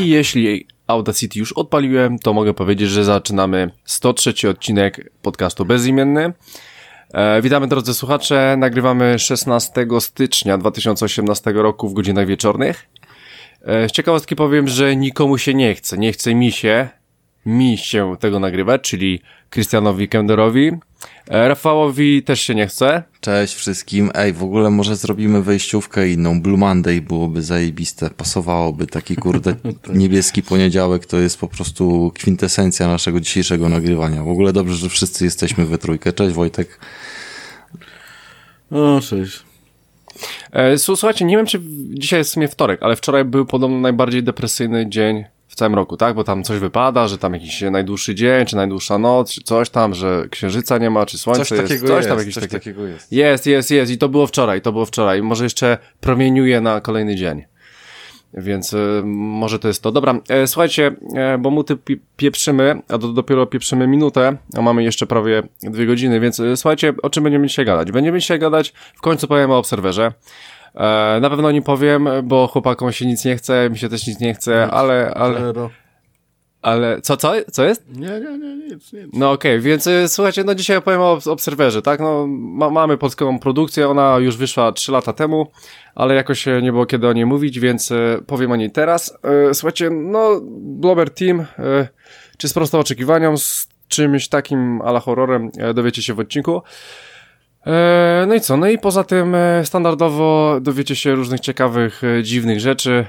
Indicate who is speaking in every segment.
Speaker 1: I jeśli Audacity już odpaliłem, to mogę powiedzieć, że zaczynamy 103 odcinek podcastu Bezimienny. E, witamy drodzy słuchacze, nagrywamy 16 stycznia 2018 roku w godzinach wieczornych. E, z ciekawostki powiem, że nikomu się nie chce, nie chce mi się, mi się tego nagrywać, czyli Krystianowi Kenderowi. E, Rafałowi też się nie chce.
Speaker 2: Cześć wszystkim. Ej, w ogóle może zrobimy wejściówkę inną. Blue Monday byłoby zajebiste. Pasowałoby taki kurde niebieski poniedziałek. To jest po prostu kwintesencja naszego dzisiejszego nagrywania. W ogóle dobrze, że wszyscy jesteśmy we trójkę. Cześć Wojtek.
Speaker 3: O, cześć.
Speaker 1: E, Słuchajcie, nie wiem czy dzisiaj jest w sumie wtorek, ale wczoraj był podobno najbardziej depresyjny dzień całym roku, tak? Bo tam coś wypada, że tam jakiś najdłuższy dzień, czy najdłuższa noc, czy coś tam, że księżyca nie ma, czy słońce
Speaker 2: Coś takiego
Speaker 1: jest. Coś
Speaker 2: jest.
Speaker 1: tam jakieś
Speaker 2: coś
Speaker 1: takie...
Speaker 2: takiego jest.
Speaker 1: Jest, jest, jest. I to było wczoraj, to było wczoraj. Może jeszcze promieniuje na kolejny dzień. Więc y, może to jest to. Dobra, e, słuchajcie, e, bo muty pi- pieprzymy, a do, dopiero pieprzymy minutę, a mamy jeszcze prawie dwie godziny, więc e, słuchajcie, o czym będziemy dzisiaj gadać? Będziemy dzisiaj gadać, w końcu powiem o Obserwerze. E, na pewno nie powiem, bo chłopakom się nic nie chce, mi się też nic nie chce, ale, ale,
Speaker 3: Zero.
Speaker 1: ale, co, co, co jest?
Speaker 3: Nie, nie, nie, nic, nic.
Speaker 1: No okej, więc y, słuchajcie, no dzisiaj opowiem o Obs- Obserwerze, tak? No ma, mamy polską produkcję, ona już wyszła 3 lata temu, ale jakoś y, nie było kiedy o niej mówić, więc y, powiem o niej teraz. Słuchajcie, no Blobber Team, czy sprostał oczekiwaniom z czymś takim ala horrorem, dowiecie się w odcinku. E, No i co? No i poza tym e, standardowo dowiecie się różnych ciekawych, e, dziwnych rzeczy.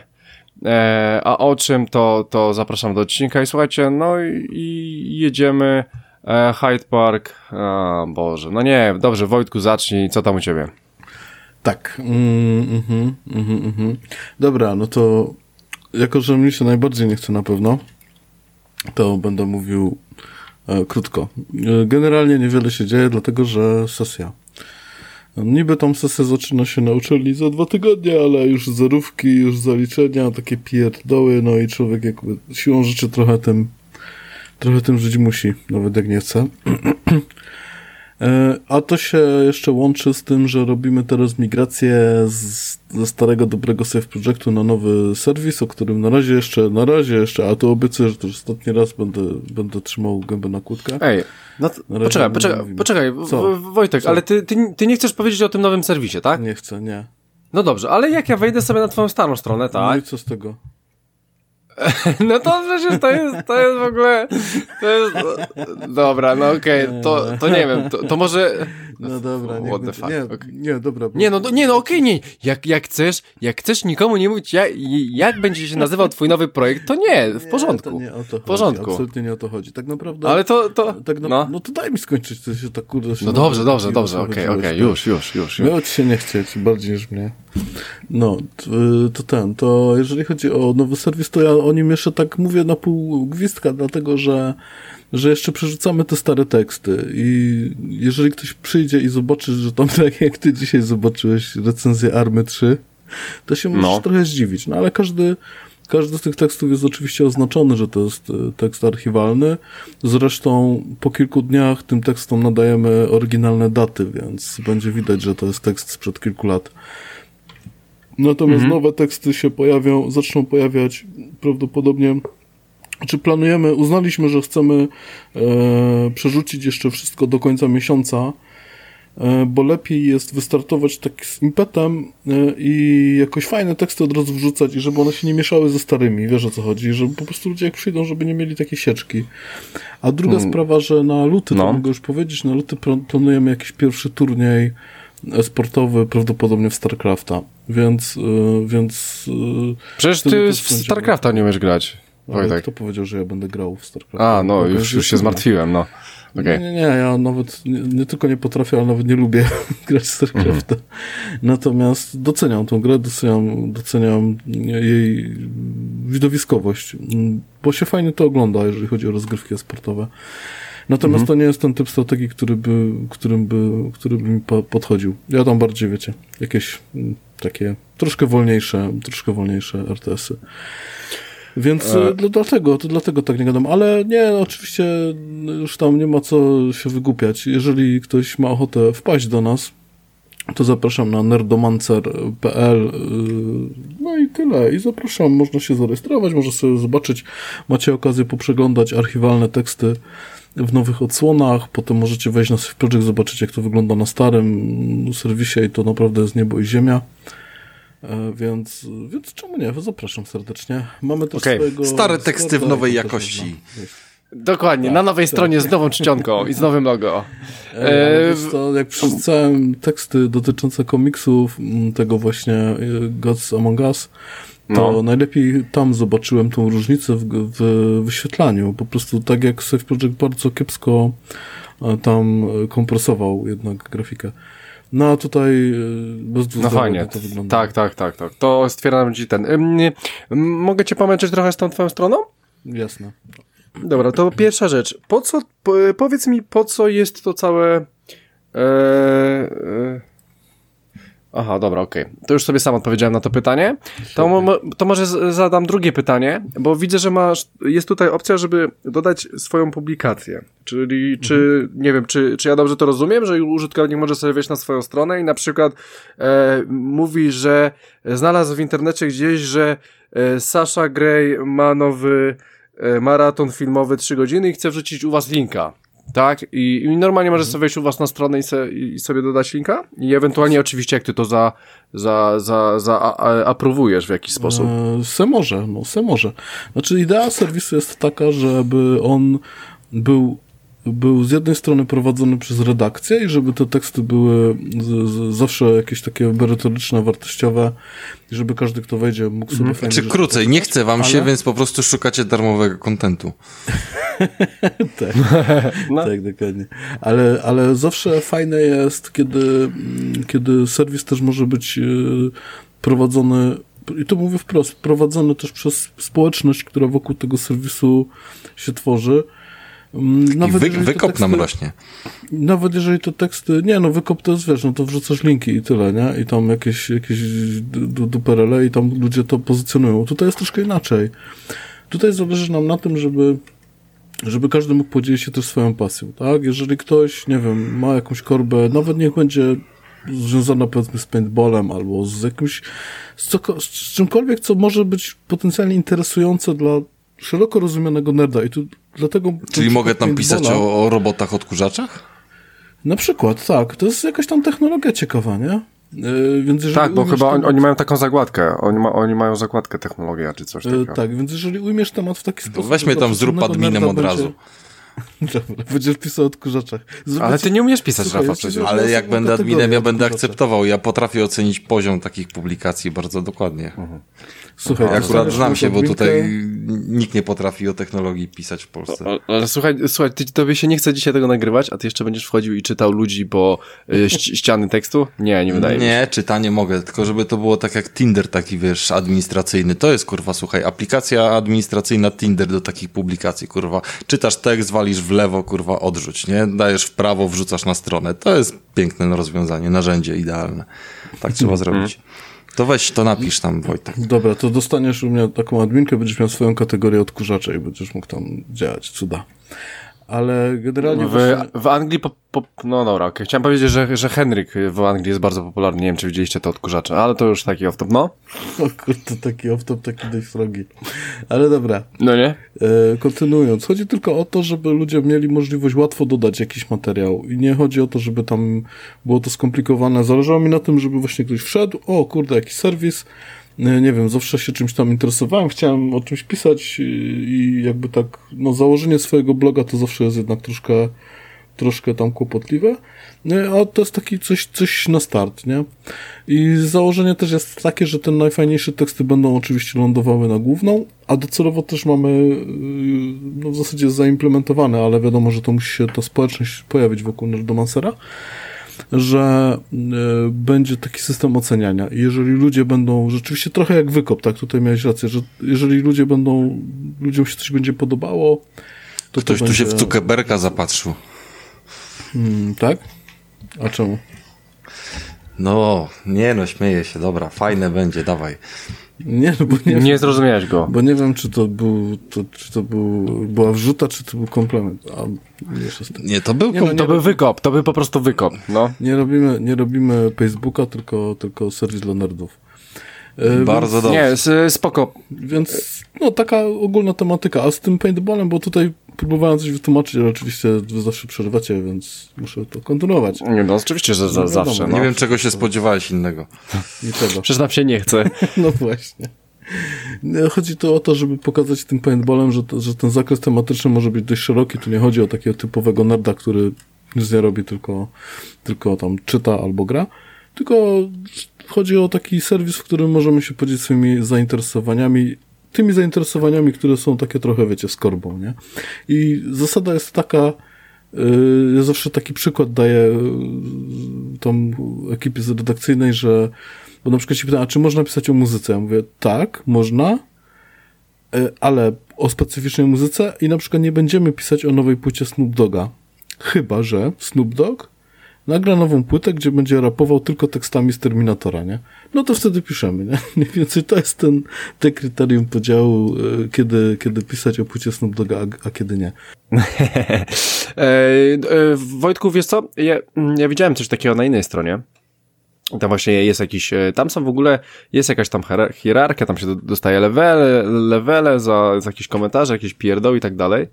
Speaker 1: A o czym to, to zapraszam do odcinka i słuchajcie, no i, jedziemy Hyde Park. A, Boże, no nie, dobrze, Wojtku, zacznij, co tam u ciebie?
Speaker 3: Tak. Mm, mhm, mhm, mhm. Dobra, no to jako, że mi się najbardziej nie chce na pewno, to będę mówił e, krótko. Generalnie niewiele się dzieje, dlatego że sesja. Niby tam sesja zaczyna się na uczelni za dwa tygodnie, ale już zerówki, już zaliczenia, takie pierdoły, no i człowiek jakby siłą rzeczy trochę tym, trochę tym żyć musi, nawet jak nie chce. E, A to się jeszcze łączy z tym, że robimy teraz migrację z, ze starego dobrego Save Projectu na nowy serwis, o którym na razie jeszcze, na razie jeszcze, a to obiecuję, że to już ostatni raz będę, będę trzymał gębę na kłódkę.
Speaker 1: Ej, no to, poczekaj, poczekaj,
Speaker 3: mówimy.
Speaker 1: poczekaj,
Speaker 3: Co?
Speaker 1: Wojtek,
Speaker 3: Co?
Speaker 1: ale ty, ty, ty nie chcesz powiedzieć o tym nowym serwisie, tak?
Speaker 3: Nie chcę, nie.
Speaker 1: No dobrze, ale jak ja wejdę sobie na twoją starą stronę,
Speaker 3: No
Speaker 1: tak?
Speaker 3: i co z tego?
Speaker 1: No to przecież to jest, to jest w ogóle, to jest, dobra, no okej, to, to nie wiem, to, to może,
Speaker 3: No dobra, nie,
Speaker 1: What the fuck,
Speaker 3: nie,
Speaker 1: okej.
Speaker 3: nie, dobra. bo-
Speaker 1: Nie no, nie no, okej, nie. Jak, jak chcesz, jak chcesz nikomu nie mówić, jak, jak będzie się nazywał twój nowy projekt, to nie, w
Speaker 3: Nie,
Speaker 1: porządku.
Speaker 3: to nie o to chodzi.
Speaker 1: W porządku.
Speaker 3: Absolutnie nie o to chodzi. Tak naprawdę.
Speaker 1: Ale to, to,
Speaker 3: tak na,
Speaker 1: no.
Speaker 3: no. to daj mi skończyć, to się tak kurde.
Speaker 1: No dobrze, dobrze,
Speaker 3: nie
Speaker 1: dobrze, okej, okej, już, już, już, już.
Speaker 3: Miało ci się nie chcieć, bardziej niż mnie. No, to ten, to jeżeli chodzi o nowy serwis, to ja o nim jeszcze tak mówię na pół gwizdka, dlatego że, że jeszcze przerzucamy te stare teksty i jeżeli ktoś przyjdzie i zobaczy, że tam tak jak ty dzisiaj zobaczyłeś recenzję Army 3, to się możesz
Speaker 1: No.
Speaker 3: trochę zdziwić, no ale każdy każdy z tych tekstów jest oczywiście oznaczony, że to jest e, tekst archiwalny. Zresztą po kilku dniach tym tekstom nadajemy oryginalne daty, więc będzie widać, że to jest tekst sprzed kilku lat. Natomiast nowe teksty się pojawią, zaczną pojawiać prawdopodobnie. Czy planujemy, uznaliśmy, że chcemy e, przerzucić jeszcze wszystko do końca miesiąca, e, bo lepiej jest wystartować tak z impetem e, i jakoś fajne teksty od razu wrzucać i żeby one się nie mieszały ze starymi, wiesz o co chodzi, żeby po prostu ludzie jak przyjdą, żeby nie mieli takiej sieczki. A druga sprawa, że na luty,
Speaker 1: No.
Speaker 3: to mogę już powiedzieć, na luty pla- planujemy jakiś pierwszy turniej e, sportowy, prawdopodobnie w StarCrafta, więc, e, więc e,
Speaker 1: Przecież ty w StarCrafta nie umiesz grać,
Speaker 3: ale
Speaker 1: Wojtek.
Speaker 3: kto powiedział, że ja będę grał w StarCrafta?
Speaker 1: A, no,
Speaker 3: Mogę
Speaker 1: już, już się zmartwiłem, no. Okej.
Speaker 3: Nie, nie, nie, ja nawet nie, nie tylko nie potrafię, ale nawet nie lubię grać w StarCrafta.
Speaker 1: Mhm.
Speaker 3: Natomiast doceniam tą grę, doceniam, doceniam jej widowiskowość, bo się fajnie to ogląda, jeżeli chodzi o rozgrywki sportowe. Natomiast
Speaker 1: Mhm.
Speaker 3: to nie jest ten typ strategii, który by, którym by, który by mi po- podchodził. Ja tam bardziej, wiecie, jakieś mm, takie troszkę wolniejsze, troszkę wolniejsze RTS-y. Więc
Speaker 1: E.
Speaker 3: e... dlatego, to dlatego tak nie gadam. Ale nie, no, oczywiście już tam nie ma co się wygłupiać. Jeżeli ktoś ma ochotę wpaść do nas, to zapraszam na nerdomancer.pl. y, No i tyle. I zapraszam, można się zarejestrować, można sobie zobaczyć. Macie okazję poprzeglądać archiwalne teksty w nowych odsłonach. Potem możecie wejść na Safe Project, zobaczyć jak to wygląda na starym serwisie i to naprawdę jest niebo i ziemia. E, Więc, więc czemu nie? Zapraszam serdecznie. Mamy też
Speaker 1: Okej.
Speaker 3: swojego...
Speaker 2: Stare teksty w nowej
Speaker 3: to
Speaker 2: jakości.
Speaker 1: Dokładnie, na nowej stronie z nową czcionką i z nowym logo. E,
Speaker 3: wiesz co, jak przeczytałem teksty dotyczące komiksów, tego właśnie y, Gods Among Us, to
Speaker 1: No.
Speaker 3: najlepiej tam zobaczyłem tą różnicę w, w wyświetlaniu. Po prostu tak jak Safe Project bardzo kiepsko e, tam e, kompresował jednak grafikę. No a tutaj e, bez dwóch
Speaker 1: No fajnie.
Speaker 3: to wygląda.
Speaker 1: Tak, tak, tak, tak. To stwierdzam ci ten. Mogę cię pomęczyć trochę z tą twoją stroną?
Speaker 3: Jasne.
Speaker 1: Dobra, to pierwsza rzecz. Po co, po, powiedz mi, po co jest to całe... E, e, aha, dobra, okej. To już sobie sam odpowiedziałem na to pytanie. To, to może zadam drugie pytanie, bo widzę, że masz, jest tutaj opcja, żeby dodać swoją publikację. Czyli, czy, nie wiem, czy, czy ja dobrze to rozumiem, że użytkownik może sobie wejść na swoją stronę i na przykład e, mówi, że znalazł w internecie gdzieś, że e, Sasha Grey ma nowy e, maraton filmowy 3 godziny i chce wrzucić u was linka. Tak? I, i normalnie możesz sobie wejść u was na stronę i, se, i sobie dodać linka? I ewentualnie oczywiście jak ty to za, za, za, za a, a, aprobujesz w jakiś sposób.
Speaker 3: E, Se może, no se może. Znaczy idea serwisu jest taka, żeby on był, był z jednej strony prowadzony przez redakcję i żeby te teksty były z, z, zawsze jakieś takie merytoryczne, wartościowe i żeby każdy, kto wejdzie, mógł sobie fajnie
Speaker 2: Czy
Speaker 3: rzeczy
Speaker 2: krócej, nie chce wam się,
Speaker 3: Ale-
Speaker 2: więc po prostu szukacie darmowego kontentu.
Speaker 3: Tak,
Speaker 1: No.
Speaker 3: tak, dokładnie. Ale, ale zawsze fajne jest, kiedy, kiedy serwis też może być e, prowadzony, i to mówię wprost, prowadzony też przez społeczność, która wokół tego serwisu się tworzy. Mm,
Speaker 2: I wy, wykop nam
Speaker 3: teksty-
Speaker 2: rośnie.
Speaker 3: Nawet jeżeli te teksty, nie no, wykop to jest, wiesz, no to wrzucasz linki i tyle, nie? I tam jakieś, jakieś du- du- duperele i tam ludzie to pozycjonują. Tutaj jest troszkę inaczej. Tutaj zależy nam na tym, żeby żeby każdy mógł podzielić się też swoją pasją, tak? Jeżeli ktoś, nie wiem, ma jakąś korbę, nawet niech będzie związana powiedzmy z paintballem albo z jakimś, z, coko, z czymkolwiek, co może być potencjalnie interesujące dla szeroko rozumianego nerda i tu dlatego...
Speaker 2: Czyli mogę tam pisać o, o robotach odkurzaczach?
Speaker 3: na przykład, tak. To jest jakaś tam technologia ciekawa, nie? Yy, więc jeżeli
Speaker 1: Tak, bo chyba
Speaker 3: temat,
Speaker 1: oni, mają taką zakładkę. Oni, ma, oni mają zakładkę technologia czy coś
Speaker 3: yy,
Speaker 1: takiego.
Speaker 3: Tak, więc jeżeli ujmiesz temat w taki sposób...
Speaker 2: Weź mnie
Speaker 3: że
Speaker 2: tam zrób adminem od razu.
Speaker 3: Będzie... Dobra, będziesz pisał o odkurzaczach. Zrobię
Speaker 1: Ale
Speaker 3: ci-
Speaker 1: ty nie umiesz pisać,
Speaker 3: Słuchaj,
Speaker 1: przecież.
Speaker 2: Ale jak będę adminem, ja będę akceptował. Ja potrafię ocenić poziom takich publikacji bardzo dokładnie.
Speaker 3: Słuchaj,
Speaker 2: Ja akurat znam się, bo tutaj nikt nie potrafi o technologii pisać w Polsce.
Speaker 1: Ale, ale słuchaj, słuchaj, ty, tobie się nie chce dzisiaj tego nagrywać, a ty jeszcze będziesz wchodził i czytał ludzi po y, ści- ściany tekstu? Nie, nie wydaje mi się.
Speaker 2: Nie, czytanie mogę, tylko żeby to było tak jak Tinder taki, wiesz, administracyjny. To jest, kurwa, słuchaj, aplikacja administracyjna Tinder do takich publikacji, kurwa. Czytasz tekst, walisz w lewo, kurwa, odrzuć, nie? Dajesz w prawo, wrzucasz na stronę. To jest piękne rozwiązanie, narzędzie idealne. Tak trzeba zrobić. To weź, to napisz tam, Wojtek.
Speaker 3: Dobra, to dostaniesz u mnie taką adminkę, będziesz miał swoją kategorię odkurzacza i będziesz mógł tam działać, cuda. Ale generalnie
Speaker 1: W,
Speaker 3: właśnie...
Speaker 1: w Anglii, po, po, no dobra, okej. Chciałem powiedzieć, że, że Henryk w Anglii jest bardzo popularny. Nie wiem, czy widzieliście te odkurzacze, ale to już taki off-top, no.
Speaker 3: O kurde, taki off-top, taki dość wrogi. Ale dobra,
Speaker 1: No nie?
Speaker 3: e, kontynuując. Chodzi tylko o to, żeby ludzie mieli możliwość łatwo dodać jakiś materiał. I nie chodzi o to, żeby tam było to skomplikowane. Zależało mi na tym, żeby właśnie ktoś wszedł, o kurde, jakiś serwis, nie wiem, zawsze się czymś tam interesowałem, chciałem o czymś pisać i, jakby tak, no założenie swojego bloga to zawsze jest jednak troszkę, troszkę tam kłopotliwe, Nie, a to jest taki coś, coś na start, nie? I założenie też jest takie, że te najfajniejsze teksty będą oczywiście lądowały na główną, a docelowo też mamy yy, no w zasadzie zaimplementowane, ale wiadomo, że to musi się ta społeczność pojawić wokół Nerdomancera, że y, będzie taki system oceniania. I jeżeli ludzie będą, rzeczywiście trochę jak wykop, tak, tutaj miałeś rację, że jeżeli ludzie będą, ludziom się coś będzie podobało, to
Speaker 2: Ktoś
Speaker 3: to
Speaker 2: tu się w
Speaker 3: będzie-
Speaker 2: Zuckerberga zapatrzył.
Speaker 3: Mm, tak? A czemu?
Speaker 2: No, nie no, śmieję się, dobra, fajne będzie, dawaj.
Speaker 3: Nie, no bo nie,
Speaker 1: Nie zrozumiałeś go.
Speaker 3: bo nie wiem, czy to był, to, czy to był, była wrzuta, czy to był komplement. A.
Speaker 2: Nie, to był
Speaker 3: Nie, no,
Speaker 2: kom-
Speaker 1: To był wykop, to był po prostu wykop, no.
Speaker 3: Nie robimy, nie robimy Facebooka, tylko, tylko serwis dla nerdów. E,
Speaker 2: bardzo dobrze.
Speaker 1: Nie, spoko.
Speaker 3: Więc no taka ogólna tematyka. A z tym paintballem, bo tutaj próbowałem coś wytłumaczyć, ale oczywiście wy zawsze przerywacie, więc muszę to kontynuować.
Speaker 1: Nie, no oczywiście, że za,
Speaker 3: No
Speaker 1: zawsze, no.
Speaker 2: Nie wiem, czego się spodziewałeś innego.
Speaker 3: Nie trzeba.
Speaker 1: Przecież nam się nie chce.
Speaker 3: No właśnie. Nie, Chodzi tu o to, żeby pokazać tym paintballem, że, to, że ten zakres tematyczny może być dość szeroki. Tu nie chodzi o takiego typowego nerda, który nic nie robi, tylko, tylko tam czyta albo gra. Tylko chodzi o taki serwis, w którym możemy się podzielić swoimi zainteresowaniami, tymi zainteresowaniami, które są takie trochę, wiecie, skorbą, nie? I zasada jest taka, yy, ja zawsze taki przykład daję yy, tam ekipie redakcyjnej, że bo na przykład się pytam, a czy można pisać o muzyce? Ja mówię, tak, można, yy, ale o specyficznej muzyce i na przykład nie będziemy pisać o nowej płycie Snoop Doga. Chyba, że Snoop Dogg nagra nową płytę, gdzie będzie rapował tylko tekstami z Terminatora, nie? No to wtedy piszemy, nie? Mniej więcej to jest ten, te kryterium podziału, yy, kiedy, kiedy pisać o płycie Snoop Doga, a, a kiedy nie.
Speaker 1: E, e, Wojtku, wiesz co? Ja, mm, ja widziałem coś takiego na innej stronie. Tam właśnie jest jakiś, e, tam są w ogóle, jest jakaś tam hier- hierarchia, tam się do- dostaje levele, levele za, za jakieś komentarze, jakieś pierdoły i tak dalej.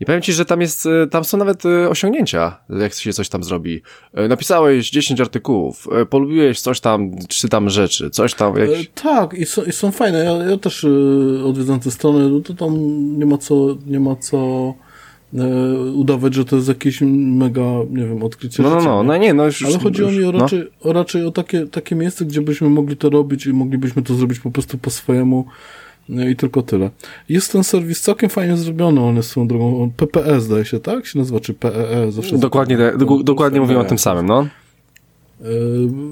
Speaker 1: I powiem ci, że tam jest, e, tam są nawet e, osiągnięcia, jak się coś tam zrobi. E, Napisałeś 10 artykułów, polubiłeś coś tam, czy tam rzeczy, coś tam, jakieś...
Speaker 3: tak, i są, i są fajne. Ja, ja też odwiedzam te strony, no to tam nie ma co, nie ma co udawać, że to jest jakieś mega, nie wiem, odkrycie
Speaker 1: No, no, no, no nie, no już...
Speaker 3: Ale chodzi o mnie o
Speaker 1: no.
Speaker 3: raczej, o raczej o takie, takie miejsce, gdzie byśmy mogli to robić i moglibyśmy to zrobić po prostu po swojemu no i tylko tyle. Jest ten serwis całkiem fajnie zrobiony, on jest swoją drogą, PPE zdaje się, tak? Się nazywa, czy PEE? Zawsze
Speaker 1: Dokładnie, te, do, dokładnie mówimy o tym samym, no.
Speaker 3: E,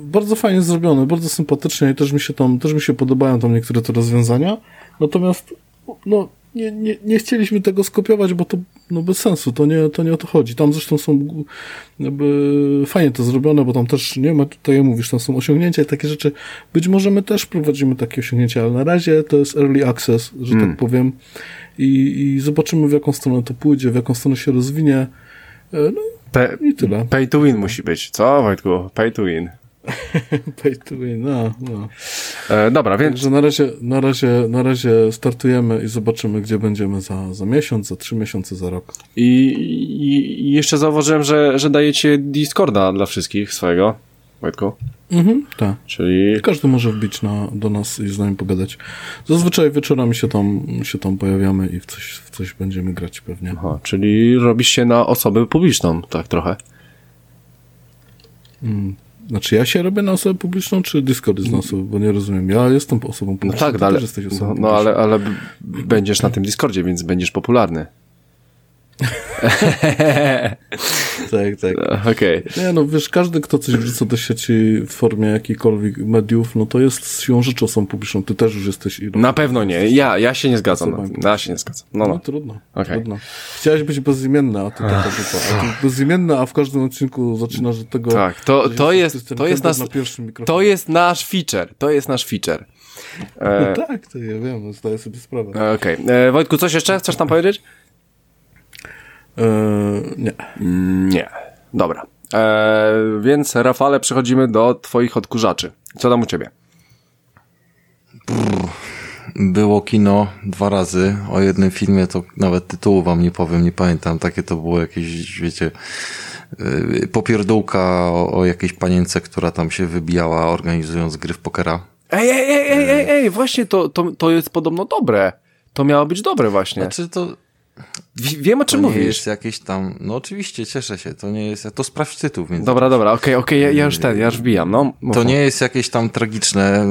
Speaker 3: Bardzo fajnie zrobione, bardzo sympatycznie i też mi się tam, też mi się podobają tam niektóre te rozwiązania. Natomiast, no, nie, nie, nie chcieliśmy tego skopiować, bo to no, bez sensu, to nie, to nie o to chodzi. Tam zresztą są jakby fajnie to zrobione, bo tam też nie ma, tutaj jak mówisz, tam są osiągnięcia i takie rzeczy. Być może my też prowadzimy takie osiągnięcia, ale na razie to jest early access, że tak powiem. I, I zobaczymy w jaką stronę to pójdzie, w jaką stronę się rozwinie. E, No
Speaker 1: Pe
Speaker 3: i tyle.
Speaker 1: pay to win musi być, co Wojtku? Pay to win.
Speaker 3: Pay to win, no, no.
Speaker 1: E, dobra, więc
Speaker 3: Także na razie, na razie, na razie startujemy i zobaczymy, gdzie będziemy za, za miesiąc, za trzy miesiące, za rok.
Speaker 1: I, i, jeszcze zauważyłem, że, że dajecie Discorda dla wszystkich swojego, Wojtku.
Speaker 3: Mhm, tak.
Speaker 1: Czyli
Speaker 3: Każdy może wbić na, do nas i z nami pogadać. Zazwyczaj wieczorami się tam, się tam pojawiamy i w coś, w coś będziemy grać pewnie.
Speaker 1: Aha, czyli robisz się na osobę publiczną, tak trochę.
Speaker 3: Znaczy ja się robię na osobę publiczną, czy Discord jest na osobę, bo nie rozumiem. Ja jestem osobą
Speaker 1: No
Speaker 3: publiczną.
Speaker 1: tak, no, ale,
Speaker 3: też jesteś osobą
Speaker 1: no, no ale, ale będziesz na tym Discordzie, więc będziesz popularny.
Speaker 3: Tak, tak.
Speaker 1: E, Okej.
Speaker 3: Nie no, wiesz, każdy, kto coś wrzuca do sieci w formie jakichkolwiek mediów, no to jest siłą rzeczy osobą publiczną. Ty też już jesteś i
Speaker 1: Na pewno nie. Ja, ja się nie zgadzam. Ja się nie zgadzam. No,
Speaker 3: No
Speaker 1: no.
Speaker 3: trudno.
Speaker 1: Okej.
Speaker 3: trudno. Chciałeś być bezimienny, a ty taka dupa. A ty a w każdym odcinku zaczynasz od tego.
Speaker 1: Tak, to, to jest, to jest nasz,
Speaker 3: na
Speaker 1: to jest nasz feature. To jest nasz feature. E,
Speaker 3: No tak, to ja wiem, zdaję sobie sprawę.
Speaker 1: e, Okej. E, Wojtku, coś jeszcze? Chcesz tam powiedzieć?
Speaker 3: Eee, nie.
Speaker 1: Nie. Dobra. E, więc Rafale, przechodzimy do twoich odkurzaczy. Co tam u ciebie?
Speaker 2: Było kino dwa razy. O jednym filmie to nawet tytułu wam nie powiem, nie pamiętam. Takie to było jakieś, wiecie, yy, popierdółka o, o jakiejś panience, która tam się wybijała organizując gry w pokera.
Speaker 1: Ej, ej, ej, ej, ej, ej, właśnie to, to, to jest podobno dobre. To miało być dobre właśnie.
Speaker 2: Znaczy to,
Speaker 1: Wiem o
Speaker 2: to
Speaker 1: czym
Speaker 2: nie
Speaker 1: mówisz.
Speaker 2: jest jakieś tam, no oczywiście, cieszę się, to nie jest, to sprawdź tytuł, więc
Speaker 1: Dobra, dobra, okej, okej, ja, ja już ten, ja już wbijam, no. Mów,
Speaker 2: To nie jest jakieś tam tragiczne.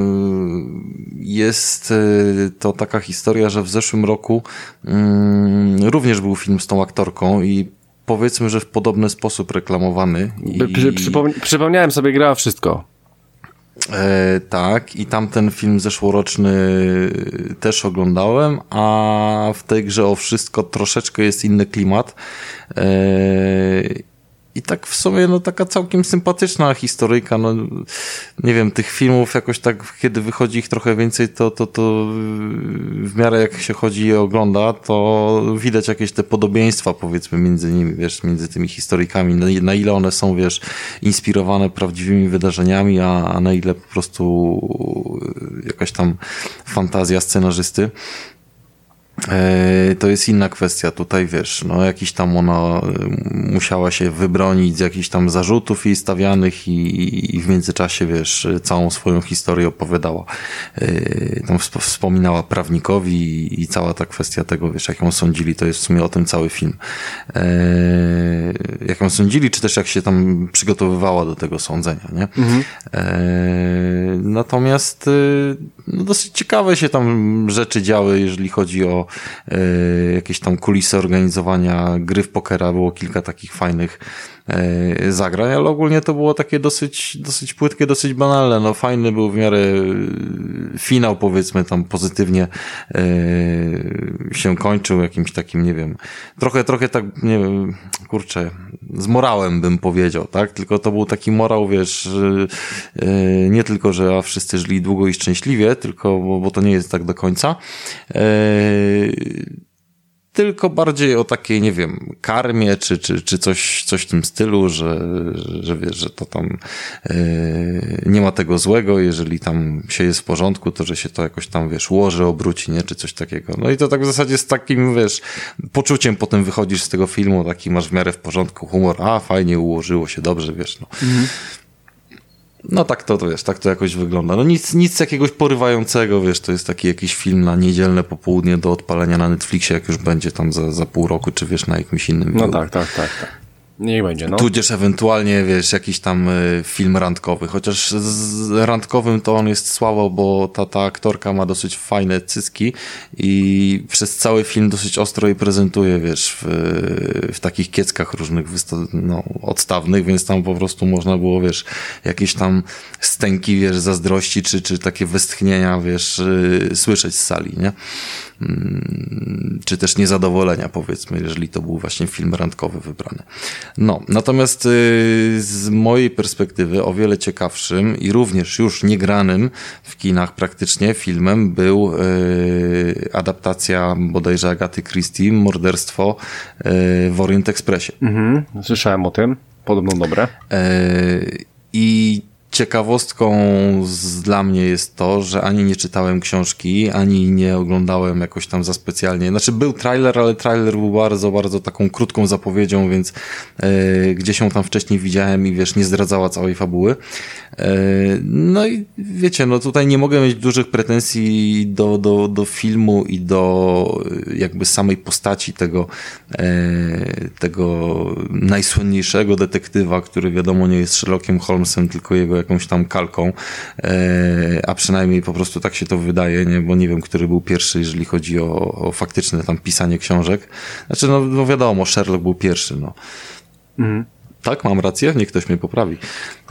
Speaker 2: Jest y, to taka historia, że w zeszłym roku mm, również był film z tą aktorką i powiedzmy, że w podobny sposób reklamowany. I,
Speaker 1: Przy, przypomni- przypomniałem sobie, grała wszystko.
Speaker 2: E, tak, i tamten film zeszłoroczny też oglądałem, a w tej grze o wszystko troszeczkę jest inny klimat. E, I tak w sumie, no taka całkiem sympatyczna historyjka, no nie wiem, tych filmów jakoś tak, kiedy wychodzi ich trochę więcej, to, to, to w miarę jak się chodzi i ogląda, to widać jakieś te podobieństwa, powiedzmy, między nimi, wiesz, między tymi historyjkami, na, na ile one są, wiesz, inspirowane prawdziwymi wydarzeniami, a, a na ile po prostu jakaś tam fantazja scenarzysty. E, to jest inna kwestia. Tutaj wiesz, no jakiś tam ona e, musiała się wybronić z jakichś tam zarzutów jej stawianych i, i w międzyczasie wiesz, całą swoją historię opowiadała. E, tam wspominała prawnikowi i, cała ta kwestia tego, wiesz, jak ją sądzili, to jest w sumie o tym cały film. Jak ją sądzili, czy też jak się tam przygotowywała do tego sądzenia, nie? Mhm. Natomiast no dosyć ciekawe się tam rzeczy działy, jeżeli chodzi o jakieś tam kulisy organizowania gry w pokera. Było kilka takich fajnych zagrań, ale ogólnie to było takie dosyć, dosyć płytkie, dosyć banalne. No fajny był w miarę e, finał, powiedzmy tam pozytywnie się kończył jakimś takim, nie wiem, trochę, trochę tak, nie wiem, kurczę, z morałem bym powiedział, tak? Tylko to był taki morał, wiesz, nie tylko, że a wszyscy żyli długo i szczęśliwie, tylko, bo, bo to nie jest tak do końca tylko bardziej o takiej, nie wiem, karmie, czy, czy, czy coś, coś w tym stylu, że, że wiesz, że to tam yy, nie ma tego złego, jeżeli tam się jest w porządku, to że się to jakoś tam, wiesz, ułoży, obróci, nie, czy coś takiego. No i to tak w zasadzie z takim, wiesz, poczuciem potem wychodzisz z tego filmu, taki masz w miarę w porządku humor, a fajnie ułożyło się, dobrze, wiesz, no. Mhm. No tak to, to wiesz, tak to jakoś wygląda. No nic, nic jakiegoś porywającego, wiesz, to jest taki jakiś film na niedzielne popołudnie do odpalenia na Netflixie, jak już będzie tam za, za pół roku, czy wiesz, na jakimś innym.
Speaker 1: No tak, tak, tak, tak. Niech będzie, no.
Speaker 2: Tudzież ewentualnie, wiesz, jakiś tam y, film randkowy. Chociaż z randkowym to on jest słabo, bo ta, ta aktorka ma dosyć fajne cycki i przez cały film dosyć ostro je prezentuje, wiesz, w, w takich kieckach różnych no, odstawnych, więc tam po prostu można było, wiesz, jakieś tam stęki, wiesz, zazdrości, czy, czy takie westchnienia, wiesz, y, słyszeć z sali, nie? Mm, czy też niezadowolenia, powiedzmy, jeżeli to był właśnie film randkowy wybrany. No, natomiast y, z mojej perspektywy o wiele ciekawszym i również już niegranym w kinach praktycznie filmem był y, adaptacja bodajże Agaty Christie, Morderstwo y, w Orient Expressie.
Speaker 1: Mhm, słyszałem o tym, podobno dobre.
Speaker 2: I Ciekawostką z, dla mnie jest to, że ani nie czytałem książki, ani nie oglądałem jakoś tam za specjalnie. Znaczy był trailer, ale trailer był bardzo, bardzo taką krótką zapowiedzią, więc yy, gdzieś ją tam wcześniej widziałem i wiesz, nie zdradzała całej fabuły. Yy, no i wiecie, no tutaj nie mogę mieć dużych pretensji do, do, do filmu i do jakby samej postaci tego, tego najsłynniejszego detektywa, który wiadomo nie jest Sherlockiem Holmesem, tylko jego jakąś tam kalką, e, a przynajmniej po prostu tak się to wydaje, nie? bo nie wiem, który był pierwszy, jeżeli chodzi o, o faktyczne tam pisanie książek. Znaczy, no, no wiadomo, Sherlock był pierwszy, no. Mhm. Tak, mam rację? Niech ktoś mnie poprawi.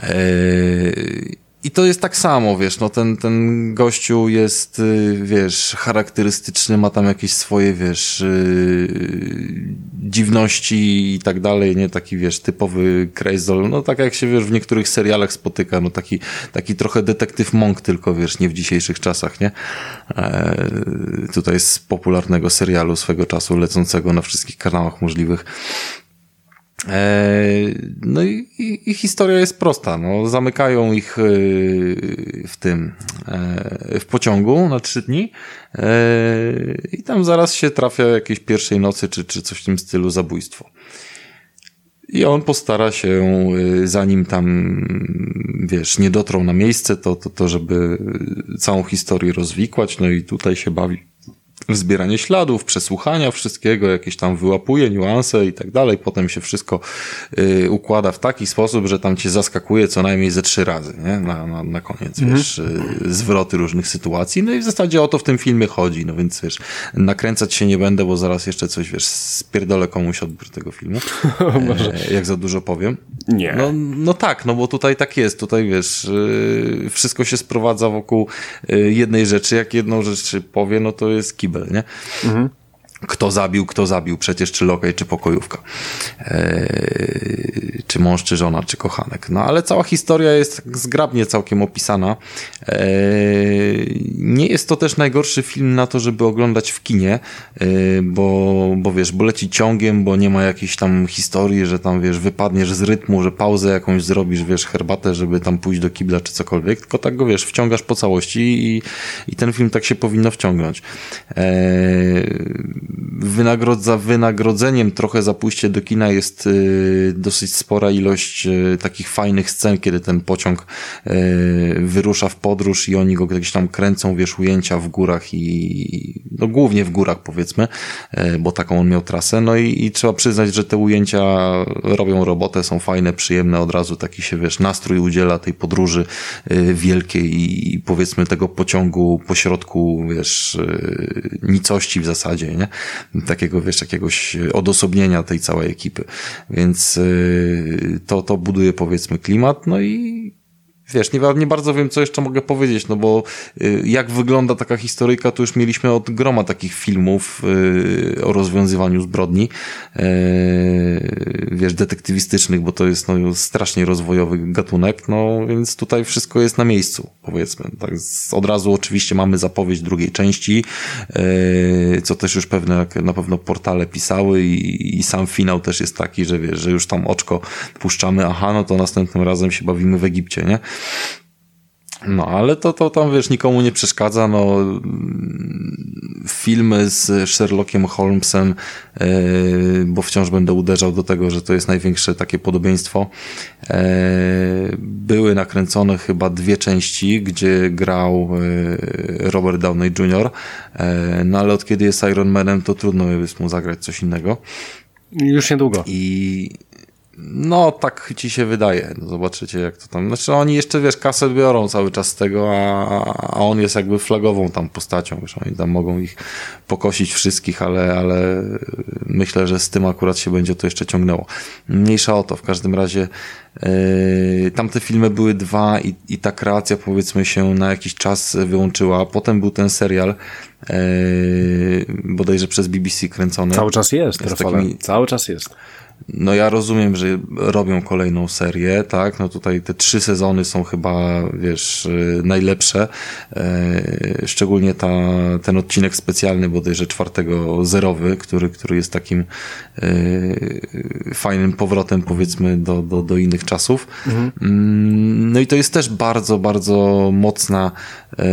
Speaker 2: Eee, i to jest tak samo, wiesz, no ten, ten gościu jest, y, wiesz, charakterystyczny, ma tam jakieś swoje, wiesz, yy, dziwności i tak dalej, nie? Taki, wiesz, typowy crazy no tak jak się, wiesz, w niektórych serialach spotyka, no taki, taki trochę detektyw Monk tylko, wiesz, nie w dzisiejszych czasach, nie? E, tutaj z popularnego serialu swego czasu, lecącego na wszystkich kanałach możliwych. E, no i, i, historia jest prosta. No, zamykają ich e, w tym, e, w pociągu na trzy dni i tam zaraz się trafia jakiejś pierwszej nocy czy, czy coś w tym stylu zabójstwo. I on postara się, zanim tam, wiesz, nie dotrą na miejsce, to, to, to żeby całą historię rozwikłać, no i tutaj się bawi zbieranie śladów, przesłuchania wszystkiego, jakieś tam wyłapuje niuanse i tak dalej. Potem się wszystko y, układa w taki sposób, że tam cię zaskakuje co najmniej ze trzy razy, nie? Na, na, na koniec, mhm. wiesz, y, zwroty różnych sytuacji. No i w zasadzie o to w tym filmie chodzi, no więc wiesz, nakręcać się nie będę, bo zaraz jeszcze coś, wiesz, spierdolę komuś odbiór tego filmu. e, jak za dużo powiem.
Speaker 1: Nie.
Speaker 2: No, no tak, no bo tutaj tak jest, tutaj wiesz, y, wszystko się sprowadza wokół y, jednej rzeczy, jak jedną rzecz powie, no to jest kibel, nie? Mhm. Kto zabił, kto zabił, przecież czy lokaj, czy pokojówka, eee, czy mąż, czy żona, czy kochanek. No ale cała historia jest tak zgrabnie całkiem opisana. Eee, nie jest to też najgorszy film na to, żeby oglądać w kinie, eee, bo, bo wiesz, bo leci ciągiem, bo nie ma jakiejś tam historii, że tam wiesz, wypadniesz z rytmu, że pauzę jakąś zrobisz, wiesz, herbatę, żeby tam pójść do kibla, czy cokolwiek, tylko tak go wiesz, wciągasz po całości i, i ten film tak się powinno wciągnąć. Eee, wynagrodza wynagrodzeniem trochę za pójście do kina jest y, dosyć spora ilość y, takich fajnych scen, kiedy ten pociąg y, wyrusza w podróż i oni go gdzieś tam kręcą, wiesz, ujęcia w górach i no głównie w górach powiedzmy, bo taką on miał trasę, no i, i trzeba przyznać, że te ujęcia robią robotę, są fajne, przyjemne, od razu taki się, wiesz, nastrój udziela tej podróży wielkiej i powiedzmy tego pociągu po środku, wiesz, nicości w zasadzie, nie? Takiego, wiesz, jakiegoś odosobnienia tej całej ekipy. Więc y, to, to buduje powiedzmy klimat, no i Wiesz, nie, nie bardzo wiem, co jeszcze mogę powiedzieć, no bo y, jak wygląda taka historyjka, to już mieliśmy od groma takich filmów y, o rozwiązywaniu zbrodni, y, wiesz, detektywistycznych, bo to jest no, strasznie rozwojowy gatunek, no więc tutaj wszystko jest na miejscu, powiedzmy. Tak, od razu oczywiście mamy zapowiedź drugiej części, co też już pewne, na pewno portale pisały i, i sam finał też jest taki, że wiesz, że już tam oczko puszczamy, aha, no to następnym razem się bawimy w Egipcie, nie? No, ale to, to tam, wiesz, nikomu nie przeszkadza, no, filmy z Sherlockiem Holmesem, yy, bo wciąż będę uderzał do tego, że to jest największe takie podobieństwo, yy, były nakręcone chyba dwie części, gdzie grał yy, Robert Downey Jr., no ale od kiedy jest Iron Manem, to trudno jest mu zagrać coś innego.
Speaker 1: Już niedługo.
Speaker 2: I no, tak ci się wydaje. No, zobaczycie, jak to tam. Znaczy, oni jeszcze, wiesz, kasę biorą cały czas z tego, a, a on jest jakby flagową tam postacią. Wiesz, oni tam mogą ich pokosić wszystkich, ale, ale myślę, że z tym akurat się będzie to jeszcze ciągnęło. Mniejsza o to. W każdym razie yy, tamte filmy były dwa i, i ta kreacja, powiedzmy, się na jakiś czas wyłączyła. Potem był ten serial, yy, bodajże przez BBC kręcony.
Speaker 1: Cały czas jest, jest takimi... Cały czas jest.
Speaker 2: No ja rozumiem, że robią kolejną serię, tak? No tutaj te trzy sezony są chyba, wiesz, y, najlepsze. E, szczególnie ta, ten odcinek specjalny, bodajże czwartego zerowy, który, który jest takim e, fajnym powrotem, powiedzmy, do, do, do innych czasów. Mhm. Mm, no i to jest też bardzo, bardzo mocna e,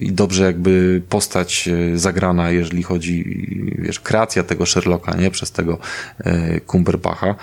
Speaker 2: i dobrze jakby postać zagrana, jeżeli chodzi, wiesz, kreacja tego Sherlocka, nie? Przez tego Kumberbacha.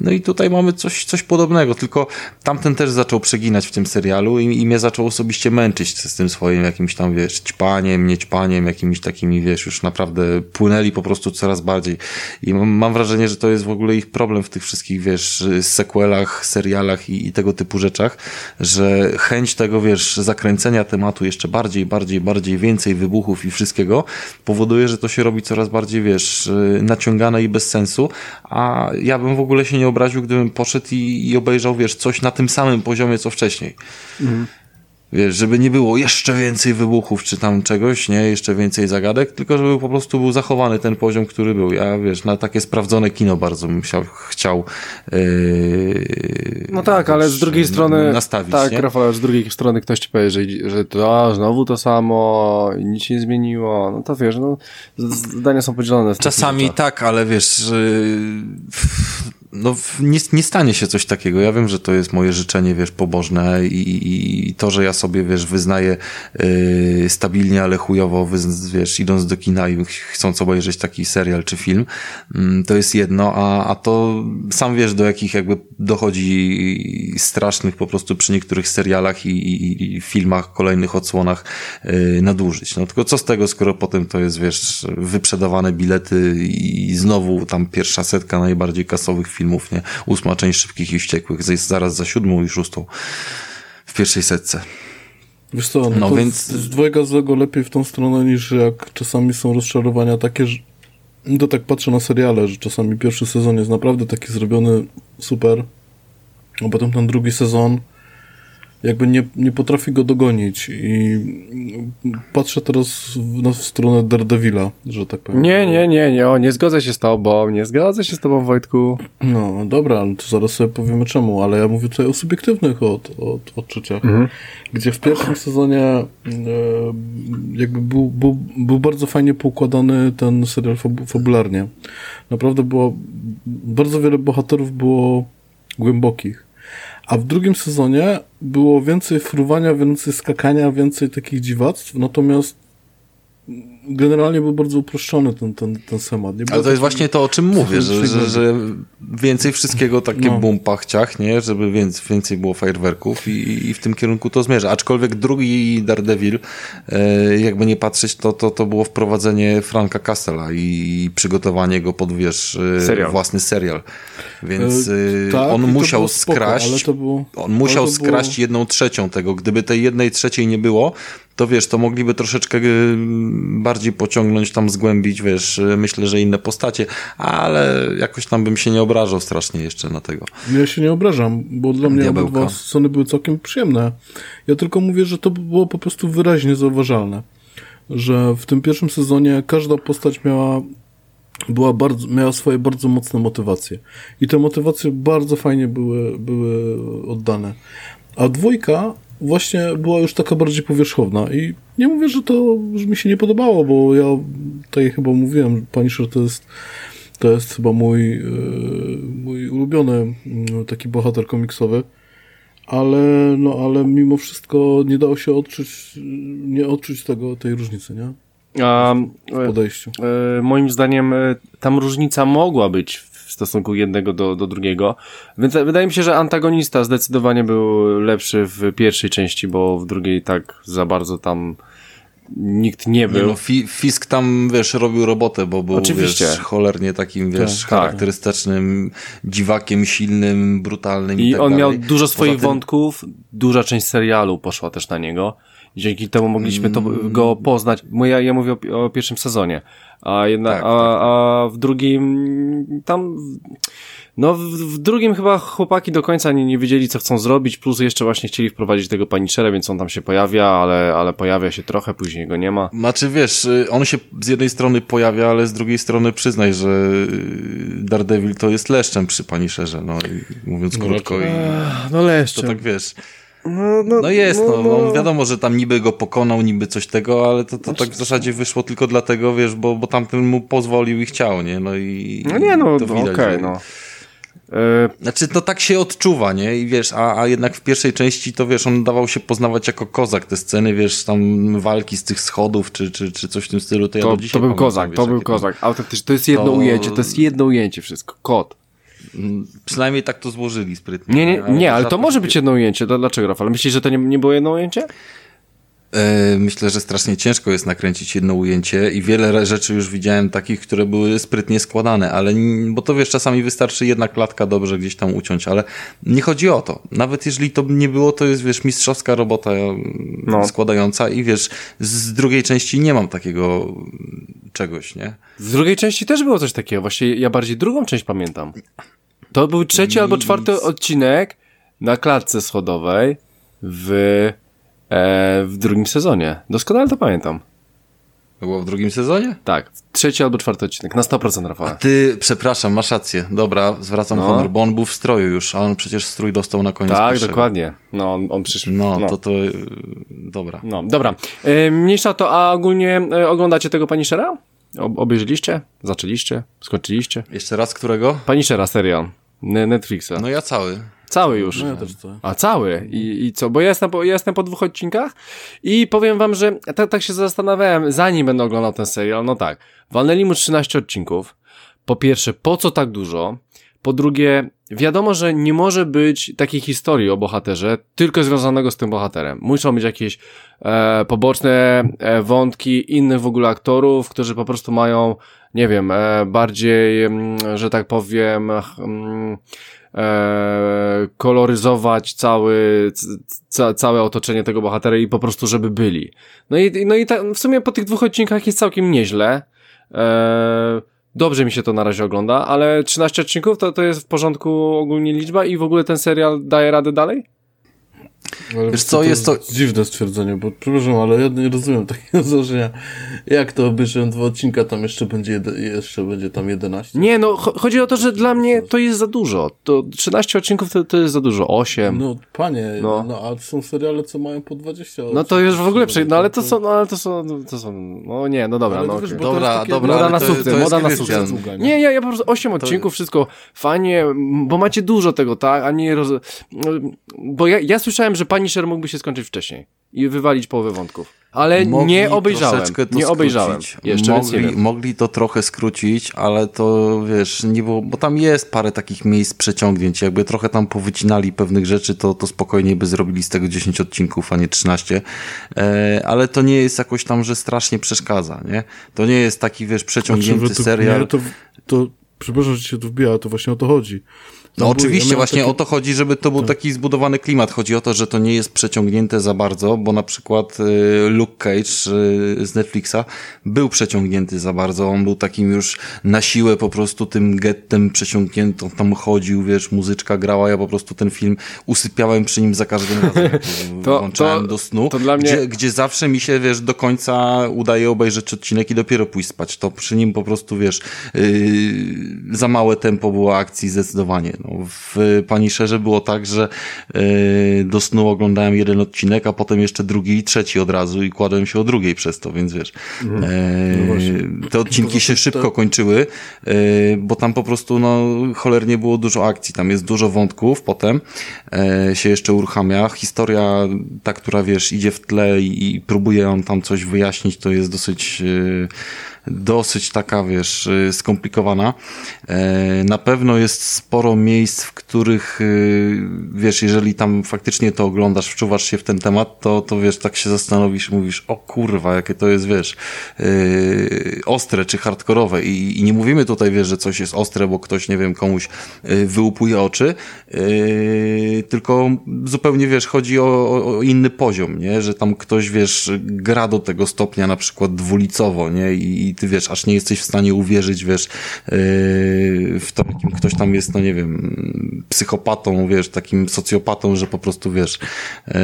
Speaker 2: No i tutaj mamy coś, coś podobnego, tylko tamten też zaczął przeginać w tym serialu i, i mnie zaczął osobiście męczyć z tym swoim jakimś tam, wiesz, ćpaniem, niećpaniem, jakimiś takimi, wiesz, już naprawdę płynęli po prostu coraz bardziej. I mam, wrażenie, że to jest w ogóle ich problem w tych wszystkich, wiesz, sequelach, serialach i, i tego typu rzeczach, że chęć tego, wiesz, zakręcenia tematu jeszcze bardziej, bardziej, bardziej, więcej wybuchów i wszystkiego powoduje, że to się robi coraz bardziej, wiesz, naciągane i bez sensu, a ja bym w ogóle się nie obraził, gdybym poszedł i, i obejrzał, wiesz, coś na tym samym poziomie, co wcześniej. Mhm. Wiesz, żeby nie było jeszcze więcej wybuchów, czy tam czegoś, nie, jeszcze więcej zagadek, tylko żeby po prostu był zachowany ten poziom, który był. Ja, wiesz, na takie sprawdzone kino bardzo bym chciał, chciał
Speaker 1: yy, No tak, ale z drugiej strony
Speaker 2: nastawić,
Speaker 1: tak,
Speaker 2: nie?
Speaker 1: Rafał, z drugiej strony ktoś ci powie, że, że to a, znowu to samo, nic się nie zmieniło, no to wiesz, no zdania są podzielone.
Speaker 2: Czasami tak, ale wiesz, yy, no nie, nie stanie się coś takiego. Ja wiem, że to jest moje życzenie, wiesz, pobożne i, i to, że ja sobie, wiesz, wyznaję yy, stabilnie, ale chujowo, wiesz, idąc do kina i chcąc obejrzeć taki serial czy film, yy, to jest jedno, a, a to sam wiesz, do jakich jakby dochodzi strasznych po prostu przy niektórych serialach i, i, i filmach, kolejnych odsłonach yy, nadużyć. No tylko co z tego, skoro potem to jest, wiesz, wyprzedawane bilety i znowu tam pierwsza setka najbardziej kasowych filmów filmów, nie? Ósma część Szybkich i Wściekłych jest zaraz za siódmą i szóstą w pierwszej setce.
Speaker 3: Wiesz co, no, no więc... z dwojga złego lepiej w tą stronę niż jak czasami są rozczarowania takie, że to tak patrzę na seriale, że czasami pierwszy sezon jest naprawdę taki zrobiony super, a potem ten drugi sezon jakby nie, nie potrafi go dogonić i patrzę teraz w, w stronę Daredevila, że tak powiem.
Speaker 1: Nie, nie, nie, nie, o, nie zgodzę się z tobą, nie zgodzę się z tobą, Wojtku.
Speaker 3: No, dobra, no to zaraz sobie powiemy czemu, ale ja mówię tutaj o subiektywnych od, od, odczuciach, mhm. gdzie w pierwszym sezonie e, jakby był, był, był bardzo fajnie poukładany ten serial fabularnie. Naprawdę było, bardzo wiele bohaterów było głębokich. A w drugim sezonie było więcej fruwania, więcej skakania, więcej takich dziwactw, natomiast generalnie był bardzo uproszczony ten, ten, ten schemat. Nie
Speaker 2: Ale to jest właśnie to, o czym mówię, że, że, że więcej wszystkiego takie no. bum pachciach, nie? Żeby więcej, więcej było fajerwerków i, i w tym kierunku to zmierza. Aczkolwiek drugi Daredevil, e, jakby nie patrzeć, to, to, to było wprowadzenie Franka Castella i przygotowanie go pod, wiesz, e, serial. własny serial. Więc e, tak, on musiał spoko, skraść, było, on musiał skraść było... jedną trzecią tego. Gdyby tej jednej trzeciej nie było, to wiesz, to mogliby troszeczkę y, bardziej pociągnąć, tam zgłębić, wiesz, y, myślę, że inne postacie, ale jakoś tam bym się nie obrażał strasznie jeszcze na tego.
Speaker 3: Ja się nie obrażam, bo dla mnie Diabełka. obydwa sceny były całkiem przyjemne. Ja tylko mówię, że to było po prostu wyraźnie zauważalne, że w tym pierwszym sezonie każda postać miała była bardzo, miała swoje bardzo mocne motywacje. I te motywacje bardzo fajnie były, były oddane. A dwójka właśnie była już taka bardziej powierzchowna i nie mówię, że to że mi się nie podobało, bo ja tutaj chyba mówiłem, Punisher to jest to jest chyba mój, e, mój ulubiony mm, taki bohater komiksowy, ale, no, ale mimo wszystko nie dało się odczuć, nie odczuć tego, tej różnicy, nie? A, w podejściu.
Speaker 1: E, moim zdaniem e, tam różnica mogła być w stosunku jednego do, do drugiego. Więc wydaje mi się, że antagonista zdecydowanie był lepszy w pierwszej części, bo w drugiej tak za bardzo tam nikt nie był. Nie no,
Speaker 2: Fisk tam, wiesz, robił robotę, bo był, Oczywiście. wiesz, cholernie takim, wiesz, tak, charakterystycznym, dziwakiem, silnym, brutalnym i,
Speaker 1: i
Speaker 2: tak
Speaker 1: on
Speaker 2: dalej.
Speaker 1: miał dużo swoich tym... wątków, duża część serialu poszła też na niego. Dzięki temu mogliśmy to, mm. go poznać. Ja, ja mówię o, o pierwszym sezonie. A, jedna, tak, a, tak, tak. a w drugim tam no w, w, drugim chyba chłopaki do końca nie, nie wiedzieli co chcą zrobić, plus jeszcze właśnie chcieli wprowadzić tego paniczera, więc on tam się pojawia, ale, ale pojawia się trochę, później go nie ma.
Speaker 2: Znaczy wiesz, y, on się z jednej strony pojawia, ale z drugiej strony przyznaj, że y, Daredevil to jest leszczem przy paniszerze, no mówiąc no, krótko. I,
Speaker 1: no leszczem.
Speaker 2: To tak wiesz... No, no, no jest, no, no, no, wiadomo, że tam niby go pokonał, niby coś tego, ale to, to znaczy, tak w zasadzie wyszło tylko dlatego, wiesz, bo, bo tamten mu pozwolił i chciał, nie? No i.
Speaker 1: No nie, no, okej, okay, no.
Speaker 2: E, znaczy, to tak się odczuwa, nie? I wiesz, a, a jednak w pierwszej części to wiesz, on dawał się poznawać jako kozak. Te sceny, wiesz, tam walki z tych schodów, czy, czy, czy coś w tym stylu, to ja
Speaker 1: to,
Speaker 2: do dzisiaj
Speaker 1: To był kozak, wiesz, to był kozak. Autentycznie, to jest jedno to... ujęcie, to jest jedno ujęcie wszystko. Kot.
Speaker 2: Mm, przynajmniej tak to złożyli sprytnie.
Speaker 1: Nie, nie, nie, ale to może być jedno ujęcie. Dlaczego, Rafał? Myślisz, że to nie, nie było jedno ujęcie?
Speaker 2: E, myślę, że strasznie ciężko jest nakręcić jedno ujęcie i wiele rzeczy już widziałem takich, które były sprytnie składane, ale bo to wiesz, czasami wystarczy jedna klatka dobrze gdzieś tam uciąć, ale nie chodzi o to. Nawet jeżeli to nie było, to jest wiesz, mistrzowska robota no. składająca i wiesz, z drugiej części nie mam takiego czegoś, nie?
Speaker 1: Z drugiej części też było coś takiego, właśnie ja bardziej drugą część pamiętam. To był trzeci Nic. albo czwarty odcinek na klatce schodowej w e, w drugim sezonie. Doskonale to pamiętam.
Speaker 2: To było w drugim sezonie?
Speaker 1: Tak, trzeci albo czwarty odcinek, na 100% Rafał.
Speaker 2: A ty, przepraszam, masz rację. Dobra, zwracam no. honor, bo on był w stroju już, a on przecież strój dostał na koniec
Speaker 1: Tak, pierwszego. dokładnie. No, on, on przyszedł.
Speaker 2: No, no, to to, y, dobra.
Speaker 1: No, dobra. E, mniejsza to, a ogólnie e, oglądacie tego Punishera? obejrzeliście? Zaczęliście? Skończyliście?
Speaker 2: Jeszcze raz którego?
Speaker 1: Punishera, serial. Netflixa.
Speaker 2: No ja cały.
Speaker 1: Cały już.
Speaker 3: No ja też cały.
Speaker 1: A cały? I, I co? Bo ja jestem, po, ja jestem po dwóch odcinkach i powiem wam, że tak, tak się zastanawiałem, zanim będę oglądał ten serial, no tak, walnęli mu 13 odcinków. Po pierwsze, po co tak dużo? Po drugie, wiadomo, że nie może być takiej historii o bohaterze tylko związanego z tym bohaterem. Muszą być jakieś e, poboczne e, wątki innych w ogóle aktorów, którzy po prostu mają, nie wiem, e, bardziej, m, mm, że tak powiem, m, mm, e, koloryzować cały, ca, całe otoczenie tego bohatera i po prostu, żeby byli. No i, no i ta, w sumie po tych dwóch odcinkach jest całkiem nieźle. E, dobrze mi się to na razie ogląda, ale 13 odcinków to, to jest w porządku ogólnie liczba i w ogóle ten serial daje radę dalej?
Speaker 3: Ale
Speaker 2: Wiesz co, jest to...
Speaker 3: Dziwne stwierdzenie, bo przepraszam, ale ja nie rozumiem takiego założenia. Jak to obejrzałem dwa odcinka, tam jeszcze będzie, jeszcze będzie tam 11?
Speaker 1: Nie, no cho- chodzi o to, że dla mnie to jest za dużo. To 13 odcinków to, to jest za dużo, 8.
Speaker 3: No panie, no.
Speaker 1: No.
Speaker 3: a są seriale, co mają po 20
Speaker 1: No to już w ogóle przejdę, no ale to są, no ale to są, to są, no nie, no dobra,
Speaker 3: Ale
Speaker 1: no
Speaker 3: to wiesz, to
Speaker 2: Dobra,
Speaker 3: takie-
Speaker 2: dobra,
Speaker 1: Moda na
Speaker 2: to,
Speaker 1: sukces,
Speaker 2: to
Speaker 1: moda na sukces.
Speaker 3: Nie?
Speaker 1: Nie, ja po prostu 8 odcinków, wszystko fajnie, bo macie dużo tego, tak, a nie roz... Bo ja, ja słyszałem, że Punisher mógłby się skończyć wcześniej i wywalić połowę wątków. Ale
Speaker 2: Mogli
Speaker 1: nie obejrzałem, nie obejrzałem
Speaker 2: skrócić.
Speaker 1: jeszcze,
Speaker 2: mogli,
Speaker 1: więc nie wiem.
Speaker 2: mogli to trochę skrócić, ale to wiesz, nie było, bo tam jest parę takich miejsc przeciągnięć. Jakby trochę tam powycinali pewnych rzeczy, to, to spokojnie by zrobili z tego 10 odcinków, a nie 13. E, ale to nie jest jakoś tam, że strasznie przeszkadza, nie? To nie jest taki, wiesz, przeciągnięty
Speaker 3: Znaczy, to,
Speaker 2: serial.
Speaker 3: Nie, to, to, przepraszam, że się tu wbija, ale to właśnie o to chodzi.
Speaker 2: No oczywiście, właśnie
Speaker 3: taki-
Speaker 2: o to chodzi, żeby to był taki zbudowany klimat. Chodzi o to, że to nie jest przeciągnięte za bardzo, bo na przykład y, Luke Cage y, z Netflixa był przeciągnięty za bardzo. On był takim już na siłę po prostu tym gettem przeciągniętą. Tam chodził, wiesz, muzyczka grała. Ja po prostu ten film usypiałem przy nim za każdym razem.
Speaker 1: To-
Speaker 2: włączałem
Speaker 1: to-
Speaker 2: do snu.
Speaker 1: to dla mnie-
Speaker 2: Gdzie, gdzie zawsze mi się, wiesz, do końca udaje obejrzeć odcinek i dopiero pójść spać. To przy nim po prostu, wiesz, yy, za małe tempo było akcji zdecydowanie. No, w Punisherze było tak, że yy, do snu oglądałem jeden odcinek, a potem jeszcze drugi i trzeci od razu i kładłem się o drugiej przez to, więc wiesz, yy, te odcinki się szybko kończyły, yy, bo tam po prostu, no, cholernie było dużo akcji. Tam jest dużo wątków potem, yy, się jeszcze uruchamia. Historia, ta, która, wiesz, idzie w tle i, i próbuje on tam coś wyjaśnić, to jest dosyć, yy, dosyć taka, wiesz, y, skomplikowana. E, Na pewno jest sporo miejsc, w których, y, wiesz, jeżeli tam faktycznie to oglądasz, wczuwasz się w ten temat, to, to wiesz, tak się zastanowisz mówisz, o kurwa, jakie to jest, wiesz, yy, ostre czy hardkorowe. I, I nie mówimy tutaj, wiesz, że coś jest ostre, bo ktoś, nie wiem, komuś y, wyłupuje oczy, tylko zupełnie, wiesz, chodzi o, o inny poziom, nie? Że tam ktoś, wiesz, gra do tego stopnia na przykład dwulicowo, nie? I, ty, wiesz, aż nie jesteś w stanie uwierzyć, wiesz, yy, w to, jakim ktoś tam jest, no nie wiem, psychopatą, wiesz, takim socjopatą, że po prostu, wiesz, yy,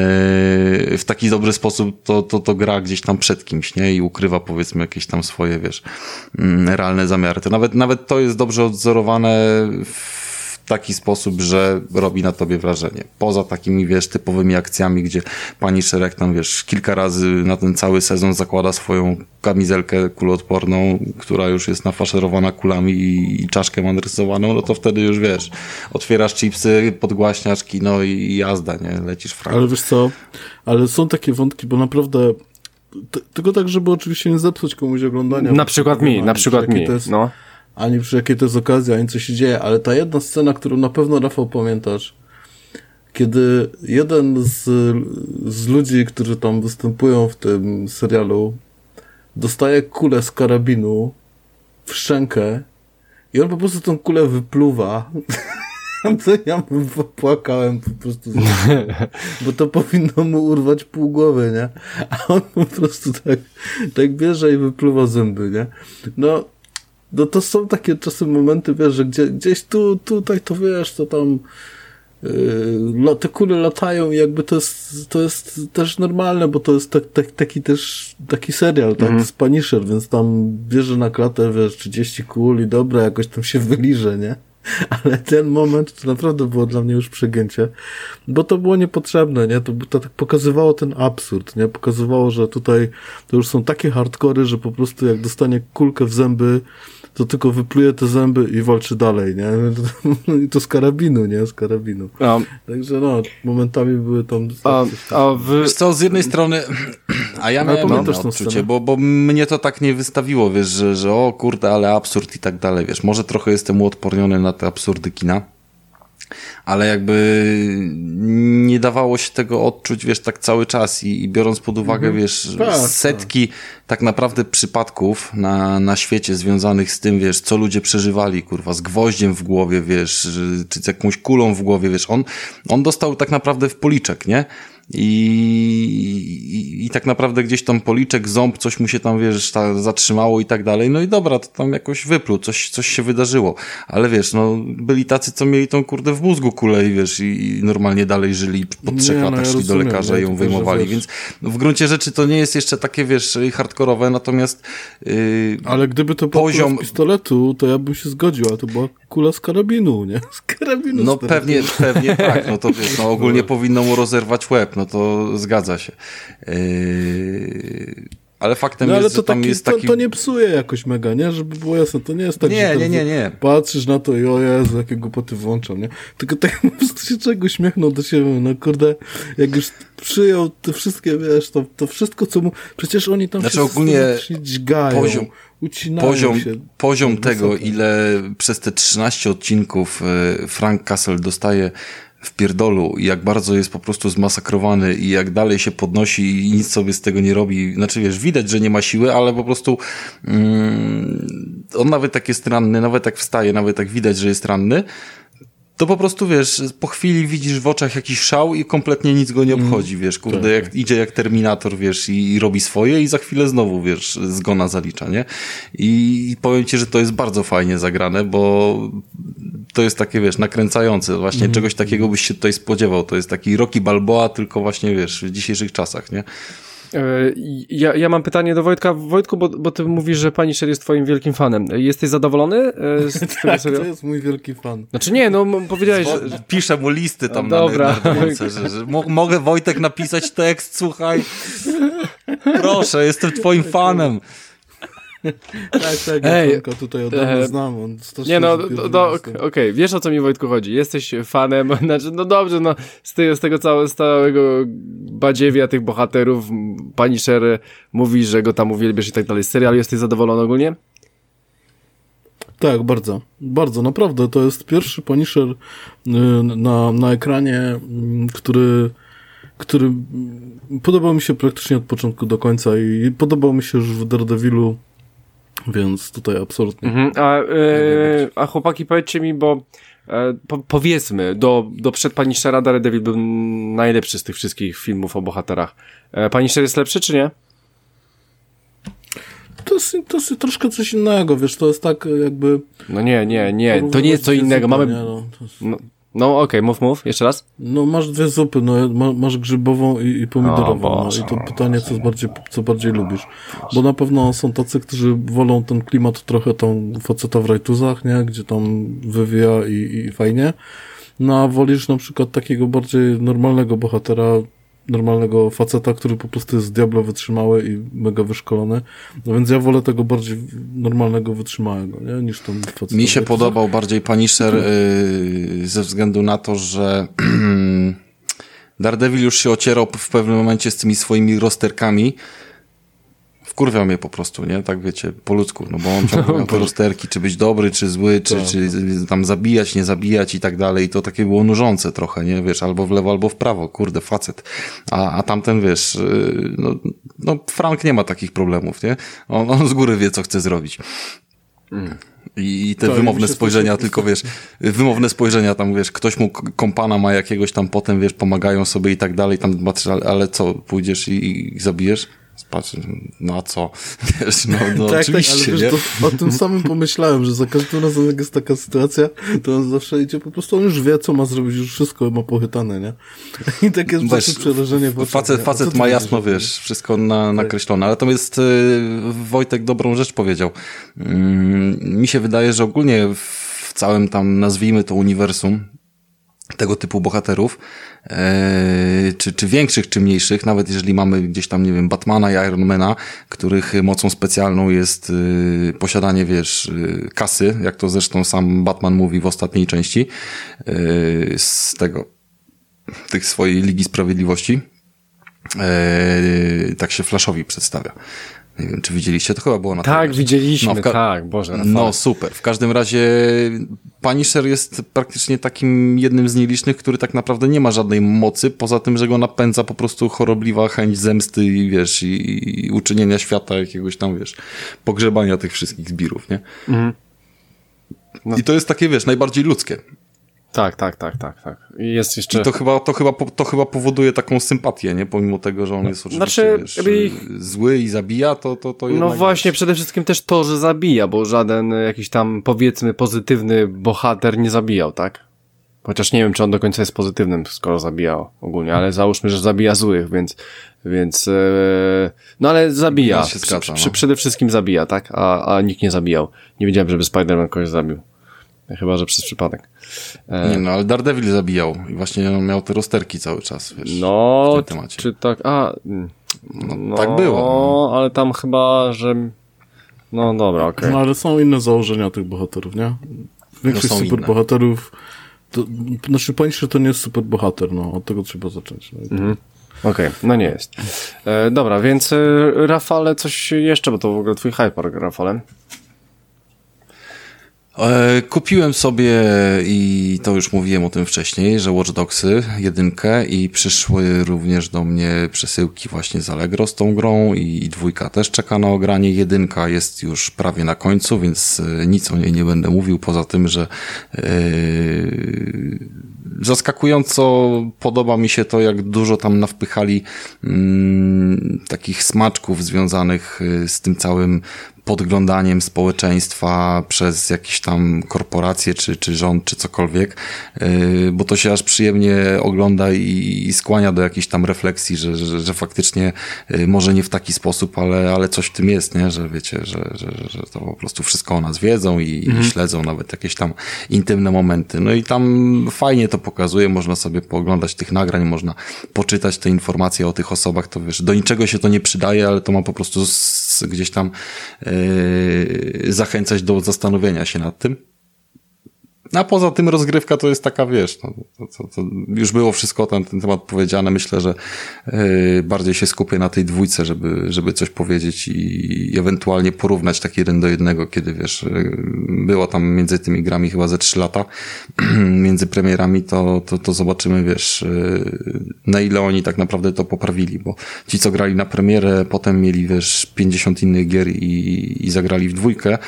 Speaker 2: w taki dobry sposób to, to, to gra gdzieś tam przed kimś, nie? I ukrywa, powiedzmy, jakieś tam swoje, wiesz, mm, realne zamiary. To nawet, nawet to jest dobrze odzorowane w taki sposób, że robi na tobie wrażenie. Poza takimi, wiesz, typowymi akcjami, gdzie pani Szereg tam, wiesz, kilka razy na ten cały sezon zakłada swoją kamizelkę kuloodporną, która już jest nafaszerowana kulami i, i czaszkę ma narysowaną, no to wtedy już, wiesz, otwierasz chipsy, podgłaśniasz kino i, i jazda, nie? Lecisz w
Speaker 3: Ale wiesz co, ale są takie wątki, bo naprawdę t- tylko tak, żeby oczywiście nie zepsuć komuś oglądania.
Speaker 1: Na przykład mi, na
Speaker 3: Przy
Speaker 1: przykład mi,
Speaker 3: To jest,
Speaker 1: no.
Speaker 3: Ani przy jakiej to jest okazja, ani co się dzieje, ale ta jedna scena, którą na pewno Rafał pamiętasz, kiedy jeden z, z ludzi, którzy tam występują w tym serialu, dostaje kulę z karabinu w szczękę i on po prostu tą kulę wypluwa. To ja płakałem po prostu. Bo to powinno mu urwać pół głowy, nie? A on po prostu tak, tak bierze i wypluwa zęby, nie? No, no to są takie czasem momenty, wiesz, że gdzie, gdzieś tu, tutaj to wiesz, to tam yy, te kule latają i jakby to jest, to jest też normalne, bo to jest tak, tak, taki też taki serial, tak, z Punisher, więc tam bierze na klatę, wiesz, 30 kul i dobra, jakoś tam się wyliże, nie? Ale ten moment to naprawdę było dla mnie już przegięcie, bo to było niepotrzebne, nie? To, to tak pokazywało ten absurd, nie? Pokazywało, że tutaj to już są takie hardkory, że po prostu jak dostanie kulkę w zęby, to tylko wypluje te zęby i walczy dalej, nie? I to z karabinu, nie? Z karabinu.
Speaker 1: A,
Speaker 3: Także no, momentami były tam...
Speaker 1: a, a w...
Speaker 2: Wiesz co, z jednej strony, a ja miałem inne
Speaker 3: tą
Speaker 2: odczucie, bo, bo mnie to tak nie wystawiło, wiesz, że, że o kurde, ale absurd i tak dalej, wiesz, może trochę jestem uodporniony na te absurdy kina, ale jakby nie dawało się tego odczuć, wiesz, tak cały czas i, i biorąc pod uwagę, wiesz,
Speaker 3: Tak,
Speaker 2: setki tak naprawdę przypadków na, na świecie związanych z tym, wiesz, co ludzie przeżywali, kurwa, z gwoździem w głowie, wiesz, czy z jakąś kulą w głowie, wiesz, on, on dostał tak naprawdę w policzek, nie? I, i, tak naprawdę gdzieś tam policzek, ząb, coś mu się tam, wiesz, ta, zatrzymało i tak dalej, no i dobra, to tam jakoś wypluł, coś, coś się wydarzyło, ale wiesz, no, byli tacy, co mieli tą kurde w mózgu kulę i wiesz, i, i normalnie dalej żyli, po trzech
Speaker 3: Nie, no,
Speaker 2: latach
Speaker 3: ja
Speaker 2: szli
Speaker 3: rozumiem,
Speaker 2: do lekarza
Speaker 3: nie,
Speaker 2: i ją wyjmowali,
Speaker 3: wiesz-
Speaker 2: więc w gruncie rzeczy to nie jest jeszcze takie, wiesz, hardkorowe, natomiast yy,
Speaker 3: Ale gdyby to była
Speaker 2: Poziom-
Speaker 3: z pistoletu, to ja bym się zgodził, ale to była kula z karabinu, nie? Z karabinu.
Speaker 2: No
Speaker 3: stary.
Speaker 2: pewnie, pewnie tak, no to wiesz, no ogólnie powinno mu rozerwać łeb, no to zgadza się. Yy, ale faktem
Speaker 3: No ale
Speaker 2: jest,
Speaker 3: to,
Speaker 2: że tam
Speaker 3: taki,
Speaker 2: jest
Speaker 3: to,
Speaker 2: taki...
Speaker 3: to nie psuje jakoś mega, nie? Żeby było jasne, to nie jest tak,
Speaker 2: Nie,
Speaker 3: że
Speaker 2: nie, nie, nie.
Speaker 3: patrzysz na to i o Jezu, jakie głupoty włączam, nie? Tylko tak po prostu się czego uśmiechnął do siebie, no kurde, jak już przyjął te wszystkie, wiesz, to, to wszystko, co mu, przecież oni tam
Speaker 2: Znaczy
Speaker 3: wszyscy
Speaker 2: ogólnie
Speaker 3: dźgają,
Speaker 2: poziom-
Speaker 3: ucinają
Speaker 2: Poziom,
Speaker 3: się.
Speaker 2: poziom
Speaker 3: tak
Speaker 2: tego, ile przez te 13 odcinków e, Frank Castle dostaje w pierdolu jak bardzo jest po prostu zmasakrowany i jak dalej się podnosi i nic sobie z tego nie robi. Znaczy wiesz, widać, że nie ma siły, ale po prostu mm, on nawet jak jest ranny, nawet jak wstaje, nawet jak widać, że jest ranny, to po prostu wiesz, po chwili widzisz w oczach jakiś szał i kompletnie nic go nie obchodzi, wiesz, kurde, jak idzie jak Terminator, wiesz, i, i robi swoje i za chwilę znowu, wiesz, zgona zalicza, nie? I, I powiem ci, że to jest bardzo fajnie zagrane, bo to jest takie, wiesz, nakręcające, właśnie czegoś takiego byś się tutaj spodziewał, to jest taki Rocky Balboa, tylko właśnie, wiesz, w dzisiejszych czasach, nie?
Speaker 1: E, Ja, ja mam pytanie do Wojtka. Wojtku, bo, bo ty mówisz, że Punisher jest twoim wielkim fanem. Jesteś zadowolony e, z tego
Speaker 3: Tak, to
Speaker 1: serialu?
Speaker 3: jest mój wielki fan.
Speaker 1: Znaczy nie, no powiedziałeś, że...
Speaker 2: Piszę mu listy tam
Speaker 1: No dobra.
Speaker 2: na, na dworce, że, że mo mogę Wojtek napisać tekst, słuchaj. Proszę, jestem twoim fanem.
Speaker 3: Tak, tak,
Speaker 1: Ej,
Speaker 3: ja tutaj od dawna
Speaker 1: e,
Speaker 3: znam, on
Speaker 1: Nie no, do, do, okej, wiesz o co mi Wojtku chodzi. Jesteś fanem, znaczy, no dobrze, no z tego, z tego całego, całego badziewia tych bohaterów, m, Punisher mówi, że go tam uwielbiasz i tak dalej. Serial jesteś zadowolony ogólnie?
Speaker 3: Tak, bardzo. Bardzo, naprawdę. To jest pierwszy Punisher y, na, na ekranie, mm, który, który mm, podobał mi się praktycznie od początku do końca i podobał mi się już w Daredevilu, więc tutaj absolutnie.
Speaker 1: Mhm. A, e, a chłopaki, powiedzcie mi, bo e, po, powiedzmy, do, do przed Punishera Daredevil był najlepszy z tych wszystkich filmów o bohaterach. E, Punisher jest lepszy, czy nie?
Speaker 3: To, jest, to jest troszkę coś innego, wiesz, to jest tak jakby...
Speaker 1: No nie, nie, nie, to nie jest co innego. Mamy...
Speaker 3: No, jest,
Speaker 1: No, okej, mów, mów, jeszcze raz.
Speaker 3: no masz dwie zupy, no, ma, masz grzybową i, i pomidorową, no,
Speaker 1: Boże,
Speaker 3: i to pytanie, co bardziej, co bardziej lubisz. Bo na pewno są tacy, którzy wolą ten klimat trochę tam faceta w rajtuzach, nie, gdzie tam wywija i, i fajnie. No a wolisz na przykład takiego bardziej normalnego bohatera, normalnego faceta, który po prostu jest diablo wytrzymały i mega wyszkolony. No więc ja wolę tego bardziej normalnego, wytrzymałego, nie, niż ten facet.
Speaker 2: Mi się podobał bardziej Punisher yy, ze względu na to, że Daredevil już się ocierał w pewnym momencie z tymi swoimi rozterkami. Wkurwiał mnie po prostu, nie? Tak wiecie, po ludzku, no bo on ciągle miał te rozterki, czy być dobry, czy zły, czy, czy tam zabijać, nie zabijać i tak dalej. I to takie było nużące trochę, nie? Wiesz, albo w lewo, albo w prawo, kurde, facet. A, a tamten, wiesz, yy, no, no Frank nie ma takich problemów, nie? On, on z góry wie, co chce zrobić. I, i te
Speaker 3: Tak,
Speaker 2: wymowne
Speaker 3: się
Speaker 2: spojrzenia,
Speaker 3: to-
Speaker 2: tylko wiesz, wymowne spojrzenia, tam wiesz, ktoś mu kompana ma jakiegoś tam potem, wiesz, pomagają sobie i tak dalej, tam patrzysz, ale, ale co, pójdziesz i, i zabijesz? Patrz, no a co? Wiesz, no, no
Speaker 3: tak,
Speaker 2: oczywiście,
Speaker 3: tak, ale wiesz, to, o tym samym pomyślałem, że za każdym razem jak jest taka sytuacja, to on zawsze idzie, po prostu on już wie, co ma zrobić, już wszystko ma pochytane, nie? I takie jest
Speaker 2: Wiesz,
Speaker 3: właśnie przerażenie
Speaker 2: Facet, facet
Speaker 3: ty
Speaker 2: ma jasno,
Speaker 3: że-
Speaker 2: wiesz, wszystko na, nakreślone, ale to jest, y, Wojtek dobrą rzecz powiedział. Mm, Mi się wydaje, że ogólnie w całym tam, nazwijmy to uniwersum, tego typu bohaterów, e, czy, czy większych, czy mniejszych, nawet jeżeli mamy gdzieś tam, nie wiem, Batmana i Ironmana, których mocą specjalną jest y, posiadanie, wiesz, y, kasy, jak to zresztą sam Batman mówi w ostatniej części, z tego, tych swojej Ligi Sprawiedliwości. Tak się Flashowi przedstawia. Nie wiem, czy widzieliście, to chyba było na
Speaker 1: Tak,
Speaker 2: trailerze.
Speaker 1: widzieliśmy,
Speaker 2: No,
Speaker 1: tak, Boże. Rafale.
Speaker 2: No super. W każdym razie Punisher jest praktycznie takim jednym z nielicznych, który tak naprawdę nie ma żadnej mocy, poza tym, że go napędza po prostu chorobliwa chęć zemsty i wiesz, i, i uczynienia świata jakiegoś tam, wiesz, pogrzebania tych wszystkich zbirów, nie?
Speaker 1: Mhm. No.
Speaker 2: I to jest takie, wiesz, najbardziej ludzkie.
Speaker 1: Tak, tak, tak, tak, tak. I jest jeszcze...
Speaker 2: I to chyba, to, chyba, to chyba powoduje taką sympatię, nie? Pomimo tego, że on jest oczywiście
Speaker 1: Znaczy,
Speaker 2: wiesz,
Speaker 1: ich-
Speaker 2: zły i zabija, to, to, to
Speaker 1: No właśnie, przede wszystkim też to, że zabija, bo żaden e, jakiś tam powiedzmy pozytywny bohater nie zabijał, tak? Chociaż nie wiem, czy on do końca jest pozytywnym, skoro zabijał ogólnie, ale załóżmy, że zabija złych, więc, więc, e, no ale zabija.
Speaker 2: Ja się zgadzam,
Speaker 1: Przy-
Speaker 2: no.
Speaker 1: przy- przede wszystkim zabija, tak? A, a nikt nie zabijał. Nie widziałem, żeby Spider-Man kogoś zabił. Chyba, że przez przypadek. E,
Speaker 2: Nie no, ale Daredevil zabijał i właśnie on miał te rozterki cały czas, wiesz,
Speaker 1: no,
Speaker 2: w tym temacie.
Speaker 1: czy tak, a, mm, no,
Speaker 2: tak było, no.
Speaker 1: ale tam chyba, że, no dobra, okej.
Speaker 3: No ale są inne założenia tych bohaterów, nie? Większość
Speaker 2: No
Speaker 3: superbohaterów, to, znaczy Punisher to nie jest superbohater, no, od tego trzeba zacząć. No, to-
Speaker 1: Mhm. Okej, no nie jest. E, dobra, więc e, Rafale, coś jeszcze, bo to w ogóle twój hyper, Rafale.
Speaker 2: E, Kupiłem sobie i to już mówiłem o tym wcześniej, że Watch Dogsy jedynkę i przyszły również do mnie przesyłki właśnie z Allegro z tą grą i, i dwójka też czeka na ogranie. Jedynka jest już prawie na końcu, więc e, nic o niej nie będę mówił, poza tym, że e, zaskakująco podoba mi się to, jak dużo tam nawpychali mm, takich smaczków związanych z tym całym podglądaniem społeczeństwa przez jakieś tam korporacje, czy, czy rząd, czy cokolwiek, yy, bo to się aż przyjemnie ogląda i, i skłania do jakiejś tam refleksji, że, że, że faktycznie yy, może nie w taki sposób, ale, ale coś w tym jest, nie? że wiecie, że, że, że to po prostu wszystko o nas wiedzą i, i śledzą nawet jakieś tam intymne momenty. No i tam fajnie to pokazuje, można sobie pooglądać tych nagrań, można poczytać te informacje o tych osobach, to wiesz, do niczego się to nie przydaje, ale to ma po prostu gdzieś tam yy, zachęcać do zastanowienia się nad tym. A poza tym rozgrywka to jest taka, wiesz, no, to, to, to już było wszystko na ten temat powiedziane. Myślę, że yy, bardziej się skupię na tej dwójce, żeby, żeby coś powiedzieć i ewentualnie porównać tak jeden do jednego, kiedy wiesz, yy, tam między tymi grami chyba ze trzy lata, między premierami, to, to, to zobaczymy, wiesz, yy, na ile oni tak naprawdę to poprawili, bo ci, co grali na premierę, potem mieli, wiesz, 50 innych gier i, i zagrali w dwójkę,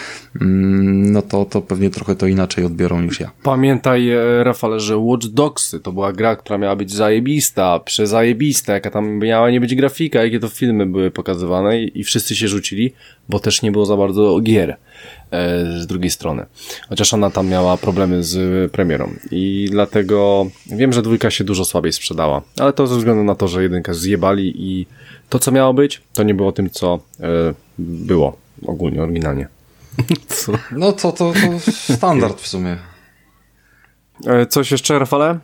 Speaker 2: mm, no to, to pewnie trochę to inaczej odbiorą niż ja.
Speaker 1: Pamiętaj, e, Rafale, że Watch Dogsy to była gra, która miała być zajebista, przezajebista, jaka tam miała nie być grafika, jakie to filmy były pokazywane i, i wszyscy się rzucili, bo też nie było za bardzo gier e, z drugiej strony. Chociaż ona tam miała problemy z premierą i dlatego wiem, że dwójka się dużo słabiej sprzedała, ale to ze względu na to, że jedynkę zjebali i to, co miało być, to nie było tym, co e, było ogólnie, oryginalnie.
Speaker 3: Co?
Speaker 2: No to, to, to standard w sumie.
Speaker 1: E, coś jeszcze, Rafale?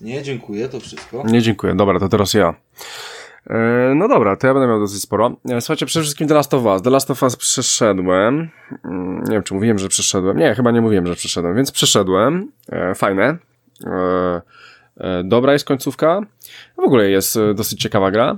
Speaker 2: Nie, dziękuję, to wszystko.
Speaker 1: Nie, dziękuję. Dobra, to teraz ja. E, No dobra, to ja będę miał dosyć sporo. E, Słuchajcie, przede wszystkim The Last of Us. The Last of Us przeszedłem. Mm, Nie wiem, czy mówiłem, że przeszedłem. Nie, chyba nie mówiłem, że przeszedłem, więc przeszedłem. Fajne. Dobra jest końcówka. W ogóle jest dosyć ciekawa gra.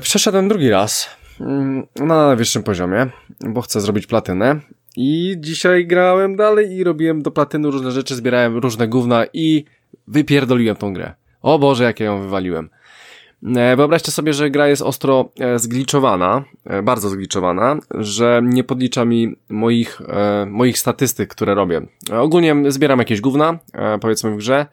Speaker 1: Przeszedłem drugi raz. mm, Na najwyższym poziomie, bo chcę zrobić platynę. I dzisiaj grałem dalej i robiłem do platyny różne rzeczy, zbierałem różne gówna i wypierdoliłem tą grę. O Boże, jak ja ją wywaliłem. E, Wyobraźcie sobie, że gra jest ostro e, zgliczowana, e, bardzo zgliczowana, że nie podlicza mi moich, moich statystyk, które robię. Ogólnie zbieram jakieś gówna, powiedzmy w grze,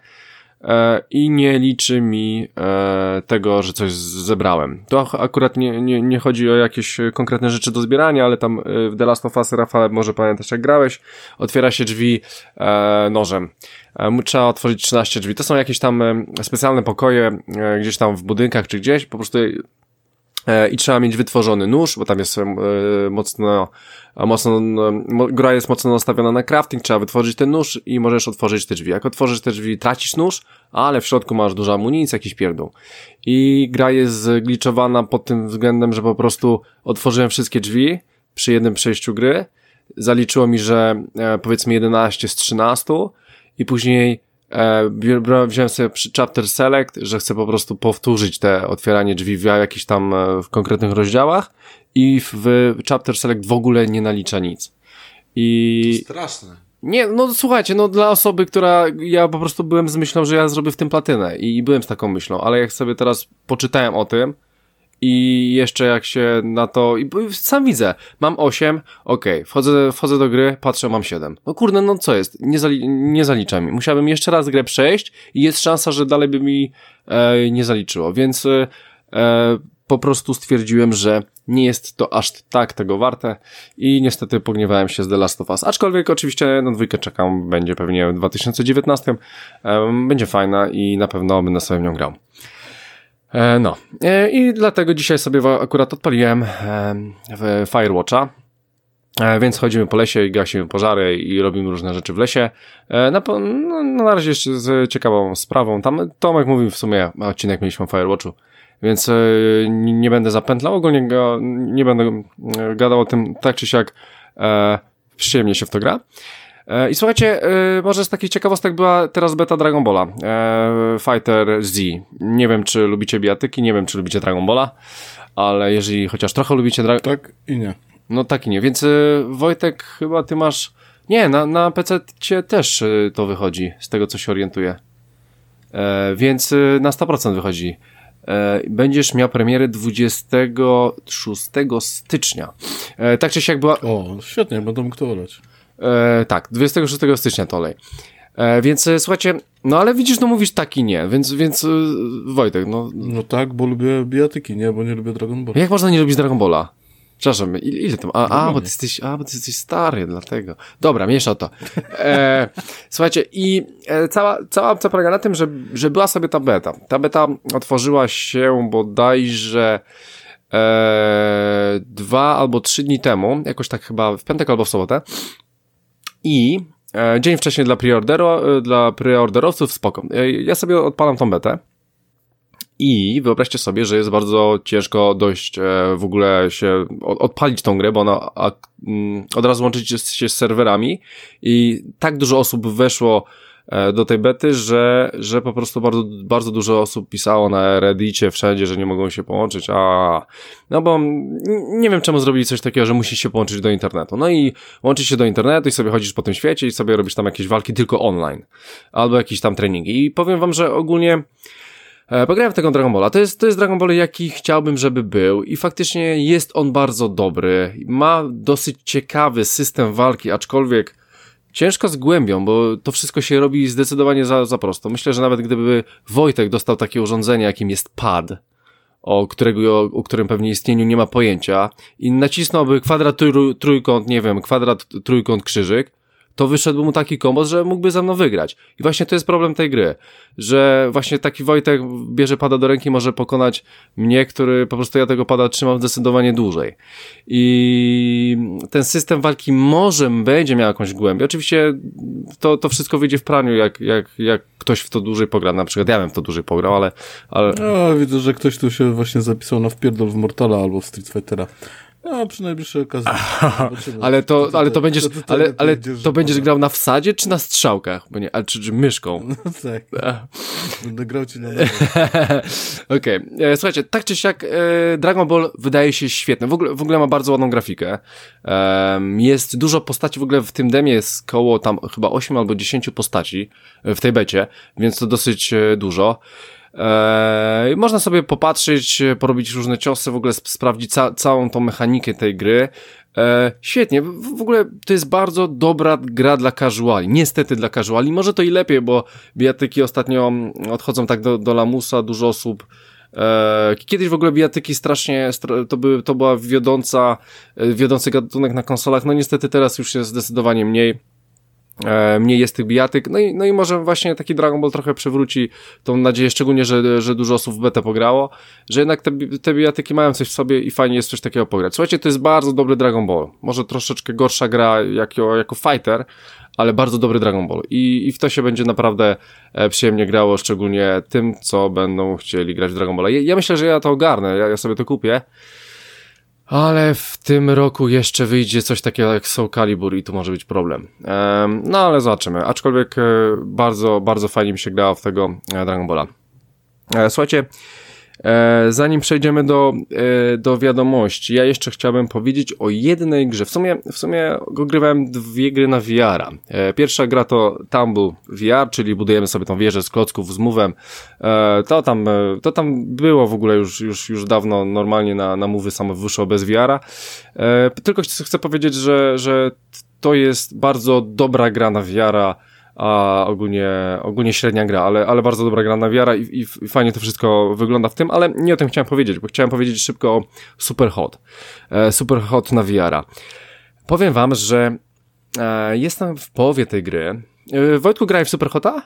Speaker 1: i nie liczy mi e, tego, że coś zebrałem. To akurat nie, nie, nie chodzi o jakieś e, konkretne rzeczy do zbierania, ale tam e, w The Last of Us, Rafał, może pamiętasz jak grałeś, otwiera się drzwi e, nożem. E, Trzeba otworzyć 13 drzwi. To są jakieś tam e, specjalne pokoje, e, gdzieś tam w budynkach czy gdzieś, po prostu E, i trzeba mieć wytworzony nóż, bo tam jest e, mocno, mocno, e, mo, gra jest mocno nastawiona na crafting, trzeba wytworzyć ten nóż i możesz otworzyć te drzwi. Jak otworzysz te drzwi, tracisz nóż, ale w środku masz dużo amunicji, jakiś pierdół. I gra jest zgliczowana pod tym względem, że po prostu otworzyłem wszystkie drzwi przy jednym przejściu gry, zaliczyło mi, że e, powiedzmy 11 z 13 i później e, wziąłem sobie przy chapter select, że chcę po prostu powtórzyć te otwieranie drzwi w jakichś tam e, w konkretnych rozdziałach i w, chapter select w ogóle nie nalicza nic. I
Speaker 2: Straszne.
Speaker 1: nie, no słuchajcie, no dla osoby, która, ja po prostu byłem z myślą, że ja zrobię w tym platynę i byłem z taką myślą, ale jak sobie teraz poczytałem o tym i jeszcze jak się na to, i sam widzę, mam 8, okej, okay, wchodzę, wchodzę do gry, patrzę, mam 7. No kurde, no co jest, nie, zali nie zalicza mi. Musiałbym jeszcze raz grę przejść i jest szansa, że dalej by mi e, nie zaliczyło, więc e, po prostu stwierdziłem, że nie jest to aż tak tego warte i niestety pogniewałem się z The Last of Us. Aczkolwiek oczywiście na dwójkę czekam, będzie pewnie w 2019, e, będzie fajna i na pewno będę sobie w nią grał. E, no e, i dlatego dzisiaj sobie akurat odpaliłem w Firewatcha. Więc chodzimy po lesie i gasimy pożary i robimy różne rzeczy w lesie. Na, no, na razie jeszcze z ciekawą sprawą. Tam Tomek mówił w sumie, odcinek mieliśmy o Firewatchu więc e, nie będę zapętlał, ogólnie nie będę e, gadał o tym tak czy siak, e, przyjemnie się w to gra. I słuchajcie, może z takich ciekawostek była teraz beta Dragon Balla, Fighter Z. Nie wiem, czy lubicie biatyki, nie wiem, czy lubicie Dragon Balla, ale jeżeli chociaż trochę lubicie Dragon...
Speaker 3: Tak i nie.
Speaker 1: No tak i nie, więc Wojtek, chyba ty masz... Nie, na, na PC też to wychodzi, z tego co się orientuję. Więc na 100% wychodzi. E, będziesz miał premierę 26 stycznia. E, tak czy siak była...
Speaker 3: O, świetnie, będę mógł to oleć.
Speaker 1: E, tak, 26 stycznia to olej. E, więc e, słuchajcie, no ale widzisz, no mówisz tak i nie, więc, więc Wojtek, no...
Speaker 3: No tak, bo lubię bijatyki, nie, bo nie lubię Dragon Ball.
Speaker 1: Jak można nie lubić Dragon Balla? Przepraszam, ile, ile tam? A, a, bo ty jesteś, a, bo ty jesteś stary, dlatego. Dobra, mniejsza o to. E, słuchajcie, i e, cała, cała opcja polega na tym, że, że była sobie ta beta. Ta beta otworzyła się bodajże e, dwa albo trzy dni temu, jakoś tak chyba w piątek albo w sobotę. I e, dzień wcześniej dla, preordero, dla preorderowców spoko. E, ja sobie odpalam tą betę. I wyobraźcie sobie, że jest bardzo ciężko dość e, w ogóle się odpalić tą grę, bo ona mm, od razu łączyć się z serwerami i tak dużo osób weszło e, do tej bety, że, że po prostu bardzo, bardzo dużo osób pisało na Reddicie wszędzie, że nie mogą się połączyć, a no bo nie wiem czemu zrobili coś takiego, że musisz się połączyć do internetu. No i łączysz się do internetu i sobie chodzisz po tym świecie i sobie robisz tam jakieś walki tylko online. Albo jakieś tam treningi. I powiem wam, że ogólnie E, pograłem w tego Dragon Balla. To jest, to jest Dragon Ball, jaki chciałbym, żeby był i faktycznie jest on bardzo dobry. Ma dosyć ciekawy system walki, aczkolwiek ciężko z głębią, bo to wszystko się robi zdecydowanie za, za prosto. Myślę, że nawet gdyby Wojtek dostał takie urządzenie, jakim jest pad, o, którego, o, o którym pewnie istnieniu nie ma pojęcia i nacisnąłby kwadrat trójkąt, nie wiem, kwadrat trójkąt krzyżyk, to wyszedł mu taki kombos, że mógłby ze mną wygrać. I właśnie to jest problem tej gry, że właśnie taki Wojtek bierze pada do ręki, może pokonać mnie, który po prostu ja tego pada trzymam zdecydowanie dłużej. I ten system walki może będzie miał jakąś głębię. Oczywiście to, to wszystko wyjdzie w praniu, jak, jak, jak ktoś w to dłużej pogra. Na przykład ja bym w to dłużej pograł, ale... ale...
Speaker 3: Widzę, że ktoś tu się właśnie zapisał na wpierdol w Mortala albo w Street Fightera. No, przy najbliższej okazji.
Speaker 1: ale to, ale to będziesz, ale, ale to będziesz grał na wsadzie czy na strzałkach? Bo nie, ale czy, czy myszką?
Speaker 3: No tak. Będę grał ci na
Speaker 1: Okej. Okay. E, słuchajcie, tak czy siak e, Dragon Ball wydaje się świetny. W ogóle, w ogóle ma bardzo ładną grafikę. E, jest dużo postaci, w ogóle w tym demie jest koło tam chyba 8 albo 10 postaci w tej becie, więc to dosyć e, dużo. Eee, można sobie popatrzeć, porobić różne ciosy, w ogóle sprawdzić ca całą tą mechanikę tej gry. Eee, świetnie, w, w ogóle to jest bardzo dobra gra dla casuali. Niestety dla casuali, może to i lepiej, bo bijatyki ostatnio odchodzą tak do, do lamusa, dużo osób eee, Kiedyś w ogóle bijatyki strasznie, to, by, to była wiodąca, e, wiodący gatunek na konsolach, no niestety teraz już jest zdecydowanie mniej e, mniej jest tych bijatyk, no i, no i może właśnie taki Dragon Ball trochę przywróci tą nadzieję, szczególnie, że, że dużo osób w betę pograło, że jednak te, te bijatyki mają coś w sobie i fajnie jest coś takiego pograć. Słuchajcie, to jest bardzo dobry Dragon Ball. Może troszeczkę gorsza gra jako, jako fighter, ale bardzo dobry Dragon Ball I, i w to się będzie naprawdę e, przyjemnie grało, szczególnie tym, co będą chcieli grać w Dragon Ball. Ja, ja myślę, że ja to ogarnę, ja, ja sobie to kupię, ale w tym roku jeszcze wyjdzie coś takiego jak Soul Calibur i tu może być problem. no ale zobaczymy. Aczkolwiek e, bardzo, bardzo fajnie mi się grało w tego e, Dragon Balla. E, słuchajcie, zanim przejdziemy do, e, do wiadomości, ja jeszcze chciałbym powiedzieć o jednej grze. W sumie, w sumie ogrywałem dwie gry na VR-a. E, pierwsza gra to Tumble VR, czyli budujemy sobie tą wieżę z klocków z mówem. E, to tam, e, to tam było w ogóle już, już, już dawno normalnie na, na mówy samo wyszło bez VR-a. E, tylko chcę powiedzieć, że, że to jest bardzo dobra gra na VR-a a ogólnie, ogólnie średnia gra, ale, ale bardzo dobra gra na wiara i, i, fajnie to wszystko wygląda w tym, ale nie o tym chciałem powiedzieć, bo chciałem powiedzieć szybko o Superhot. E, Superhot na wiara. Powiem wam, że e, jestem w połowie tej gry. E, Wojtku, grałeś w Superhota?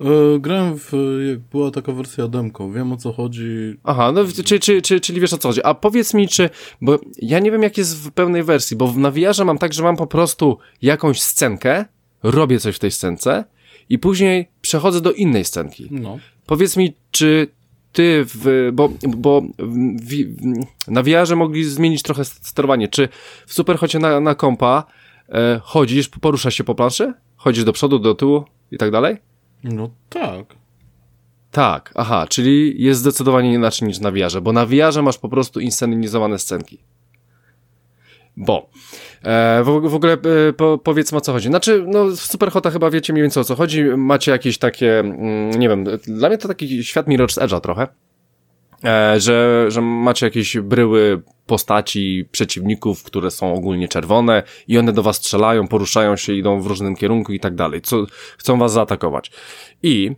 Speaker 3: E, grałem w, jak była taka wersja demką, wiem o co chodzi.
Speaker 1: Aha, no czy, czy, czy, czyli wiesz o co chodzi. A powiedz mi, czy, bo ja nie wiem jak jest w pełnej wersji, bo w nawijarze mam tak, że mam po prostu jakąś scenkę, robię coś w tej scence i później przechodzę do innej scenki.
Speaker 3: No.
Speaker 1: Powiedz mi, czy ty w, bo, bo w, na VR mogli zmienić trochę sterowanie. Czy w Superchocie na, na kompa e, chodzisz, poruszasz się po planszy? Chodzisz do przodu, do tyłu i tak dalej?
Speaker 3: No tak.
Speaker 1: Tak, aha, czyli jest zdecydowanie inaczej niż na VR, bo na VR masz po prostu inscenizowane scenki. Bo e, w, w, ogóle e, po, powiedzmy o co chodzi. Znaczy, no w Superhota chyba wiecie mniej więcej o co chodzi. Macie jakieś takie, mm, nie wiem, dla mnie to taki świat Mirror's Edge'a trochę. E, że, że macie jakieś bryły postaci przeciwników, które są ogólnie czerwone i one do was strzelają, poruszają się, idą w różnym kierunku i tak dalej. Co, chcą was zaatakować. I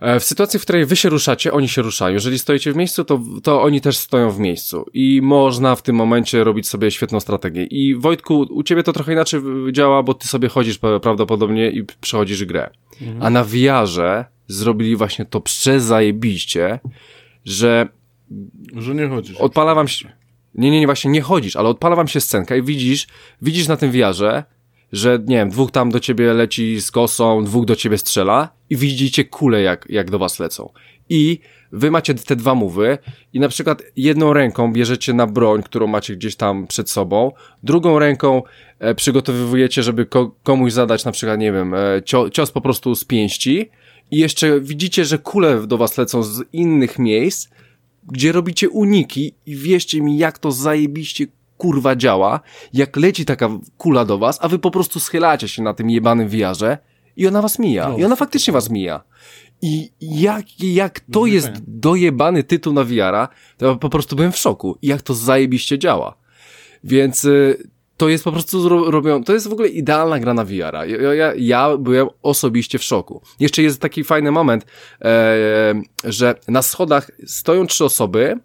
Speaker 1: w sytuacji, w której wy się ruszacie, oni się ruszają. Jeżeli stoicie w miejscu, to, to oni też stoją w miejscu. I można w tym momencie robić sobie świetną strategię. I Wojtku, u ciebie to trochę inaczej działa, bo ty sobie chodzisz prawdopodobnie i przechodzisz grę. Mhm. A na VR zrobili właśnie to przezajebiście, że...
Speaker 3: Że nie chodzisz.
Speaker 1: Odpala wam się... Nie, nie, nie, właśnie nie chodzisz, ale odpala wam się scenka i widzisz, widzisz na tym wiarze, że nie wiem, dwóch tam do ciebie leci z kosą, dwóch do ciebie strzela i widzicie kule jak, jak do was lecą. I wy macie te dwa mowy i na przykład jedną ręką bierzecie na broń, którą macie gdzieś tam przed sobą, drugą ręką e, przygotowujecie, żeby ko komuś zadać na przykład, nie wiem, e, cio cios po prostu z pięści i jeszcze widzicie, że kule do was lecą z innych miejsc, gdzie robicie uniki i wierzcie mi, jak to zajebiście kurwa działa, jak leci taka kula do was, a wy po prostu schylacie się na tym jebanym wiarze i ona was mija. No, I ona faktycznie was mija. I jak, jak to no, jest dojebany tytuł na VR-a, to ja po prostu byłem w szoku. I jak to zajebiście działa. Więc y, to jest po prostu robią, to jest w ogóle idealna gra na VR-a. Ja, ja, ja byłem osobiście w szoku. Jeszcze jest taki fajny moment, e, że na schodach stoją trzy osoby,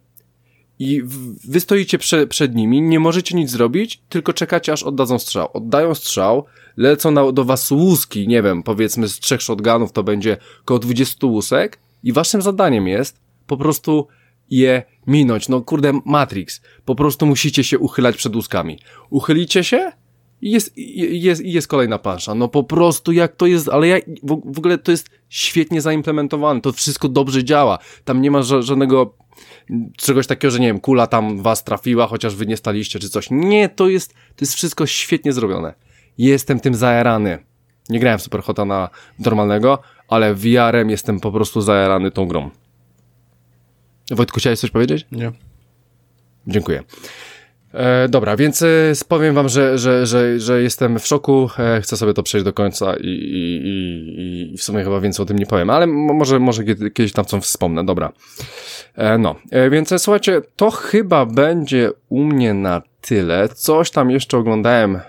Speaker 1: i wy stoicie prze, przed nimi, nie możecie nic zrobić, tylko czekacie aż oddadzą strzał. Oddają strzał, lecą na, do was łuski, nie wiem, powiedzmy z trzech shotgunów to będzie około 20 łusek i waszym zadaniem jest po prostu je minąć. No kurde, Matrix. Po prostu musicie się uchylać przed łuskami. Uchylicie się i jest, jest, jest kolejna plansza. No po prostu jak to jest, ale ja, w, w ogóle to jest świetnie zaimplementowane. To wszystko dobrze działa. Tam nie ma żadnego czegoś takiego, że nie wiem, kula tam was trafiła, chociaż wy nie staliście czy coś. Nie, to jest, to jest wszystko świetnie zrobione. Jestem tym zajarany. Nie grałem w Superhota na normalnego, ale VR-em jestem po prostu zajarany tą grą. Wojtku, chciałeś coś powiedzieć?
Speaker 3: Nie.
Speaker 1: Dziękuję. E, dobra, więc e, powiem wam, że, że, że, że jestem w szoku, e, chcę sobie to przejść do końca i, i, i, i w sumie chyba więcej o tym nie powiem, ale może, może kiedyś tam coś wspomnę, dobra. E, no, e, więc e, słuchajcie, to chyba będzie u mnie na tyle. Coś tam jeszcze oglądałem,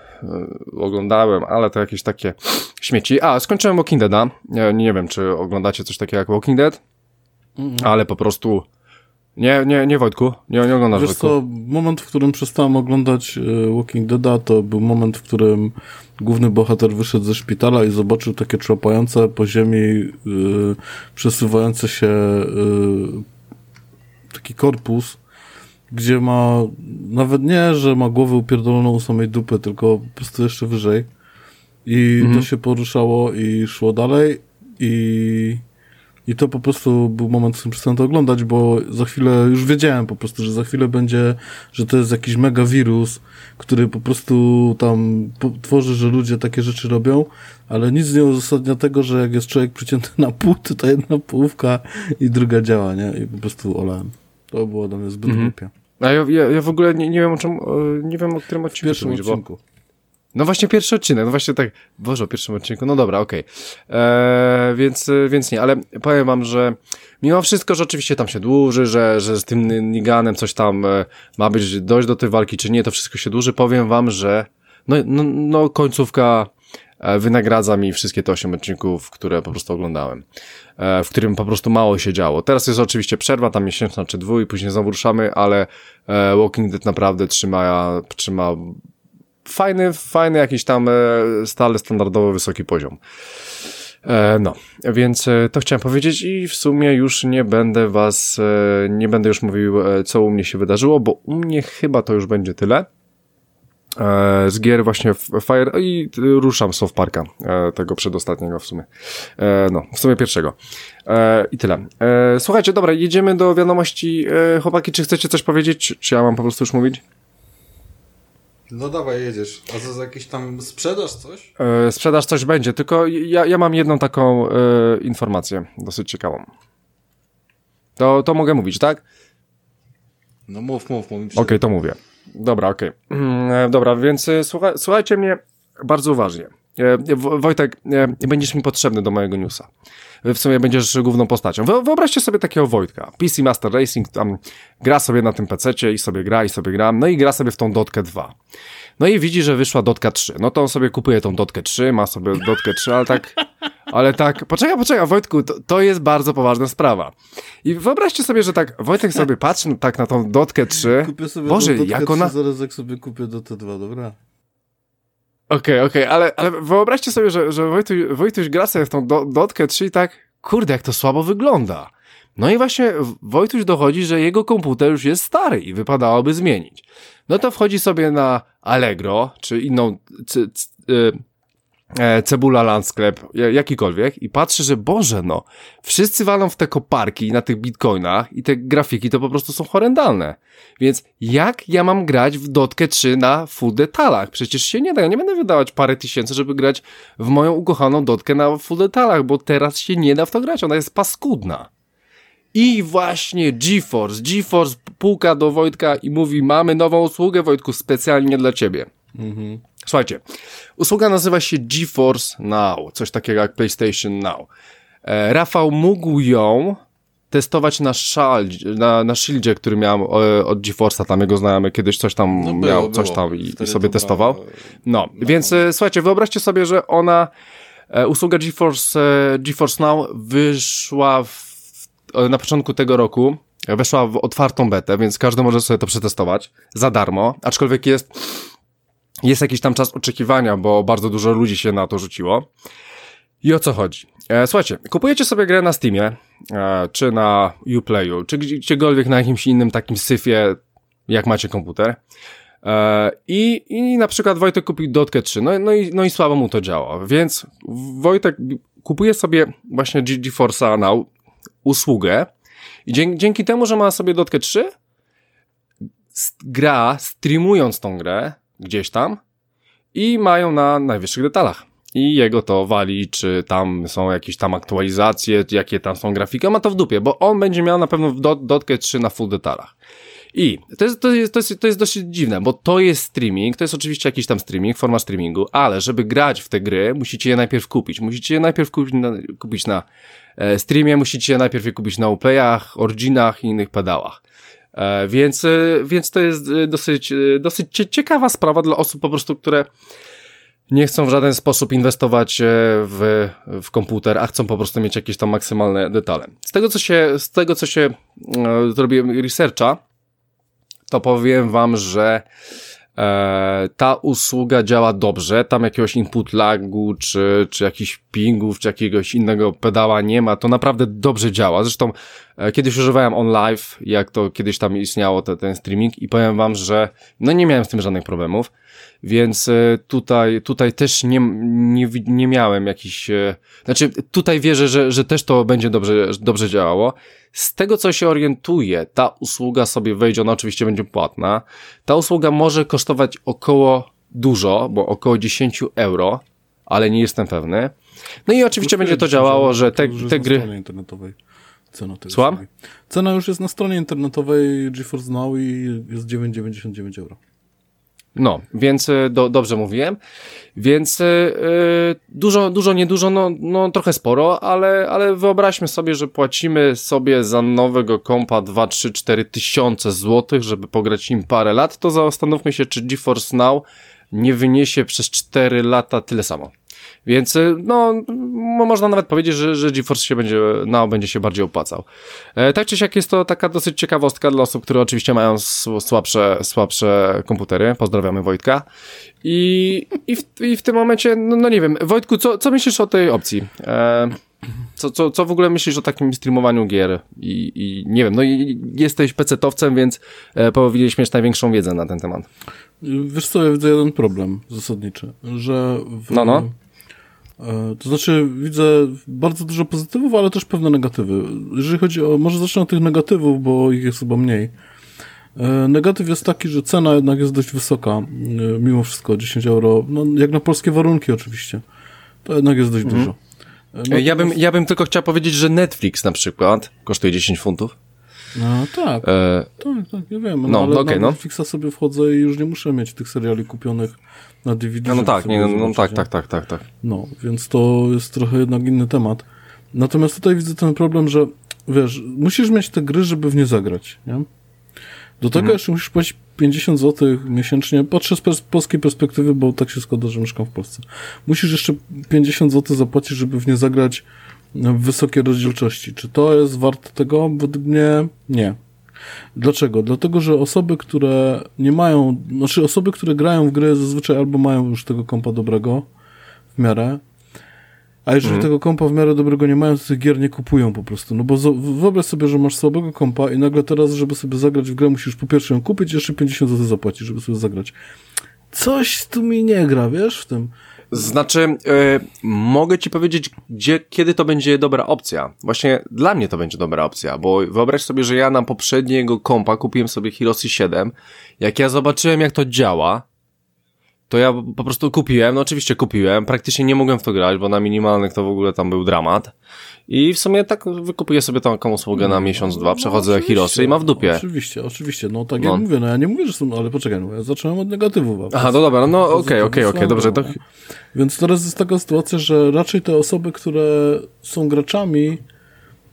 Speaker 1: oglądałem, ale to jakieś takie śmieci. A, skończyłem Walking Deada. Nie, nie wiem, czy oglądacie coś takiego jak Walking Dead, mm -hmm. ale po prostu nie, nie, nie Wojtku, nie, nie oglądasz
Speaker 3: Wiesz co, moment, w którym przestałem oglądać Walking Deada, to był moment, w którym główny bohater wyszedł ze szpitala i zobaczył takie trzopające po ziemi, yy, przesuwające się yy, taki korpus, gdzie ma nawet nie, że ma głowę upierdoloną u samej dupy, tylko po prostu jeszcze wyżej. I mhm. to się poruszało i szło dalej i I to po prostu był moment, w którym przestałem to oglądać, bo za chwilę, już wiedziałem po prostu, że za chwilę będzie, że to jest jakiś mega wirus, który po prostu tam tworzy, że ludzie takie rzeczy robią, ale nic nie uzasadnia tego, że jak jest człowiek przycięty na pół, to ta jedna połówka i druga działa, nie? I po prostu olałem. To było dla mnie zbyt mhm. głupie.
Speaker 1: A ja, ja, ja w ogóle nie, nie wiem o czym, nie wiem o którym odcinku
Speaker 3: Pierwszym odcinku. Bo...
Speaker 1: No właśnie pierwszy odcinek, no właśnie tak, Boże, o pierwszym odcinku, no dobra, okej. Okay. Eee, więc, więc nie, ale powiem wam, że mimo wszystko, że oczywiście tam się dłuży, że, że z tym Niganem coś tam e, ma być, dojść do tej walki, czy nie, to wszystko się dłuży, powiem wam, że no, no, no końcówka e, wynagradza mi wszystkie te osiem odcinków, które po prostu oglądałem, e, w którym po prostu mało się działo. Teraz jest oczywiście przerwa, tam miesięczna czy dwój, później znowu ruszamy, ale Walking Dead naprawdę trzyma, trzyma fajny, fajny jakiś tam e, stale standardowo wysoki poziom. E, no, więc e, to chciałem powiedzieć i w sumie już nie będę was, nie będę już mówił, co u mnie się wydarzyło, bo u mnie chyba to już będzie tyle. Z gier właśnie Fire i ruszam Soft Parka, tego przedostatniego w sumie. No, w sumie pierwszego. I tyle. Słuchajcie, dobra, jedziemy do wiadomości. Chłopaki, czy chcecie coś powiedzieć, czy ja mam po prostu już mówić?
Speaker 2: No dawaj, jedziesz. A co za jakiś tam sprzedaż coś?
Speaker 1: E, sprzedaż coś będzie, tylko ja, ja mam jedną taką e, informację, dosyć ciekawą. To, to mogę mówić, tak?
Speaker 2: No mów, mów, mów.
Speaker 1: Okej, okay, to mówię. Dobra, okej. Okay. E, dobra, więc e, słucha, słuchajcie mnie bardzo uważnie. E, Wojtek, e, będziesz mi potrzebny do mojego newsa. W sumie będziesz główną postacią. Wyobraźcie sobie takiego Wojtka. PC Master Racing tam gra sobie na tym PC i sobie gra i sobie gra, no i gra sobie w tą Dotkę 2. No i widzi, że wyszła Dotka 3. No to on sobie kupuje tą Dotkę 3, ma sobie Dotkę 3, ale tak, ale tak, poczekaj, poczekaj, Wojtku, to, to jest bardzo poważna sprawa. I wyobraźcie sobie, że tak Wojtek sobie patrzy tak na tą Dotkę 3.
Speaker 3: Kupię sobie Boże, tą jak ona... 3, zaraz jak sobie kupię Dotę 2, dobra?
Speaker 1: Okej, okay, okej, okay, ale, ale wyobraźcie sobie, że, że Wojtuś, Wojtuś gra sobie w tą do, dotkę 3 i tak, kurde, jak to słabo wygląda. No i właśnie Wojtuś dochodzi, że jego komputer już jest stary i wypadałoby zmienić. No to wchodzi sobie na Allegro, czy inną c, c, y, e, Cebula Landsklep, jakikolwiek i patrzy, że Boże no, wszyscy walą w te koparki na tych bitcoinach i te grafiki to po prostu są horrendalne. Więc jak ja mam grać w Dotkę 3 na full detalach? Przecież się nie da, ja nie będę wydawać parę tysięcy, żeby grać w moją ukochaną Dotkę na full detalach, bo teraz się nie da w to grać, ona jest paskudna. I właśnie GeForce, GeForce puka do Wojtka i mówi, mamy nową usługę Wojtku, specjalnie dla ciebie. Mhm. Słuchajcie, usługa nazywa się GeForce Now, coś takiego jak PlayStation Now. E, Rafał mógł ją testować na, szal, na, na shieldzie, który miałem e, od GeForce'a, tam jego znajomy kiedyś coś tam no było, miał, coś było. tam i, i sobie testował. No, no, więc e, słuchajcie, wyobraźcie sobie, że ona, e, usługa GeForce, e, GeForce Now wyszła w, na początku tego roku, weszła w otwartą betę, więc każdy może sobie to przetestować za darmo, aczkolwiek jest jest jakiś tam czas oczekiwania, bo bardzo dużo ludzi się na to rzuciło. I o co chodzi? E, słuchajcie, kupujecie sobie grę na Steamie, e, czy na Uplayu, czy gdziekolwiek na jakimś innym takim syfie, jak macie komputer. E, I, I na przykład Wojtek kupił Dotkę 3, no, no, i, no i słabo mu to działa, więc Wojtek kupuje sobie właśnie GeForce'a Now usługę i dzięki, dzięki temu, że ma sobie Dotkę 3, gra, streamując tą grę, gdzieś tam i mają na najwyższych detalach. I jego to wali, czy tam są jakieś tam aktualizacje, jakie tam są grafiki, ma to w dupie, bo on będzie miał na pewno dot, dotkę 3 na full detalach. I to jest, to, jest, to, jest, to jest dosyć dziwne, bo to jest streaming, to jest oczywiście jakiś tam streaming, forma streamingu, ale żeby grać w te gry, musicie je najpierw kupić. Musicie je najpierw kupić na, kupić na e, streamie, musicie je najpierw je kupić na Uplayach, Originach i innych pedałach. E, więc, e, więc to jest e, dosyć, dosyć ciekawa sprawa dla osób po prostu, które nie chcą w żaden sposób inwestować w, w komputer, a chcą po prostu mieć jakieś tam maksymalne detale. Z tego, co się, z tego, co się zrobiłem researcha, to powiem wam, że ta usługa działa dobrze, tam jakiegoś input lagu, czy, czy jakichś pingów, czy jakiegoś innego pedała nie ma, to naprawdę dobrze działa. Zresztą e, kiedyś używałem on live, jak to kiedyś tam istniało te, ten streaming i powiem wam, że no nie miałem z tym żadnych problemów. Więc e, tutaj, tutaj też nie, nie, nie miałem jakichś, e, znaczy tutaj wierzę, że, że też to będzie dobrze, dobrze działało. Z tego, co się orientuję, ta usługa sobie wejdzie, ona oczywiście będzie płatna. Ta usługa może kosztować około dużo, bo około 10 euro, ale nie jestem pewny. No i oczywiście będzie to działało, że te, te gry...
Speaker 3: Na stronie internetowej. Cena tego
Speaker 1: Słucham?
Speaker 3: Cena już jest na stronie internetowej GeForce Now i jest 9,99 euro.
Speaker 1: No, więc e, do, dobrze mówiłem. Więc e, dużo, dużo, niedużo, no, no trochę sporo, ale, ale wyobraźmy sobie, że płacimy sobie za nowego kompa 2, 3, 4 tysiące złotych, żeby pograć im parę lat, to zastanówmy się, czy GeForce Now nie wyniesie przez 4 lata tyle samo. Więc y, no, można nawet powiedzieć, że, że GeForce się będzie, Now będzie się bardziej opłacał. E, tak czy siak jest to taka dosyć ciekawostka dla osób, które oczywiście mają słabsze, słabsze komputery. Pozdrawiamy Wojtka. I, i, w, i w tym momencie, no, no nie wiem, Wojtku, co, co myślisz o tej opcji? E, co, co, co w ogóle myślisz o takim streamowaniu gier? I, i nie wiem, no i jesteś pecetowcem, więc e, powinieneś mieć największą wiedzę na ten temat.
Speaker 3: Wiesz co, ja widzę jeden problem zasadniczy, że w,
Speaker 1: No, no.
Speaker 3: E, To znaczy, widzę bardzo dużo pozytywów, ale też pewne negatywy. Jeżeli chodzi o, może zacznę od tych negatywów, bo ich jest chyba mniej. E, Negatyw jest taki, że cena jednak jest dość wysoka, e, mimo wszystko, 10 euro, no jak na polskie warunki oczywiście. To jednak jest dość dużo. E,
Speaker 1: Ja bym, ja bym tylko chciał powiedzieć, że Netflix na przykład kosztuje 10 funtów.
Speaker 3: No tak,
Speaker 1: E,
Speaker 3: tak, tak, ja wiem, no,
Speaker 1: no,
Speaker 3: ale
Speaker 1: okej,
Speaker 3: na
Speaker 1: no.
Speaker 3: Netflixa sobie wchodzę i już nie muszę mieć tych seriali kupionych na DVD.
Speaker 1: no, no tak,
Speaker 3: sobie
Speaker 1: nie, no, no tak, tak, tak, tak, tak.
Speaker 3: No, więc to jest trochę jednak inny temat. Natomiast tutaj widzę ten problem, że wiesz, musisz mieć te gry, żeby w nie zagrać, nie? Do tego
Speaker 1: Mhm.
Speaker 3: jeszcze musisz płacić 50 zł miesięcznie. Patrzę z polskiej perspektywy, bo tak się składa, że mieszkam w Polsce. Musisz jeszcze 50 zł zapłacić, żeby w nie zagrać w wysokiej rozdzielczości. Czy to jest warte tego? Według mnie nie. Dlaczego? Dlatego, że osoby, które nie mają, znaczy osoby, które grają w gry zazwyczaj albo mają już tego kompa dobrego w miarę, a jeżeli
Speaker 1: Mhm.
Speaker 3: tego kompa w miarę dobrego nie mają, to tych gier nie kupują po prostu. No bo wyobraź sobie, że masz słabego kompa i nagle teraz, żeby sobie zagrać w grę, musisz po pierwsze ją kupić, jeszcze 50 zł zapłacić, żeby sobie zagrać. Coś tu mi nie gra, wiesz, w tym.
Speaker 1: Znaczy, e, mogę ci powiedzieć, gdzie, kiedy to będzie dobra opcja. Właśnie dla mnie to będzie dobra opcja, bo wyobraź sobie, że ja na poprzedniego kompa kupiłem sobie Hirosy 7. Jak ja zobaczyłem, jak to działa, to ja po prostu kupiłem, no oczywiście kupiłem, praktycznie nie mogłem w to grać, bo na minimalnych to w ogóle tam był dramat. I w sumie tak wykupuję sobie taką usługę na miesiąc, dwa, przechodzę
Speaker 3: No,
Speaker 1: Hirosy i ma w dupie.
Speaker 3: Oczywiście, oczywiście. No tak
Speaker 1: No.
Speaker 3: jak mówię, no ja nie mówię, że są, ale poczekaj, no ja zacząłem od negatywów. a
Speaker 1: Aha, no dobra, no okej, okej, okej, dobrze, to...
Speaker 3: Więc teraz jest taka sytuacja, że raczej te osoby, które są graczami,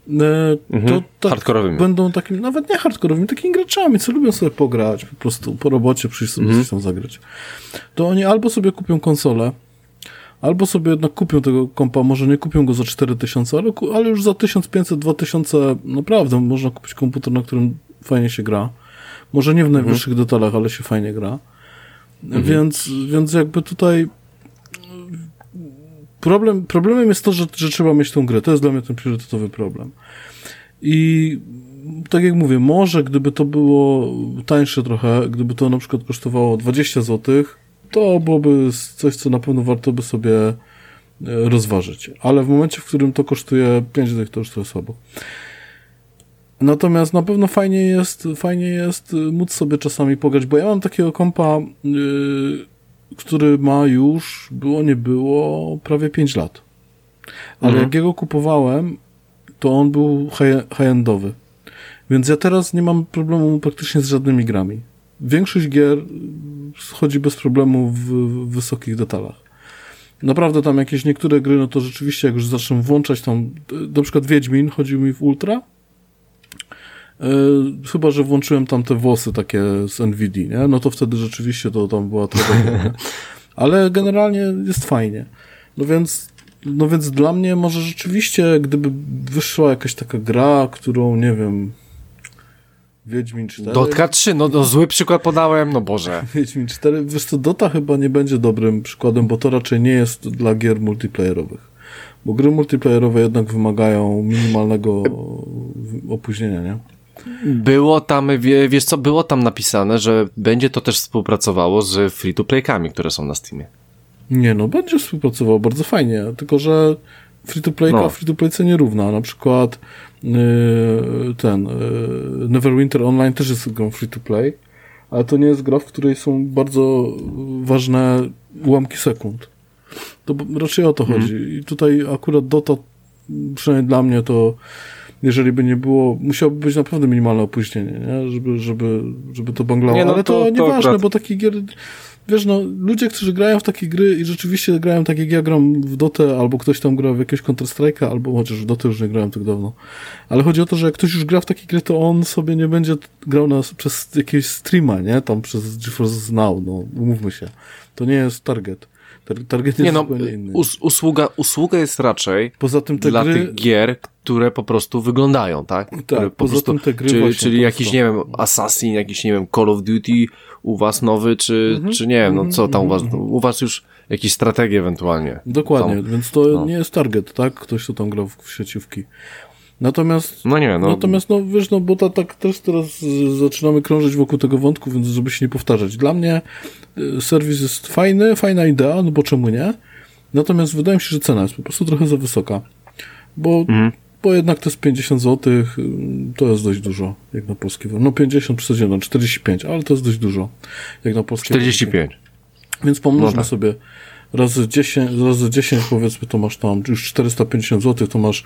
Speaker 3: to
Speaker 1: Mhm,
Speaker 3: tak
Speaker 1: hardkorowymi.
Speaker 3: będą takimi, nawet nie hardkorowymi, takimi graczami, co lubią sobie pograć, po prostu po robocie przyjść sobie
Speaker 1: Mhm.
Speaker 3: coś tam zagrać. To oni albo sobie kupią konsolę, albo sobie jednak kupią tego kompa, może nie kupią go za 4000, ale, ale już za 1500-2000 naprawdę można kupić komputer, na którym fajnie się gra. Może nie w
Speaker 1: Mhm.
Speaker 3: najwyższych detalach, ale się fajnie gra. Więc, więc jakby tutaj problem, problemem jest to, że, że trzeba mieć tą grę. To jest dla mnie ten priorytetowy problem. I tak jak mówię, może gdyby to było tańsze trochę, gdyby to na przykład kosztowało 20 zł, to byłoby coś, co na pewno warto by sobie e, rozważyć. Ale w momencie, w którym to kosztuje 5 zł, to już trochę słabo. Natomiast na pewno fajnie jest, fajnie jest y, móc sobie czasami pograć, bo ja mam takiego kompa, yy, który ma już, było nie było, prawie 5 lat. Ale
Speaker 1: Mhm.
Speaker 3: jak jego kupowałem, to on był high- high-endowy. Więc ja teraz nie mam problemu praktycznie z żadnymi grami. Większość gier schodzi bez problemu w, w wysokich detalach. Naprawdę tam jakieś niektóre gry, no to rzeczywiście jak już zacznę włączać tam, na przykład Wiedźmin chodził mi w Ultra, chyba, że włączyłem tam te włosy takie z NVD, nie? No to wtedy rzeczywiście to tam była trochę. Ale generalnie jest fajnie. No więc, no więc dla mnie może rzeczywiście, gdyby wyszła jakaś taka gra, którą, nie wiem, Wiedźmin 4.
Speaker 1: Dotka 3, no, no zły przykład podałem, no Boże.
Speaker 3: Wiedźmin 4. Wiesz co, Dota chyba nie będzie dobrym przykładem, bo to raczej nie jest dla gier multiplayerowych. Bo gry multiplayerowe jednak wymagają minimalnego opóźnienia, nie?
Speaker 1: Było tam, wie, wiesz co, było tam napisane, że będzie to też współpracowało z free-to-playkami, które są na Steamie.
Speaker 3: Nie no, będzie współpracował bardzo fajnie, tylko że free-to-playka
Speaker 1: No.
Speaker 3: free-to-playce nie równa. Na przykład yy, ten yy, Neverwinter Online też jest grą free-to-play, ale to nie jest gra, w której są bardzo ważne ułamki sekund. To raczej o to chodzi. I tutaj akurat Dota, przynajmniej dla mnie to jeżeli by nie było, musiałoby być naprawdę minimalne opóźnienie, nie? Żeby, żeby, żeby to banglało.
Speaker 1: Nie, no
Speaker 3: Ale to,
Speaker 1: to-
Speaker 3: nieważne,
Speaker 1: akurat-
Speaker 3: bo takie gier, wiesz, no, ludzie, którzy grają w takie gry i rzeczywiście grają tak jak ja gram w Dotę, albo ktoś tam gra w jakiegoś Counter-Strike'a, albo chociaż w Dotę już nie grałem tak dawno. Ale chodzi o to, że jak ktoś już gra w takie gry, to on sobie nie będzie grał na, przez jakiegoś streama, nie? Tam przez GeForce Now, no, umówmy się. To nie jest target. Tar- Target jest
Speaker 1: Nie no,
Speaker 3: inny.
Speaker 1: us, usługa, usługa jest raczej
Speaker 3: Poza tym te
Speaker 1: dla
Speaker 3: gry...
Speaker 1: tych gier, które po prostu wyglądają, tak? Które po
Speaker 3: poza
Speaker 1: prostu,
Speaker 3: tym te gry właśnie
Speaker 1: czyli jakiś, nie wiem, Assassin, jakiś, nie wiem, Call of Duty u was nowy, czy,
Speaker 3: Mhm.
Speaker 1: czy nie wiem, no co tam u was, u was już jakieś strategie ewentualnie.
Speaker 3: Dokładnie,
Speaker 1: Są.
Speaker 3: więc to
Speaker 1: No.
Speaker 3: nie jest target, tak? Ktoś, kto tam gra w, w sieciówki. Natomiast,
Speaker 1: No nie, no.
Speaker 3: natomiast, no wiesz, no bo ta, tak też teraz y, zaczynamy krążyć wokół tego wątku, więc żeby się nie powtarzać. Dla mnie y, serwis jest fajny, fajna idea, no bo czemu nie? Natomiast wydaje mi się, że cena jest po prostu trochę za wysoka. Bo,
Speaker 1: Mhm.
Speaker 3: bo jednak to jest 50 zł, y, to jest dość dużo, jak na polskie warunki. No 50 przesadziłem, 45, ale to jest dość dużo, jak na polskie warunki.
Speaker 1: 45.
Speaker 3: Więc pomnóżmy
Speaker 1: No tak.
Speaker 3: sobie razy 10, razy 10 powiedzmy, to masz tam już 450 zł, to masz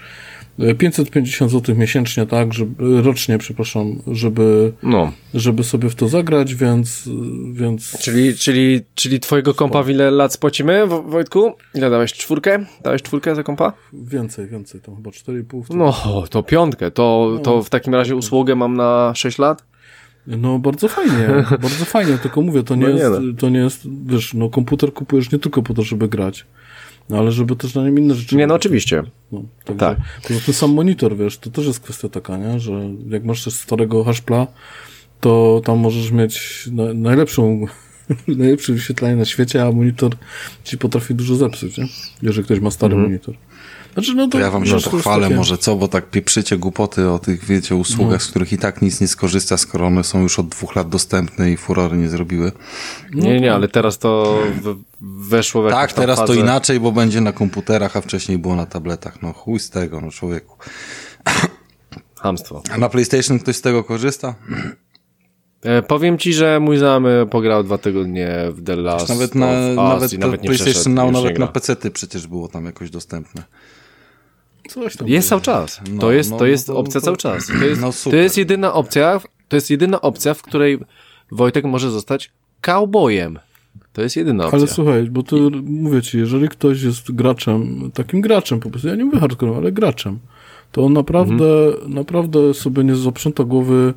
Speaker 3: 550 zł miesięcznie, tak, żeby, rocznie, przepraszam, żeby,
Speaker 1: No,
Speaker 3: żeby sobie w to zagrać, więc, więc
Speaker 1: czyli, czyli, czyli twojego kompa w ile lat spłacimy, Wo- Wojtku? Ile dałeś? Czwórkę? Dałeś czwórkę za kompa?
Speaker 3: więcej, więcej, tam chyba 4,5. wtedy.
Speaker 1: No, to piątkę. To, to w takim razie usługę mam na 6 lat?
Speaker 3: No bardzo fajnie, bardzo fajnie, tylko mówię, to nie,
Speaker 1: No nie
Speaker 3: jest,
Speaker 1: no.
Speaker 3: to nie jest, wiesz, no komputer kupujesz nie tylko po to, żeby grać, no ale żeby też na nim inne rzeczy
Speaker 1: Nie, no oczywiście.
Speaker 3: No, także,
Speaker 1: Tak.
Speaker 3: Poza tym sam monitor, wiesz, to też jest kwestia taka, nie? że jak masz też starego haszpla, to tam możesz mieć na, najlepszą, najlepsze wyświetlenie na świecie, a monitor ci potrafi dużo zepsuć, nie? jeżeli ktoś ma stary
Speaker 1: Mhm.
Speaker 3: monitor. Znaczy, no to,
Speaker 2: To ja wam się
Speaker 3: to jest
Speaker 2: pochwalę
Speaker 3: takie-
Speaker 2: może co, bo tak pieprzycie głupoty o tych, wiecie, usługach,
Speaker 3: No.
Speaker 2: z których i tak nic nie skorzysta, skoro one są już od dwóch lat dostępne i furory nie zrobiły.
Speaker 1: Nie, nie, ale teraz to w, weszło w
Speaker 2: Tak, teraz to
Speaker 1: fazę.
Speaker 2: inaczej, bo będzie na komputerach, a wcześniej było na tabletach. No chuj z tego, no człowieku.
Speaker 1: Hamstwo.
Speaker 2: A na PlayStation ktoś z tego korzysta?
Speaker 1: E, powiem ci, że mój znajomy pograł dwa tygodnie w The Last
Speaker 2: Nawet na,
Speaker 1: of Us
Speaker 2: nawet
Speaker 1: i
Speaker 2: to
Speaker 1: nawet nie
Speaker 2: PlayStation Now, nawet na. PC-ty przecież było tam jakoś dostępne.
Speaker 3: Coś tam
Speaker 1: Jest cały czas.
Speaker 2: No,
Speaker 1: to jest,
Speaker 2: no,
Speaker 1: to jest
Speaker 2: no to-
Speaker 1: opcja
Speaker 2: to-
Speaker 1: cały czas. To jest,
Speaker 2: no
Speaker 1: to
Speaker 2: super.
Speaker 1: jest jedyna opcja, to jest jedyna opcja, w której Wojtek może zostać cowboyem. To jest jedyna opcja.
Speaker 3: Ale słuchaj, bo to mówię ci, jeżeli ktoś jest graczem, takim graczem po prostu, ja nie mówię hardcore, ale graczem, to on naprawdę,
Speaker 1: Mhm.
Speaker 3: naprawdę sobie nie zaprząta głowy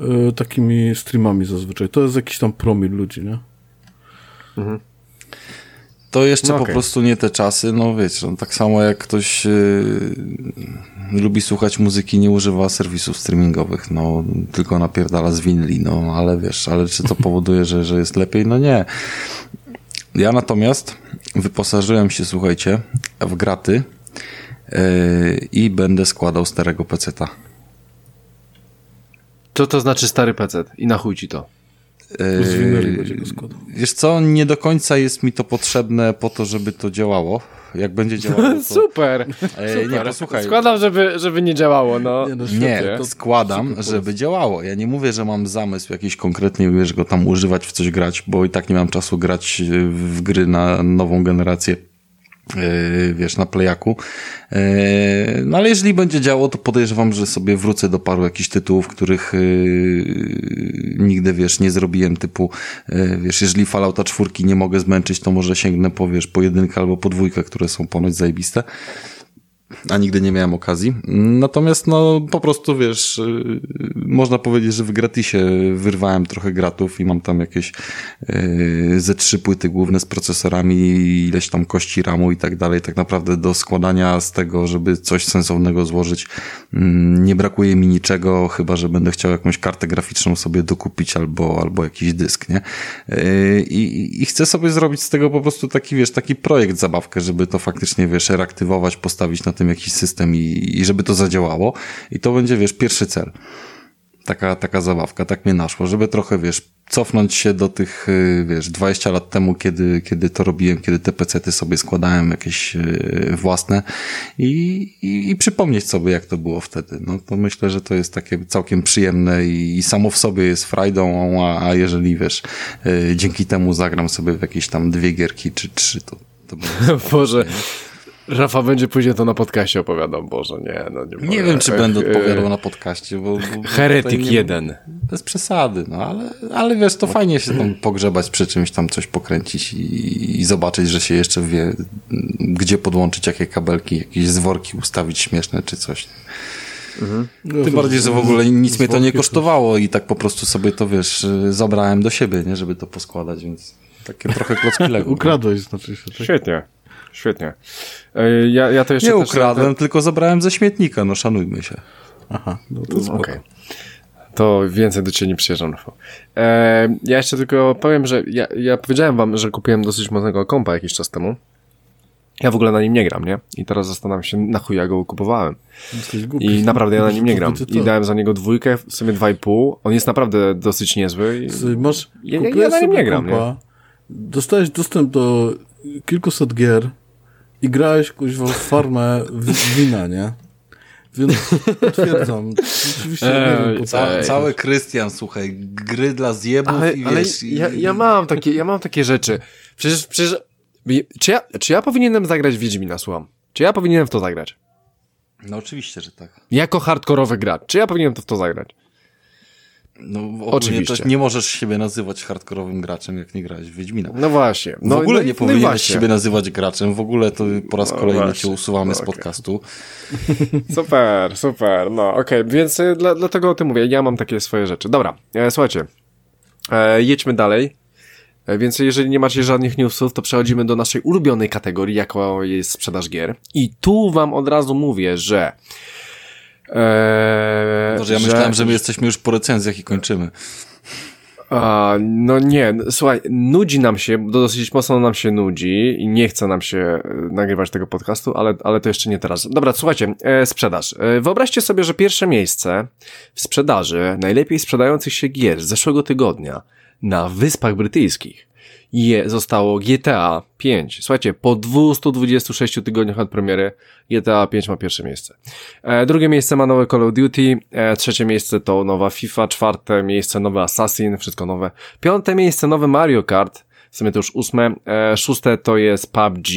Speaker 3: e, takimi streamami zazwyczaj. To jest jakiś tam promil ludzi, nie?
Speaker 2: To jeszcze
Speaker 1: No
Speaker 2: po prostu nie te czasy, no wiecie, no, tak samo jak ktoś yy, lubi słuchać muzyki, nie używa serwisów streamingowych, no tylko napierdala z winli, no ale wiesz, ale czy to powoduje, że, że jest lepiej? No nie. Ja natomiast wyposażyłem się, słuchajcie, w graty yy, i będę składał starego peceta.
Speaker 1: Co to znaczy stary PC? I na chuj ci to.
Speaker 2: Yy,
Speaker 3: Z wineli będzie go składał.
Speaker 2: Wiesz co, nie do końca jest mi to potrzebne po to, żeby to działało. Jak będzie działało, to...
Speaker 1: Super!
Speaker 2: E, nie, posłuchaj.
Speaker 1: Składam, żeby, żeby nie działało, no.
Speaker 3: Nie, no,
Speaker 2: Nie, składam, żeby działało. Ja nie mówię, że mam zamysł jakiś konkretnie, wiesz, go tam używać, w coś grać, bo i tak nie mam czasu grać w gry na nową generację, wiesz, na playaku. E, No ale jeżeli będzie działo, to podejrzewam, że sobie wrócę do paru jakichś tytułów, których e, nigdy, wiesz, nie zrobiłem, typu, wiesz, jeżeli Fallouta czwórki nie mogę zmęczyć, to może sięgnę po, wiesz, po jedynkę albo po dwójkę, które są ponoć zajebiste a nigdy nie miałem okazji. Natomiast no po prostu wiesz, yy, można powiedzieć, że w gratisie wyrwałem trochę gratów i mam tam jakieś yy, ze trzy płyty główne z procesorami, ileś tam kości ramu i tak dalej. Tak naprawdę do składania z tego, żeby coś sensownego złożyć, mm, nie brakuje mi niczego, chyba że będę chciał jakąś kartę graficzną sobie dokupić albo, albo jakiś dysk, nie? Yy, I, I chcę sobie zrobić z tego po prostu taki, wiesz, taki projekt, zabawkę, żeby to faktycznie, wiesz, reaktywować, postawić na tym jakiś system i, i żeby to zadziałało. I to będzie, wiesz, pierwszy cel. taka, taka zabawka, tak mnie naszło, żeby trochę, wiesz, cofnąć się do tych, y, wiesz, 20 lat temu, kiedy, kiedy to robiłem, kiedy te pecety sobie składałem jakieś y, własne i, i, i przypomnieć sobie, jak to było wtedy. No to myślę, że to jest takie całkiem przyjemne i, i samo w sobie jest frajdą, a, a jeżeli, wiesz, y, dzięki temu zagram sobie w jakieś tam dwie gierki czy trzy, to, to będzie
Speaker 1: Boże, Rafa będzie później to na podcaście opowiadał, Boże, nie, no nie
Speaker 2: Nie wiem, czy będę odpowiadał na podcaście, bo... bo
Speaker 1: Heretyk
Speaker 2: nie,
Speaker 1: jeden.
Speaker 2: Bez przesady, no ale, ale wiesz, to fajnie się tam pogrzebać przy czymś, tam coś pokręcić i, i zobaczyć, że się jeszcze wie, gdzie podłączyć, jakie kabelki, jakieś zworki ustawić śmieszne czy coś. Mhm. Tym bardziej, że w ogóle nic mnie to nie kosztowało i tak po prostu sobie to, wiesz, zabrałem do siebie, nie, żeby to poskładać, więc takie trochę klocki Lego.
Speaker 3: Ukradłeś, znaczy się.
Speaker 1: Tak? Świetnie. Świetnie. E, ja, ja to jeszcze
Speaker 2: nie ukradłem, ten... tylko zabrałem ze śmietnika, no szanujmy się.
Speaker 3: Aha, no to spoko. Okay.
Speaker 1: To więcej do Ciebie nie przyjeżdżam. E, ja jeszcze tylko powiem, że ja, ja powiedziałem Wam, że kupiłem dosyć mocnego kompa jakiś czas temu. Ja w ogóle na nim nie gram, nie? I teraz zastanawiam się, na chuj ja go kupowałem. I naprawdę ja na nim nie gram. I dałem za niego dwójkę, w sumie dwa i pół. On jest naprawdę dosyć niezły.
Speaker 3: Masz, ja, ja na nim nie gram, kompa, nie? Dostałeś dostęp do kilkuset gier i grałeś kuźwa w farmę wina, nie? Więc potwierdzam. Oczywiście
Speaker 2: eee, nie wiem, ca cały Krystian, słuchaj, gry dla zjebów ale, i wiesz...
Speaker 1: Ale ja, ja, mam takie, ja mam takie rzeczy. Przecież, przecież czy ja, czy ja powinienem zagrać w Wiedźmina, słucham? Czy ja powinienem w to zagrać?
Speaker 2: No oczywiście, że tak.
Speaker 1: Jako hardkorowy gracz, czy ja powinienem to w to zagrać?
Speaker 2: No, Oczywiście. nie możesz siebie nazywać hardkorowym graczem, jak nie grałeś w Wiedźmina.
Speaker 1: No właśnie. No,
Speaker 2: w ogóle no, nie no powinieneś siebie nazywać graczem, w ogóle to po raz no kolejny właśnie. cię usuwamy no, z podcastu.
Speaker 1: super, super, no okej, okay. więc y, dla, dlatego o tym mówię, ja mam takie swoje rzeczy. Dobra, e, słuchajcie, e, jedźmy dalej. E, więc jeżeli nie macie żadnych newsów, to przechodzimy do naszej ulubionej kategorii, jaką jest sprzedaż gier. I tu wam od razu mówię, że
Speaker 2: Eee, Może ja że... myślałem, że my jesteśmy już po recenzjach i kończymy.
Speaker 1: A, no nie, słuchaj, nudzi nam się, dosyć mocno nam się nudzi i nie chce nam się e, nagrywać tego podcastu, ale, ale to jeszcze nie teraz. Dobra, słuchajcie, e, sprzedaż. E, wyobraźcie sobie, że pierwsze miejsce w sprzedaży najlepiej sprzedających się gier z zeszłego tygodnia na Wyspach Brytyjskich je, zostało GTA 5. Słuchajcie, po 226 tygodniach od premiery GTA 5 ma pierwsze miejsce. E, drugie miejsce ma nowe Call of Duty, e, trzecie miejsce to nowa FIFA, czwarte miejsce nowe Assassin, wszystko nowe. Piąte miejsce nowe Mario Kart, w sumie to już ósme. E, szóste to jest PUBG,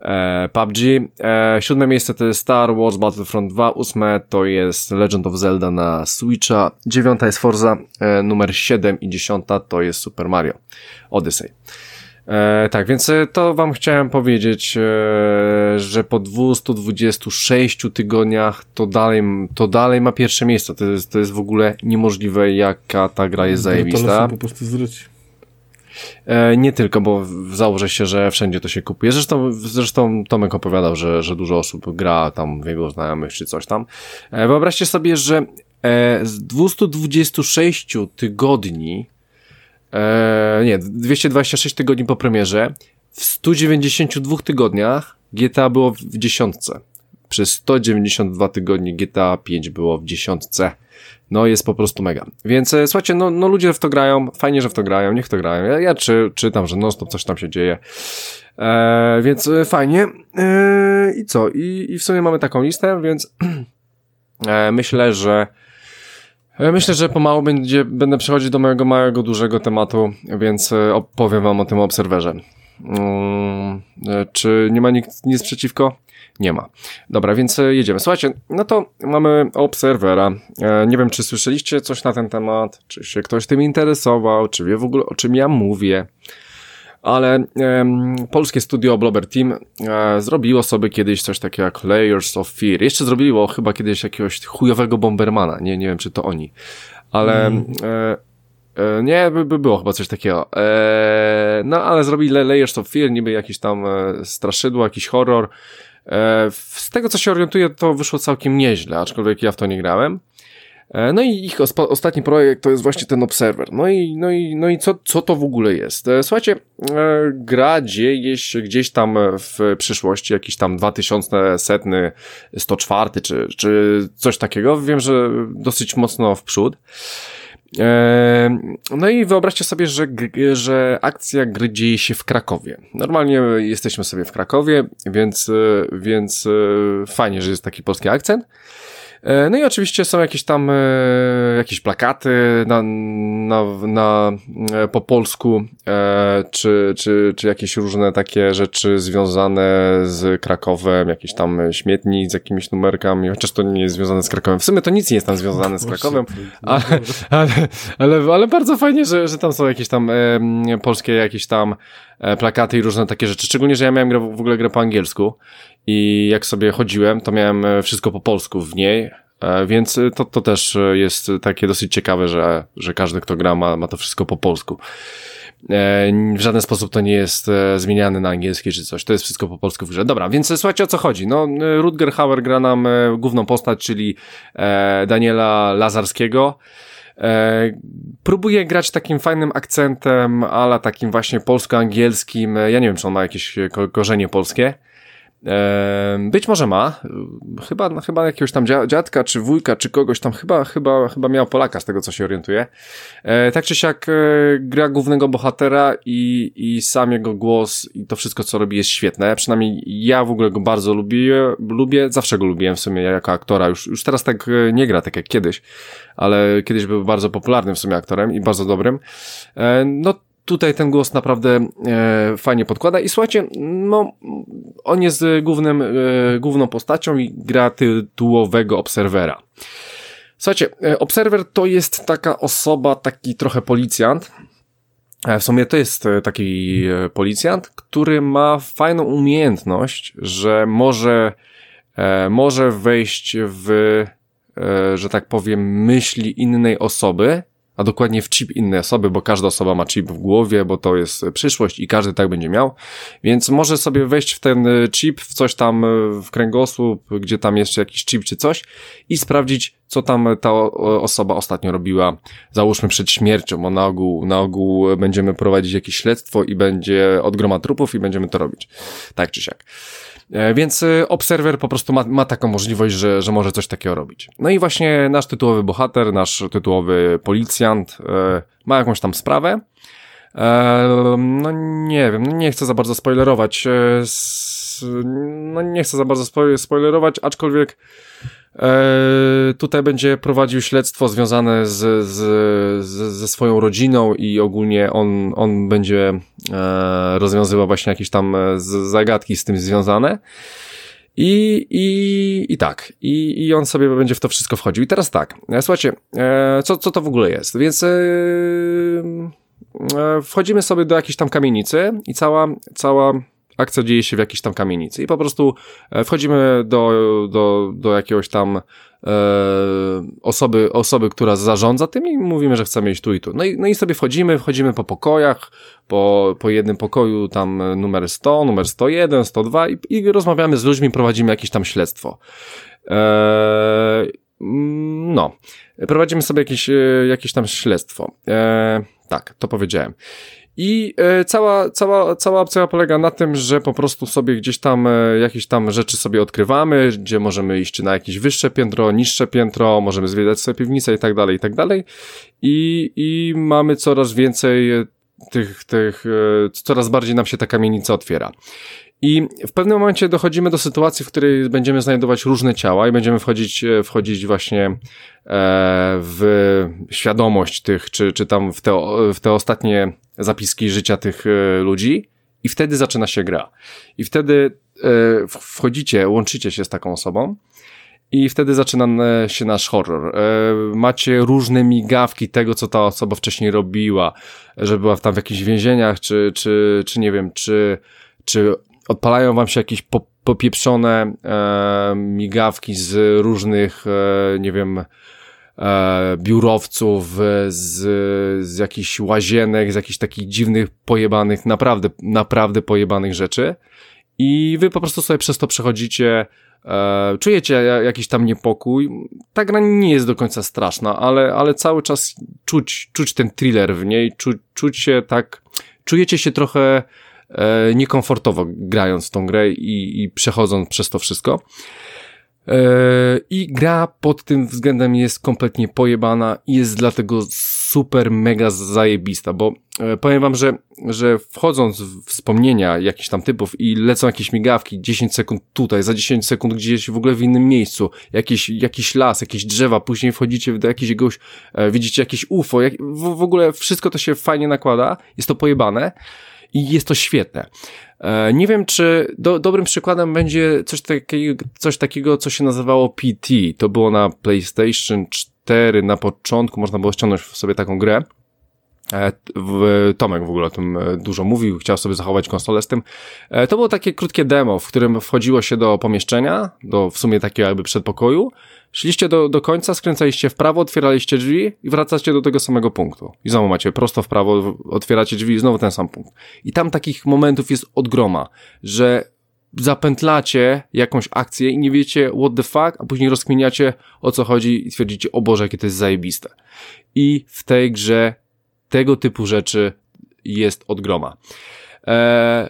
Speaker 1: e, PUBG. E, siódme miejsce to jest Star Wars Battlefront 2, ósme to jest Legend of Zelda na Switcha, dziewiąta jest Forza, e, numer 7 i dziesiąta to jest Super Mario Odyssey. E, tak, więc to wam chciałem powiedzieć, e, że po 226 tygodniach to dalej, to dalej ma pierwsze miejsce. To jest, to jest w ogóle niemożliwe, jaka ta gra jest zajebista.
Speaker 3: po prostu zwróci.
Speaker 1: E, nie tylko, bo założę się, że wszędzie to się kupuje. Zresztą, zresztą Tomek opowiadał, że, że dużo osób gra tam w jego znajomych czy coś tam. E, wyobraźcie sobie, że e, z 226 tygodni nie, 226 tygodni po premierze, w 192 tygodniach GTA było w dziesiątce. Przez 192 tygodnie GTA 5 było w dziesiątce no jest po prostu mega. Więc e, słuchajcie, no, no ludzie w to grają, fajnie, że w to grają, niech to grają. Ja, ja czy, czytam, że no stop coś tam się dzieje. E, więc e, fajnie. E, I co? I, I w sumie mamy taką listę, więc e, myślę, że e, Myślę, że pomału będzie, będę przechodzić do mojego małego, dużego tematu, więc opowiem wam o tym obserwerze. Mm, czy nie ma nikt nic przeciwko? Nie ma. Dobra, więc e, jedziemy. Słuchajcie, no to mamy Obserwera. E, nie wiem, czy słyszeliście coś na ten temat, czy się ktoś tym interesował, czy wie w ogóle o czym ja mówię. Ale polskie studio Blobber Team e, zrobiło sobie kiedyś coś takiego jak Layers of Fear. Jeszcze zrobiło chyba kiedyś jakiegoś chujowego Bombermana. Nie, nie wiem, czy to oni. Ale mm. e, nie, by, by, było chyba coś takiego. E, no, ale zrobili Layers of Fear, niby jakiś tam straszydło, jakiś horror. E, z tego, co się orientuję, to wyszło całkiem nieźle, aczkolwiek ja w to nie grałem. E, no i ich ostatni projekt to jest właśnie ten Observer. No i, no i, no i co, co to w ogóle jest? E, słuchajcie, gra dzieje się gdzieś tam w przyszłości, jakiś tam 2100, 104 czy, czy coś takiego. Wiem, że dosyć mocno w przód. No i wyobraźcie sobie, że, że akcja gry dzieje się w Krakowie. Normalnie jesteśmy sobie w Krakowie, więc, więc fajnie, że jest taki polski akcent. E, no i oczywiście są jakieś tam e, jakieś plakaty na, na, na, e, po polsku, czy, czy, czy jakieś różne takie rzeczy związane z Krakowem, jakieś tam śmietnik z jakimiś numerkami, chociaż to nie jest związane z Krakowem. W sumie to nic nie jest tam związane z Krakowem, ale, ale, ale, ale bardzo fajnie, że, że tam są jakieś tam polskie jakieś tam plakaty i różne takie rzeczy. Szczególnie, że ja miałem grę, w ogóle grę po angielsku i jak sobie chodziłem, to miałem e, wszystko po polsku w niej, e, więc to, to też jest takie dosyć ciekawe, że, że każdy, kto gra, ma, ma to wszystko po polsku. E, w żaden sposób to nie jest zmieniane na angielski czy coś. To jest wszystko po polsku w grze. Dobra, więc słuchajcie o co chodzi. No, Rutger Hauer gra nam główną postać, czyli Daniela Lazarskiego. Próbuje grać takim fajnym akcentem, ale takim właśnie polsko-angielskim. Ja nie wiem, czy on ma jakieś korzenie polskie. Być może ma, chyba, chyba jakiegoś tam dziadka, czy wujka, czy kogoś tam, chyba, chyba, chyba miał Polaka z tego, co się orientuje. E, tak czy siak e, gra głównego bohatera i, i sam jego głos i to wszystko, co robi jest świetne. Przynajmniej ja w ogóle go bardzo lubię, lubię, zawsze go lubiłem w sumie jako aktora. Już, już teraz tak e, nie gra, tak jak kiedyś, ale kiedyś był bardzo popularnym w sumie aktorem i bardzo dobrym. No tutaj ten głos naprawdę e, fajnie podkłada. I słuchajcie, no, on jest głównym, e, główną postacią i gra tytułowego obserwera. Słuchajcie, e, obserwer to jest taka osoba, taki trochę policjant, e, w sumie to jest e, taki policjant, który ma fajną umiejętność, że może, może wejść w, że tak powiem, myśli innej osoby a dokładnie w chip innej osoby, bo każda osoba ma chip w głowie, bo to jest przyszłość i każdy tak będzie miał. Więc może sobie wejść w ten e, chip, w coś tam e, w kręgosłup, gdzie tam jeszcze jakiś chip czy coś i sprawdzić, co tam ta osoba ostatnio robiła, załóżmy przed śmiercią, bo na ogół, na ogół będziemy prowadzić jakieś śledztwo i będzie odgroma trupów i będziemy to robić. Tak czy siak. E, więc e, Observer po prostu ma, ma taką możliwość, że, że może coś takiego robić. No i właśnie nasz tytułowy bohater, nasz tytułowy policjant e, ma jakąś tam sprawę. No nie wiem, no nie chcę za bardzo spoilerować. No nie chcę za bardzo spoilerować, aczkolwiek E, tutaj będzie prowadził śledztwo związane z, z, ze swoją rodziną i ogólnie on, on będzie e, rozwiązywał właśnie jakieś tam e, zagadki z tym związane. I, i, i tak, i, i on sobie będzie w to wszystko wchodził. I teraz tak, e, słuchajcie, e, co, co to w ogóle jest? Więc e, e, wchodzimy sobie do jakiejś tam kamienicy i cała, cała akcja dzieje się w jakiejś tam kamienicy i po prostu e, wchodzimy do, do, do jakiegoś tam e, osoby, osoby, która zarządza tym i mówimy, że chcemy iść tu i tu. No i, no i sobie wchodzimy, wchodzimy po pokojach, po, po jednym pokoju tam numer 100, numer 101, 102 i, i rozmawiamy z ludźmi, prowadzimy jakieś tam śledztwo. E, no, prowadzimy sobie jakieś, e, jakieś tam śledztwo. E, tak, to powiedziałem. I e, cała, cała, cała opcja polega na tym, że po prostu sobie gdzieś tam e, jakieś tam rzeczy sobie odkrywamy, gdzie możemy iść na jakieś wyższe piętro, niższe piętro, możemy zwiedzać sobie piwnicę i tak dalej, i tak dalej. I, i mamy coraz więcej tych, tych, e, coraz bardziej nam się ta kamienica otwiera. I w pewnym momencie dochodzimy do sytuacji, w której będziemy znajdować różne ciała i będziemy wchodzić, e, wchodzić właśnie e, w świadomość tych, czy, czy tam w te, w te ostatnie zapiski życia tych e, ludzi i wtedy zaczyna się gra. I wtedy wchodzicie, łączycie się z taką osobą i wtedy zaczyna się nasz horror. Macie różne migawki tego, co ta osoba wcześniej robiła, że była tam w jakichś więzieniach, czy, czy, czy nie wiem, czy, czy odpalają wam się jakieś po, popieprzone e, migawki z różnych, e, nie wiem, e, biurowców, z, z jakichś łazienek, z jakichś takich dziwnych, pojebanych, naprawdę, naprawdę pojebanych rzeczy. i wy po prostu sobie przez to przechodzicie, e, czujecie jakiś tam niepokój. Ta gra nie jest do końca straszna, ale, ale cały czas czuć, czuć ten thriller w niej, czu, czuć się tak, czujecie się trochę e, niekomfortowo grając tą grę i, i przechodząc przez to wszystko. E, I gra pod tym względem jest kompletnie pojebana i jest dlatego super mega zajebista, bo e, powiem wam, że, że wchodząc w wspomnienia jakichś tam typów i lecą jakieś migawki, 10 sekund tutaj, za 10 sekund gdzieś w ogóle w innym miejscu, jakiś, jakiś las, jakieś drzewa, później wchodzicie do jakiegoś, e, widzicie jakieś UFO, jak, w, w ogóle wszystko to się fajnie nakłada, jest to pojebane i jest to świetne. E, nie wiem, czy do, dobrym przykładem będzie coś takiego, coś takiego, co się nazywało PT. To było na PlayStation 4 na początku, można było ściągnąć sobie taką grę. E, Tomek w ogóle o tym e, dużo mówił, chciał sobie zachować konsolę z tym. To było takie krótkie demo, w którym wchodziło się do pomieszczenia, do w sumie takiego jakby przedpokoju Szliście do, do końca, skręcaliście w prawo, otwieraliście drzwi i wracacie do tego samego punktu. I znowu macie prosto w prawo, otwieracie drzwi i znowu ten sam punkt. I tam takich momentów jest od groma, że zapętlacie jakąś akcję i nie wiecie what the fuck, a później rozkminiacie o co chodzi i twierdzicie, o Boże, jakie to jest zajebiste. I w tej grze tego typu rzeczy jest od groma. Eee,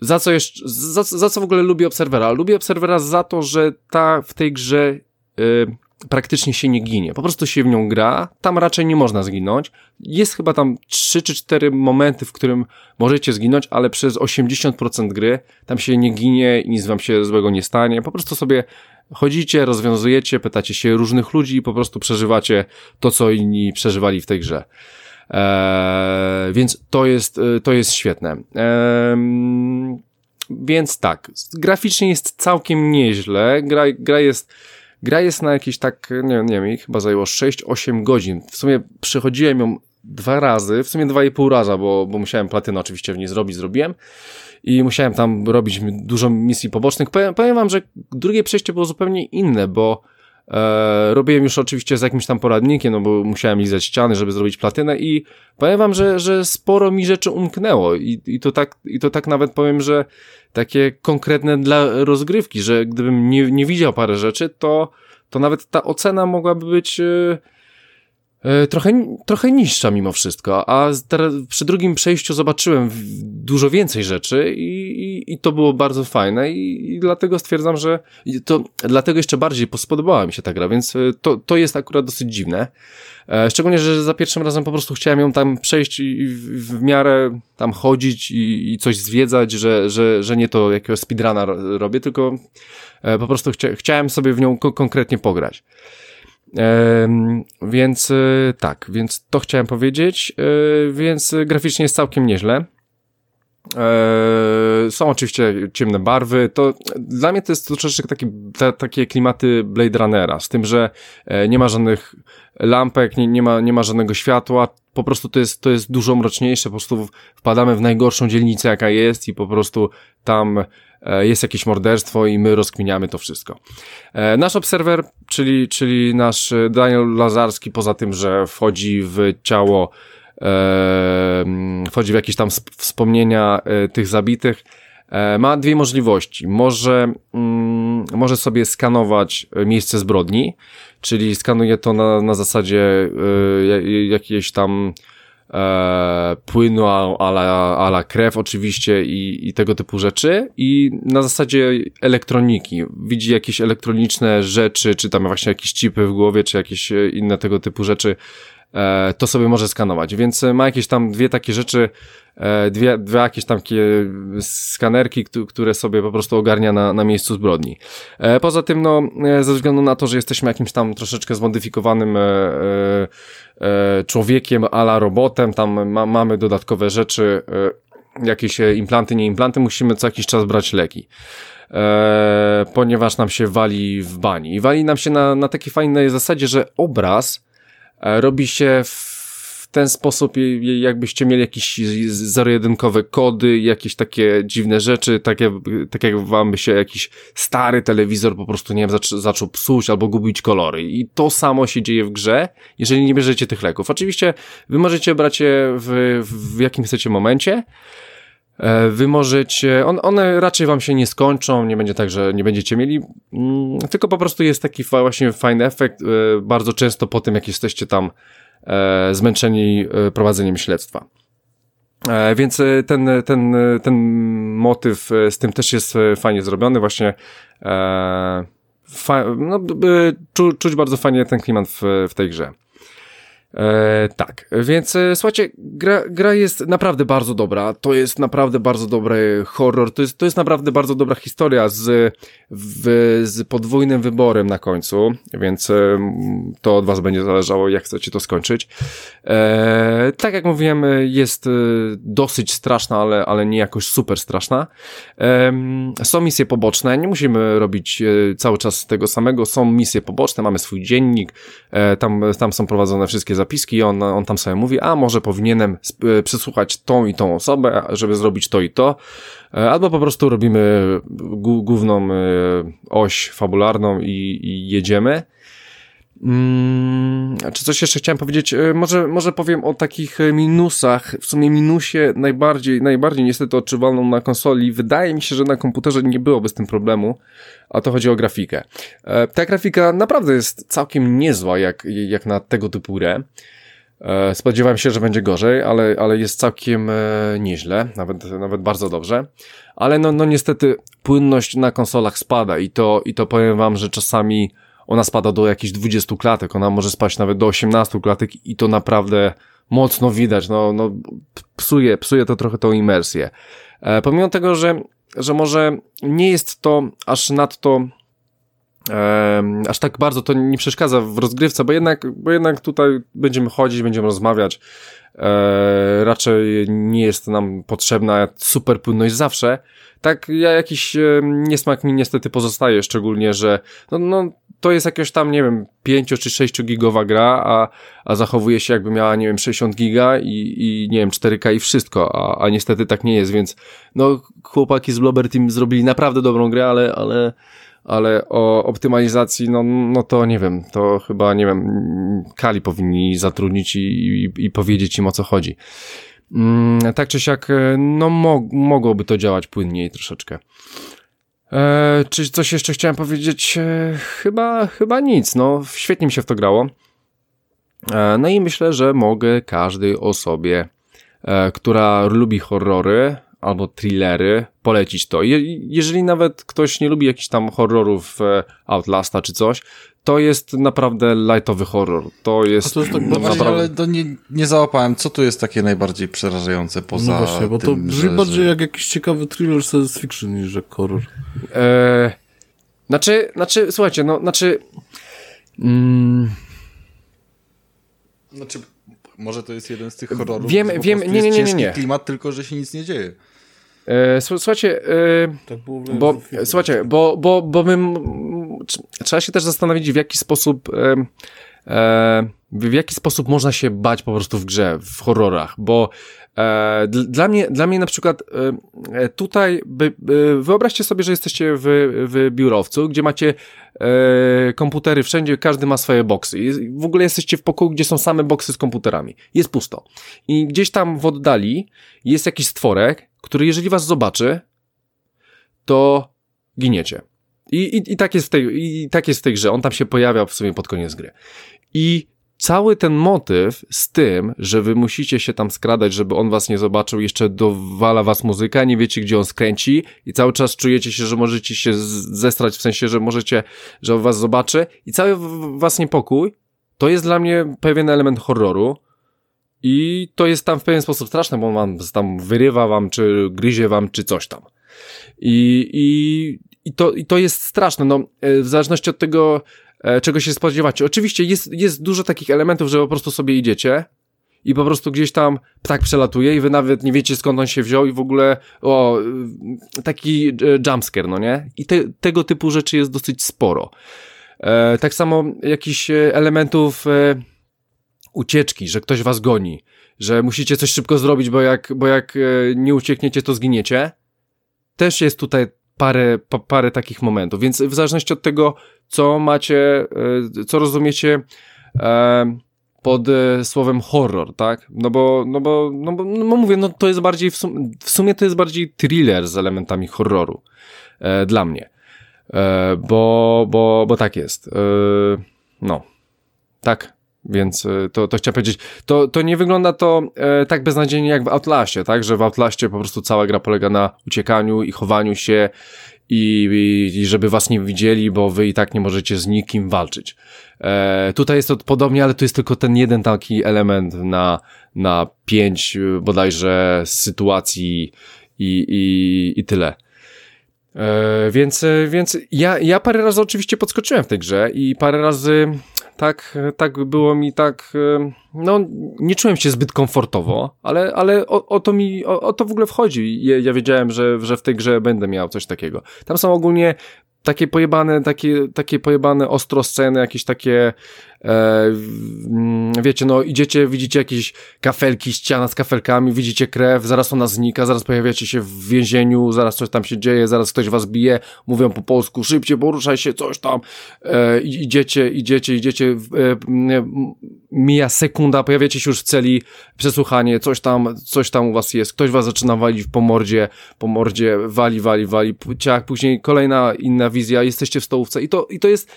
Speaker 1: za co jeszcze, za, za co w ogóle lubię Obserwera? Lubię Obserwera za to, że ta w tej grze y, praktycznie się nie ginie. Po prostu się w nią gra, tam raczej nie można zginąć. Jest chyba tam 3 czy 4 momenty, w którym możecie zginąć, ale przez 80% gry tam się nie ginie i nic wam się złego nie stanie. Po prostu sobie chodzicie, rozwiązujecie, pytacie się różnych ludzi i po prostu przeżywacie to, co inni przeżywali w tej grze. Eee, więc to jest, e, to jest świetne. Eee, więc tak, graficznie jest całkiem nieźle. Gra, gra jest, gra jest na jakieś tak, nie, nie wiem, chyba zajęło 6-8 godzin. W sumie przechodziłem ją dwa razy, w sumie dwa i pół raza, bo, bo musiałem platynę oczywiście w niej zrobić, zrobiłem i musiałem tam robić dużo misji pobocznych. Powiem, powiem wam, że drugie przejście było zupełnie inne, bo E, robiłem już oczywiście z jakimś tam poradnikiem, no bo musiałem lizać ściany, żeby zrobić platynę i powiem wam, że, że sporo mi rzeczy umknęło i, i, to tak, i to tak nawet powiem, że takie konkretne dla rozgrywki, że gdybym nie, nie widział parę rzeczy, to, to nawet ta ocena mogłaby być... E, trochę, trochę niższa mimo wszystko, a teraz przy drugim przejściu zobaczyłem dużo więcej rzeczy i, i, i to było bardzo fajne i, i, dlatego stwierdzam, że to, dlatego jeszcze bardziej spodobała mi się ta gra, więc e, to, to jest akurat dosyć dziwne. E, szczególnie, że za pierwszym razem po prostu chciałem ją tam przejść i w, w miarę tam chodzić i, i coś zwiedzać, że, że, że nie to jakiegoś speedruna robię, tylko po prostu chcia, chciałem sobie w nią konkretnie pograć. Więc y, tak, więc to chciałem powiedzieć, y, więc graficznie jest całkiem nieźle. E, są oczywiście ciemne barwy. To dla mnie to jest troszeczkę taki, takie klimaty Blade Runnera, z tym, że e, nie ma żadnych lampek, nie, nie, ma, nie ma żadnego światła. Po prostu to jest, to jest dużo mroczniejsze. Po prostu wpadamy w najgorszą dzielnicę, jaka jest, i po prostu tam jest jakieś morderstwo i my rozkminiamy to wszystko. E, nasz obserwer, czyli, czyli nasz Daniel Lazarski, poza tym, że wchodzi w ciało, e, wchodzi w jakieś tam wspomnienia tych zabitych, ma dwie możliwości. Może, mm, może sobie skanować miejsce zbrodni, czyli skanuje to na, na zasadzie jakiejś tam e, płynu ala, ala krew oczywiście i, i tego typu rzeczy i na zasadzie elektroniki. Widzi jakieś elektroniczne rzeczy, czy tam właśnie jakieś chipy w głowie, czy jakieś inne tego typu rzeczy, e, to sobie może skanować. Więc ma jakieś tam dwie takie rzeczy, e, dwie, dwie jakieś tam skanerki, które sobie po prostu ogarnia na, na miejscu zbrodni. E, poza tym, no, e, ze względu na to, że jesteśmy jakimś tam troszeczkę zmodyfikowanym człowiekiem ala robotem, tam ma, mamy dodatkowe rzeczy, jakieś implanty, nie implanty, musimy co jakiś czas brać leki. E, ponieważ nam się wali w bani. I wali nam się na, na takiej fajnej zasadzie, że obraz E, robi się w ten sposób, jakbyście mieli jakieś zero-jedynkowe kody, jakieś takie dziwne rzeczy, takie, tak jak wam by się jakiś stary telewizor po prostu, nie wiem, zac zaczął psuć albo gubić kolory. I to samo się dzieje w grze, jeżeli nie bierzecie tych leków. Oczywiście wy możecie brać je w, w jakim chcecie momencie, E, wy możecie, on, one raczej wam się nie skończą, nie będzie tak, że nie będziecie mieli, mm, tylko po prostu jest taki właśnie fajny efekt, e, bardzo często po tym, jak jesteście tam e, zmęczeni e, prowadzeniem śledztwa. E, więc e, ten, ten, ten motyw e, z tym też jest e, fajnie zrobiony, właśnie e, fa, no, e, czu, czuć bardzo fajnie ten klimat w, w tej grze. E, tak, więc e, słuchajcie, gra, gra jest naprawdę bardzo dobra. To jest naprawdę bardzo dobry horror. To jest, to jest naprawdę bardzo dobra historia z, w, z podwójnym wyborem na końcu, więc e, to od Was będzie zależało, jak chcecie to skończyć. E, tak jak mówiłem, jest e, dosyć straszna, ale, ale nie jakoś super straszna. E, są misje poboczne, nie musimy robić cały czas tego samego. Są misje poboczne, mamy swój dziennik, tam, tam są prowadzone wszystkie zapiski, on, on tam sobie mówi, a może powinienem sp- przesłuchać tą i tą osobę, żeby zrobić to i to, E, albo po prostu robimy główną e, oś fabularną i, i jedziemy. Mm, czy coś jeszcze chciałem powiedzieć? E, Może, może powiem o takich e, minusach. W sumie minusie najbardziej, najbardziej niestety odczuwalną na konsoli. Wydaje mi się, że na komputerze nie byłoby z tym problemu, a to chodzi o grafikę. E, Ta grafika naprawdę jest całkiem niezła jak, jak na tego typu grę. Spodziewałem się, że będzie gorzej, ale, ale jest całkiem nieźle, nawet, nawet bardzo dobrze. Ale no, no niestety płynność na konsolach spada i to, i to powiem wam, że czasami ona spada do jakichś 20 klatek, ona może spaść nawet do 18 klatek i to naprawdę mocno widać, no, no psuje, psuje to trochę tą imersję. E, pomimo tego, że, że może nie jest to aż nadto Ehm, aż tak bardzo to nie przeszkadza w rozgrywce, bo jednak, bo jednak tutaj będziemy chodzić, będziemy rozmawiać. Eee, raczej nie jest nam potrzebna super płynność zawsze. Tak, ja jakiś e, niesmak mi niestety pozostaje, szczególnie, że no, no, to jest jakaś tam, nie wiem, 5 czy 6 gigowa gra, a, a zachowuje się jakby miała, nie wiem, 60 giga i, i nie wiem, 4K i wszystko, a, a niestety tak nie jest, więc no, chłopaki z Blobber Team zrobili naprawdę dobrą grę, ale, ale ale o optymalizacji, no, no to nie wiem, to chyba, nie wiem, Kali powinni zatrudnić i, i, i powiedzieć im o co chodzi. Mm, tak czy siak, no mo mogłoby to działać płynniej troszeczkę. E, czy coś jeszcze chciałem powiedzieć? E, chyba, chyba nic, no świetnie mi się w to grało. E, no i myślę, że mogę każdej osobie, która lubi horrory, albo thrillery, polecić to. Je jeżeli nawet ktoś nie lubi jakichś tam horrorów Outlasta czy coś, to jest naprawdę lightowy horror. To jest...
Speaker 3: A to jest tak
Speaker 2: No
Speaker 1: naprawdę...
Speaker 2: ale to nie, nie załapałem, co tu jest takie najbardziej przerażające poza
Speaker 3: No właśnie, bo to brzmi
Speaker 2: że,
Speaker 3: bardziej
Speaker 2: że...
Speaker 3: jak jakiś ciekawy thriller science fiction niż jak horror.
Speaker 1: E, znaczy, znaczy, słuchajcie, no, znaczy... Mm,
Speaker 2: Znaczy, może to jest jeden z tych horrorów,
Speaker 1: Wiem- wiem- nie, nie,
Speaker 2: jest
Speaker 1: nie, nie.
Speaker 2: klimat, tylko że się nic nie dzieje.
Speaker 1: E, słu- słuchajcie, e,
Speaker 3: Tak
Speaker 1: Bo, słuchajcie, bo, bo, bo my, trzeba się też zastanowić, w jaki sposób, e, w jaki sposób można się bać po prostu w grze, w horrorach, bo dl- dla mnie, dla mnie na przykład tutaj, wyobraźcie sobie, że jesteście w, w biurowcu, gdzie macie komputery wszędzie, każdy ma swoje boksy. W ogóle jesteście w pokoju, gdzie są same boksy z komputerami. Jest pusto. I gdzieś tam w oddali jest jakiś stworek, który jeżeli was zobaczy, to giniecie. I, i, i, tak jest w tej, I tak jest w tej grze. On tam się pojawia w sumie pod koniec gry. I cały ten motyw z tym, że wy musicie się tam skradać, żeby on was nie zobaczył, jeszcze dowala was muzyka, nie wiecie gdzie on skręci i cały czas czujecie się, że możecie się zestrać, w sensie, że możecie, że on was zobaczy i cały was niepokój, to jest dla mnie pewien element horroru, i to jest tam w pewien sposób straszne, bo on wam tam wyrywa wam, czy gryzie wam, czy coś tam. I, i, i, to, i to jest straszne, no, e, w zależności od tego, e, czego się spodziewacie. Oczywiście jest, jest dużo takich elementów, że po prostu sobie idziecie i po prostu gdzieś tam ptak przelatuje i wy nawet nie wiecie skąd on się wziął i w ogóle, o, taki e, jumpscare, no nie? I te, tego typu rzeczy jest dosyć sporo. E, tak samo jakichś elementów e, ucieczki, że ktoś was goni, że musicie coś szybko zrobić, bo jak, bo jak e, nie uciekniecie, to zginiecie. Też jest tutaj parę, pa, parę takich momentów, więc w zależności od tego, co macie, e, co rozumiecie e, pod słowem horror, tak? No bo, no bo, no bo, no mówię, no to jest bardziej, w, w sumie to jest bardziej thriller z elementami horroru dla mnie. Bo, bo, bo tak jest. No. Tak. Więc e, to, to chciałem powiedzieć, to, to nie wygląda to e, tak beznadziejnie jak w Outlastie, tak? Że w Outlastie po prostu cała gra polega na uciekaniu i chowaniu się i, i, i żeby was nie widzieli, bo wy i tak nie możecie z nikim walczyć. E, tutaj jest to podobnie, ale tu jest tylko ten jeden taki element na, na pięć bodajże sytuacji i, i, i tyle. E, więc, więc ja, ja parę razy oczywiście podskoczyłem w tej grze i parę razy tak, tak było mi tak, e, no nie czułem się zbyt komfortowo, ale, ale o, o to mi, o, o, to w ogóle wchodzi. Ja, ja wiedziałem, że, że w tej grze będę miał coś takiego. Tam są ogólnie takie pojebane, takie, takie pojebane ostro sceny, jakieś takie wiecie, no idziecie, widzicie jakieś kafelki, ściana z kafelkami, widzicie krew, zaraz ona znika, zaraz pojawiacie się w więzieniu, zaraz coś tam się dzieje, zaraz ktoś was bije, mówią po polsku, szybciej, poruszaj się, coś tam, e, idziecie, idziecie, idziecie, e, mija sekunda, pojawiacie się już w celi, przesłuchanie, coś tam, coś tam u was jest, ktoś was zaczyna walić po mordzie, po mordzie, wali, wali, wali, ciach, później kolejna inna wizja, jesteście w stołówce i to, i to jest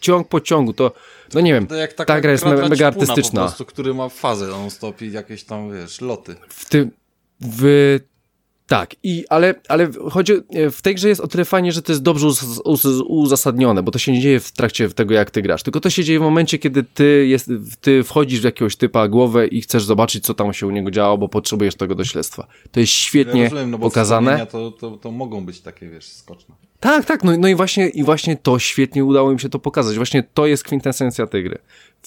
Speaker 1: ciąg po ciągu, to, no nie wiem, ta gra jest me mega artystyczna.
Speaker 2: Po prostu, który ma fazę non-stop i jakieś tam, wiesz, loty.
Speaker 1: W tym, w tak, i, ale, ale chodzi, e, w tej grze jest o tyle fajnie, że to jest dobrze uz, uz, uzasadnione, bo to się nie dzieje w trakcie tego, jak ty grasz, tylko to się dzieje w momencie, kiedy ty, jest, ty wchodzisz w jakiegoś typa głowę i chcesz zobaczyć, co tam się u niego działo, bo potrzebujesz tego do śledztwa. To jest świetnie ja rozumiem, no bo pokazane.
Speaker 2: To, to, to mogą być takie, wiesz, skoczne.
Speaker 1: Tak, tak, no, no i właśnie, i właśnie to świetnie udało im się to pokazać. Właśnie to jest kwintesencja tej gry.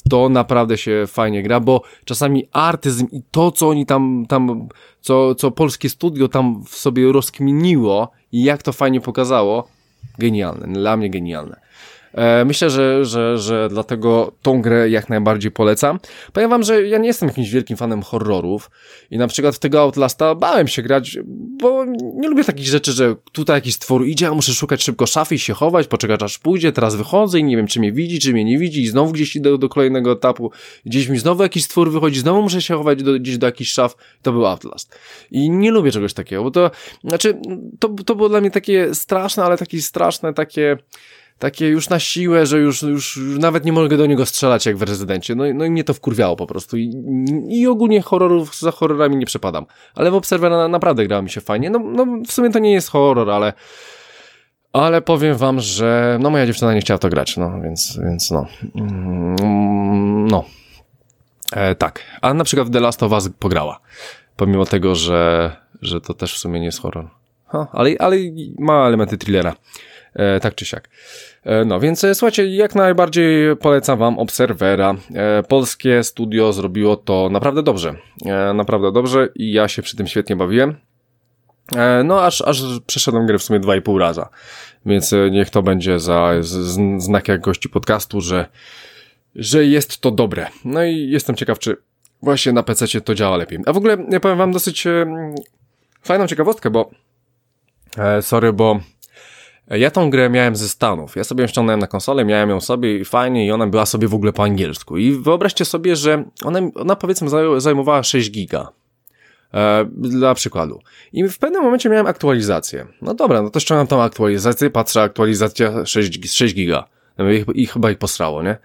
Speaker 1: To naprawdę się fajnie gra, bo czasami artyzm i to, co oni tam, tam, co, co polskie studio tam w sobie rozkminiło i jak to fajnie pokazało, genialne, dla mnie genialne. E, myślę, że, że, że dlatego tą grę jak najbardziej polecam. Powiem wam, że ja nie jestem jakimś wielkim fanem horrorów i na przykład w tego Outlasta bałem się grać, bo nie lubię takich rzeczy, że tutaj jakiś stwór idzie, a muszę szukać szybko szafy i się chować, poczekać aż pójdzie, teraz wychodzę i nie wiem, czy mnie widzi, czy mnie nie widzi i znowu gdzieś idę do kolejnego etapu, gdzieś mi znowu jakiś stwór wychodzi, znowu muszę się chować do, gdzieś do jakichś szaf. To był Outlast. I nie lubię czegoś takiego, bo to, znaczy, to, to było dla mnie takie straszne, ale takie straszne, takie takie już na siłę, że już, już nawet nie mogę do niego strzelać jak w rezydencie. No, no i mnie to wkurwiało po prostu. I, i ogólnie horrorów za horrorami nie przepadam. Ale w Observera naprawdę grała mi się fajnie. No, no w sumie to nie jest horror, ale ale powiem wam, że no moja dziewczyna nie chciała to grać, no więc, więc no. Mm, no. E, tak. A na przykład The Last of Us pograła. Pomimo tego, że, że to też w sumie nie jest horror. Ha, ale, ale ma elementy thrillera. E, tak czy siak. E, no więc e, słuchajcie, jak najbardziej polecam wam Obserwera. Polskie studio zrobiło to naprawdę dobrze. Naprawdę dobrze i ja się przy tym świetnie bawiłem. No aż, aż przeszedłem grę w sumie dwa i pół raza. Więc niech to będzie za znak jakości podcastu, że, że jest to dobre. No i jestem ciekaw, czy właśnie na PC to działa lepiej. A w ogóle ja powiem wam dosyć fajną ciekawostkę, bo sorry, bo ja tą grę miałem ze Stanów. Ja sobie ją ściągnąłem na konsolę, miałem ją sobie i fajnie i ona była sobie w ogóle po angielsku. I wyobraźcie sobie, że ona, ona powiedzmy zajmowała 6 giga. E, dla przykładu. I w pewnym momencie miałem aktualizację. No dobra, no to ściągam tą aktualizację, patrzę, aktualizacja 6, 6 giga. No i, I chyba ich posrało, nie?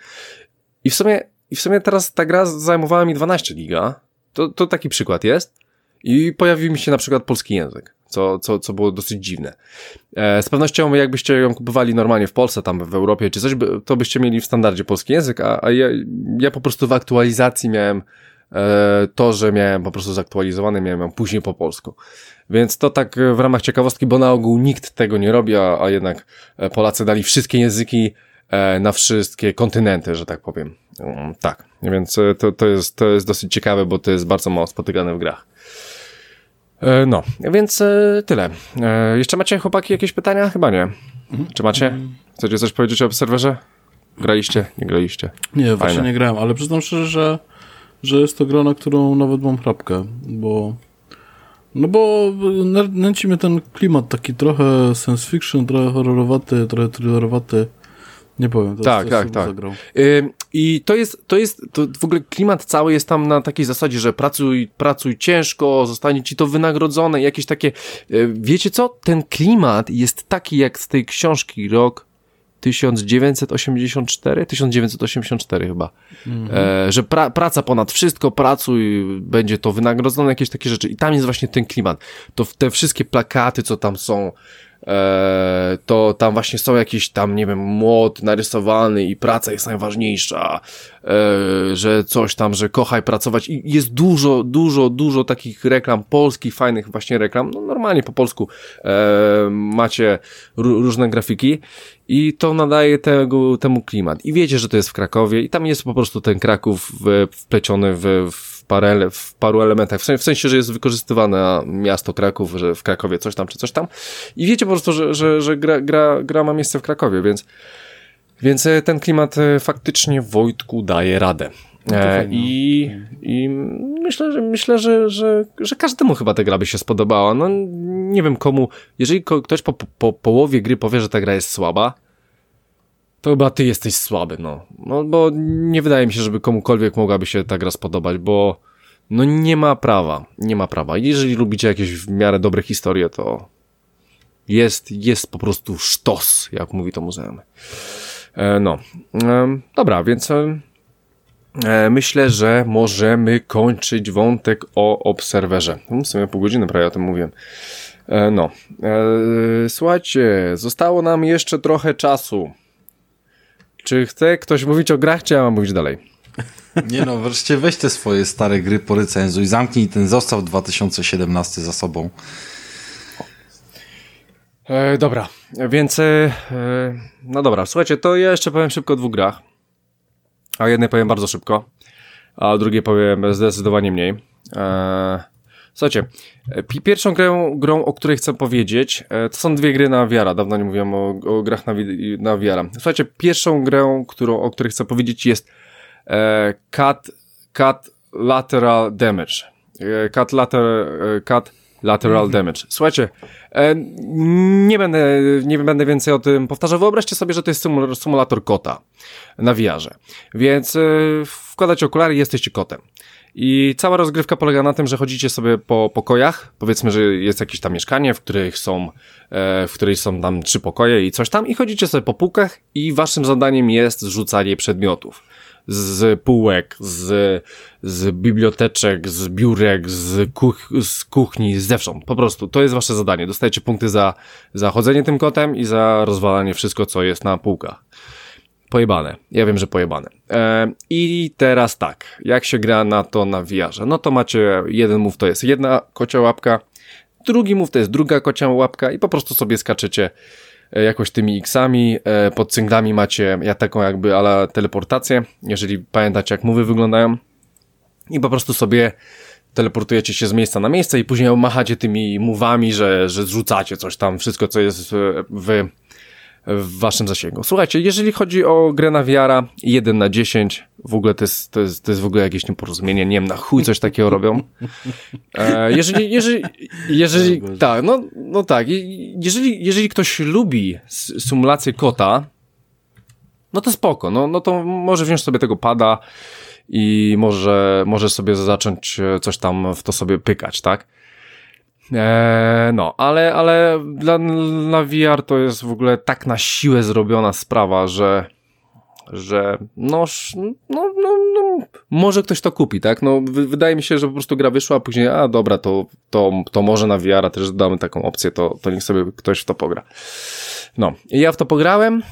Speaker 1: I w sumie, i w sumie teraz ta gra zajmowała mi 12 giga. To, to taki przykład jest. I pojawił mi się na przykład polski język co, co, co było dosyć dziwne. E, z pewnością jakbyście ją kupowali normalnie w Polsce, tam w Europie czy coś, to byście mieli w standardzie polski język, a, a ja, ja po prostu w aktualizacji miałem e, to, że miałem po prostu zaktualizowany, miałem ją później po polsku. Więc to tak w ramach ciekawostki, bo na ogół nikt tego nie robi, a, a jednak Polacy dali wszystkie języki e, na wszystkie kontynenty, że tak powiem. Um, tak, więc e, to, to, jest, to jest dosyć ciekawe, bo to jest bardzo mało spotykane w grach. E, no, więc e, tyle. E, jeszcze macie chłopaki jakieś pytania? Chyba nie. Mhm. Czy macie? Chcecie coś powiedzieć o serwerze? Graliście? Nie graliście?
Speaker 3: Nie, Fajne. właśnie nie grałem, ale przyznam szczerze, że, że jest to gra, na którą nawet mam chrapkę, bo no bo nęci mnie ten klimat taki trochę science fiction, trochę horrorowaty, trochę thrillerowaty. Nie powiem, to
Speaker 1: tak,
Speaker 3: jest,
Speaker 1: tak, tak. Zagrał. Y I to jest, to jest, to w ogóle klimat cały jest tam na takiej zasadzie, że pracuj, pracuj ciężko, zostanie ci to wynagrodzone, jakieś takie, e, wiecie co? Ten klimat jest taki jak z tej książki rok 1984, 1984 chyba, e, że pra, praca ponad wszystko, pracuj, będzie to wynagrodzone, jakieś takie rzeczy. I tam jest właśnie ten klimat. To te wszystkie plakaty, co tam są, to tam właśnie są jakieś tam, nie wiem, młot narysowany i praca jest najważniejsza, e, że coś tam, że kochaj pracować. I jest dużo, dużo, dużo takich reklam polskich, fajnych właśnie reklam, no normalnie po polsku e, macie różne grafiki i to nadaje tego, temu klimat. I wiecie, że to jest w Krakowie i tam jest po prostu ten Kraków wpleciony w, w, parę, w paru elementach, w sensie, że jest wykorzystywane miasto Kraków, że w Krakowie coś tam czy coś tam i wiecie po prostu, że, że, że gra, gra, gra ma miejsce w Krakowie, więc więc e, ten klimat e, faktycznie Wojtku daje radę. No e, I, I myślę, że myślę, że, że, że każdemu chyba ta gra by się spodobała. No nie wiem komu, jeżeli ktoś po, po, po połowie gry powie, że ta gra jest słaba, to chyba ty jesteś słaby, no. No bo nie wydaje mi się, żeby komukolwiek mogłaby się ta gra spodobać, bo no nie ma prawa, nie ma prawa. Jeżeli lubicie jakieś w miarę dobre historie, to jest, jest po prostu sztos, jak mówi to muzeum. E, no, e, dobra, więc E, myślę, że możemy kończyć wątek o obserwerze. No, w sumie pół godziny prawie o tym mówiłem. E, no. E, słuchajcie, zostało nam jeszcze trochę czasu. Czy chce ktoś mówić o grach, czy ja mam mówić dalej?
Speaker 2: Nie no, wreszcie weź te swoje stare gry po recenzuj, zamknij ten został 2017 za sobą.
Speaker 1: E, dobra, więc e, no dobra, słuchajcie, to ja jeszcze powiem szybko o dwóch grach a jednej powiem bardzo szybko, a drugiej powiem zdecydowanie mniej. Eee, słuchajcie, pierwszą grą, grą, o której chcę powiedzieć, e, to są dwie gry na wiara. Dawno nie mówiłem o, o grach na, na wiara. Słuchajcie, pierwszą grą, którą, o której chcę powiedzieć jest e, cut Lateral Damage. E, cut, later, e, cut Lateral Damage. Słuchajcie, e, nie będę, nie będę więcej o tym powtarzał. Wyobraźcie sobie, że to jest symulator kota na VR-ze. Więc e, wkładacie okulary i jesteście kotem. I cała rozgrywka polega na tym, że chodzicie sobie po pokojach. Powiedzmy, że jest jakieś tam mieszkanie, w których są, e, w których są tam trzy pokoje i coś tam. I chodzicie sobie po półkach i waszym zadaniem jest zrzucanie przedmiotów z półek, z, z biblioteczek, z biurek, z, kuch z kuchni, zewsząd. Po prostu to jest wasze zadanie. Dostajecie punkty za, za chodzenie tym kotem i za rozwalanie wszystko, co jest na półkach. Pojebane. Ja wiem, że pojebane. E, I teraz tak, jak się gra na to na VR-ze? No to macie jeden move to jest jedna kocia łapka, drugi move to jest druga kocia łapka i po prostu sobie skaczecie jakoś tymi X-ami. E, pod cynglami macie ja taką jakby ala teleportację, jeżeli pamiętacie jak mówy wyglądają. I po prostu sobie teleportujecie się z miejsca na miejsce i później machacie tymi mówami, że, że zrzucacie coś tam, wszystko co jest w, w waszym zasięgu. Słuchajcie, jeżeli chodzi o grę na wiara 1 na 10, w ogóle to jest, to jest, to jest w ogóle jakieś nieporozumienie, nie wiem, na chuj coś takiego robią. E, jeżeli, jeżeli, jeżeli, tak, no, no tak, jeżeli, jeżeli ktoś lubi symulację kota, no to spoko, no, no to może wziąć sobie tego pada i może, może sobie zacząć coś tam w to sobie pykać, tak? Eee, no, ale, ale dla, dla VR to jest w ogóle tak na siłę zrobiona sprawa, że że no, no, no, no, może ktoś to kupi, tak? No, wydaje mi się, że po prostu gra wyszła, a później, a dobra, to, to, to może na VR też damy taką opcję, to, to niech sobie ktoś w to pogra. No, i ja w to pograłem,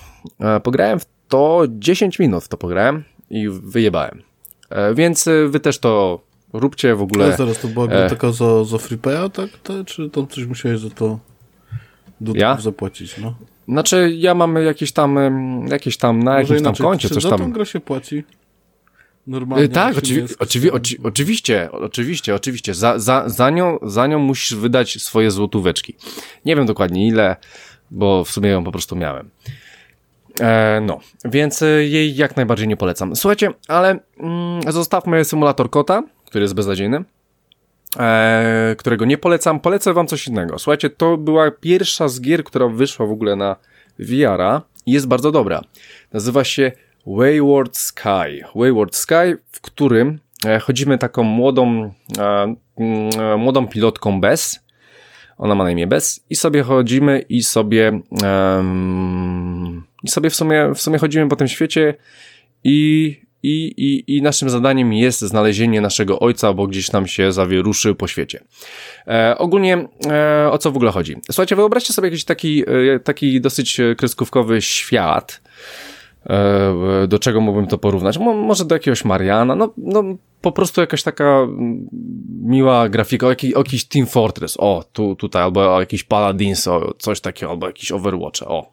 Speaker 1: e, pograłem w to 10 minut w to pograłem i wyjebałem. E, więc e, wy też to róbcie w ogóle.
Speaker 3: Ale zaraz, to była gra taka za, za free paya, tak? czy tam coś musiałeś za to do ja? zapłacić, no?
Speaker 1: Znaczy, ja mam jakieś tam, jakieś tam, na jakimś tam koncie coś tam. Za
Speaker 3: tą grę się płaci? Normalnie.
Speaker 1: tak, oczywi oczywi oczy oczywiście, oczywiście, oczywiście. Za, za, za, nią, za nią musisz wydać swoje złotóweczki. Nie wiem dokładnie ile, bo w sumie ją po prostu miałem. E, no, więc e, jej jak najbardziej nie polecam. Słuchajcie, ale mm, zostawmy symulator kota, który jest beznadziejny e, którego nie polecam. Polecę wam coś innego. Słuchajcie, to była pierwsza z gier, która wyszła w ogóle na VR-a i jest bardzo dobra. Nazywa się Wayward Sky. Wayward Sky, w którym e, chodzimy taką młodą, e, mm, młodą pilotką Bez. Ona ma na imię Bez i sobie chodzimy i sobie um, i sobie w sumie, w sumie chodzimy po tym świecie i, i, i, i naszym zadaniem jest znalezienie naszego ojca, bo gdzieś tam się zawieruszył po świecie. E, ogólnie e, o co w ogóle chodzi? Słuchajcie, wyobraźcie sobie jakiś taki, e, taki dosyć kreskówkowy świat, E, do czego mógłbym to porównać? Może do jakiegoś Mariana, no, no po prostu jakaś taka miła grafika, o jakiś, jakiś Team Fortress, o, tu, tutaj, albo o jakiś Paladins, o, coś takiego, albo jakiś Overwatch, o,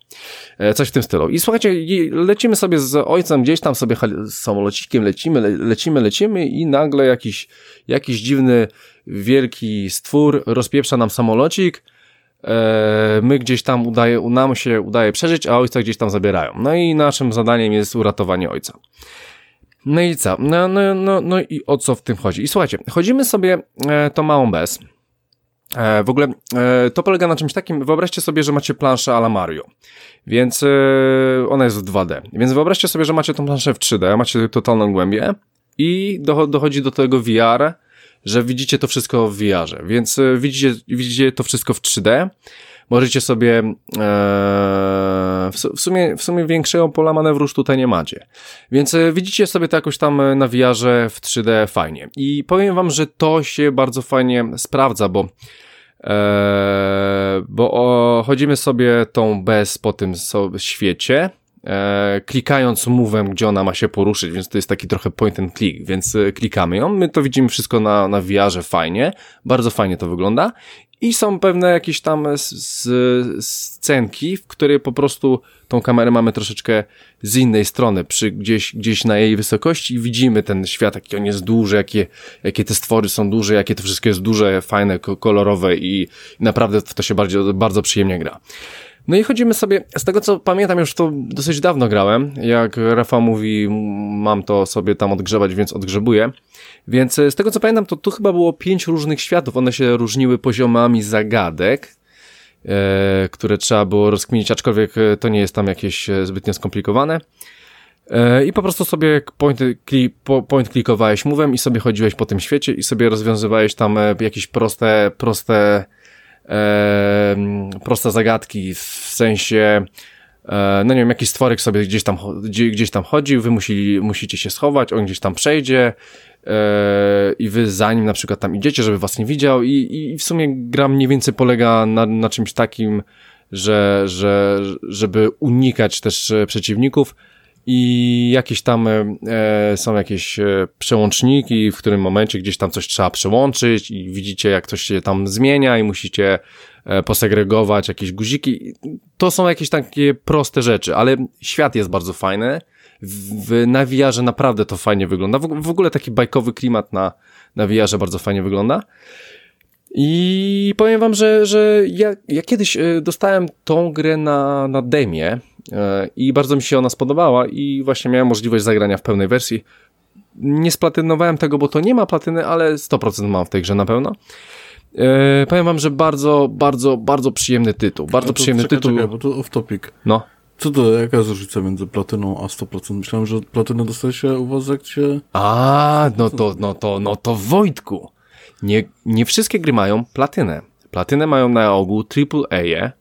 Speaker 1: e, coś w tym stylu. I słuchajcie, lecimy sobie z ojcem gdzieś tam sobie samolocikiem, lecimy, lecimy, lecimy i nagle jakiś, jakiś dziwny, wielki stwór rozpieprza nam samolocik, E, my gdzieś tam udaje, nam się udaje przeżyć, a ojca gdzieś tam zabierają. No i naszym zadaniem jest uratowanie ojca. No i co? No, no, no, no i o co w tym chodzi? I słuchajcie, chodzimy sobie e, tą małą bez. E, w ogóle e, to polega na czymś takim, wyobraźcie sobie, że macie planszę ala Mario, więc e, ona jest w 2D, więc wyobraźcie sobie, że macie tą planszę w 3D, macie totalną głębię i do, dochodzi do tego VR, że widzicie to wszystko w VR-ze, więc e, widzicie, widzicie to wszystko w 3D. Możecie sobie e, w, sumie, w sumie większego pola manewru już tutaj nie macie. Więc e, widzicie sobie to jakoś tam na VR-ze w 3D fajnie. I powiem wam, że to się bardzo fajnie sprawdza, bo e, bo o, chodzimy sobie tą bez po tym świecie, e, klikając move'em, gdzie ona ma się poruszyć, więc to jest taki trochę point and click, więc e, klikamy ją, my to widzimy wszystko na, na VR-ze fajnie, bardzo fajnie to wygląda. I są pewne jakieś tam scenki, w której po prostu tą kamerę mamy troszeczkę z innej strony, przy, gdzieś, gdzieś na jej wysokości. I widzimy ten świat, jaki on jest duży, jakie, jakie te stwory są duże, jakie to wszystko jest duże, fajne, kolorowe i, naprawdę w to się bardzo, bardzo przyjemnie gra. No i chodzimy sobie, z tego co pamiętam, już to dosyć dawno grałem, jak Rafał mówi, mam to sobie tam odgrzebać, więc odgrzebuję. Więc e, z tego co pamiętam, to tu chyba było pięć różnych światów, one się różniły poziomami zagadek, e, które trzeba było rozkminić, aczkolwiek e, to nie jest tam jakieś e, zbytnio skomplikowane. E, I po prostu sobie point, kli, point klikowałeś move'em i sobie chodziłeś po tym świecie i sobie rozwiązywałeś tam jakieś proste, proste proste zagadki w sensie e, no nie wiem, jakiś stworek sobie gdzieś tam, gdzieś tam chodzi, wy musi, musicie się schować, on gdzieś tam przejdzie e, i wy za nim na przykład tam idziecie, żeby was nie widział i, i w sumie gra mniej więcej polega na, na czymś takim, że, że, żeby unikać też przeciwników, i jakieś tam e, są jakieś e, przełączniki, w którym momencie gdzieś tam coś trzeba przełączyć i widzicie jak coś się tam zmienia i musicie e, posegregować jakieś guziki. To są jakieś takie proste rzeczy, ale świat jest bardzo fajny. W, w na VR naprawdę to fajnie wygląda. W, w ogóle taki bajkowy klimat na, na VR bardzo fajnie wygląda. I powiem wam, że, że ja, ja kiedyś e, dostałem tą grę na, na demie e, i bardzo mi się ona spodobała i właśnie miałem możliwość zagrania w pełnej wersji. Nie splatynowałem tego, bo to nie ma platyny, ale 100% mam w tej grze na pewno. E, powiem wam, że bardzo, bardzo, bardzo przyjemny tytuł. Bardzo przyjemny
Speaker 3: czekaj,
Speaker 1: tytuł.
Speaker 3: Czekaj, bo to off topic.
Speaker 1: No.
Speaker 3: Co to, jaka jest różnica między platyną a 100%? Myślałem, że platynę dostaje się u was jak się...
Speaker 1: A, no to, no to, no to Wojtku. Nie, nie wszystkie gry mają platynę. Platynę mają na ogół AAA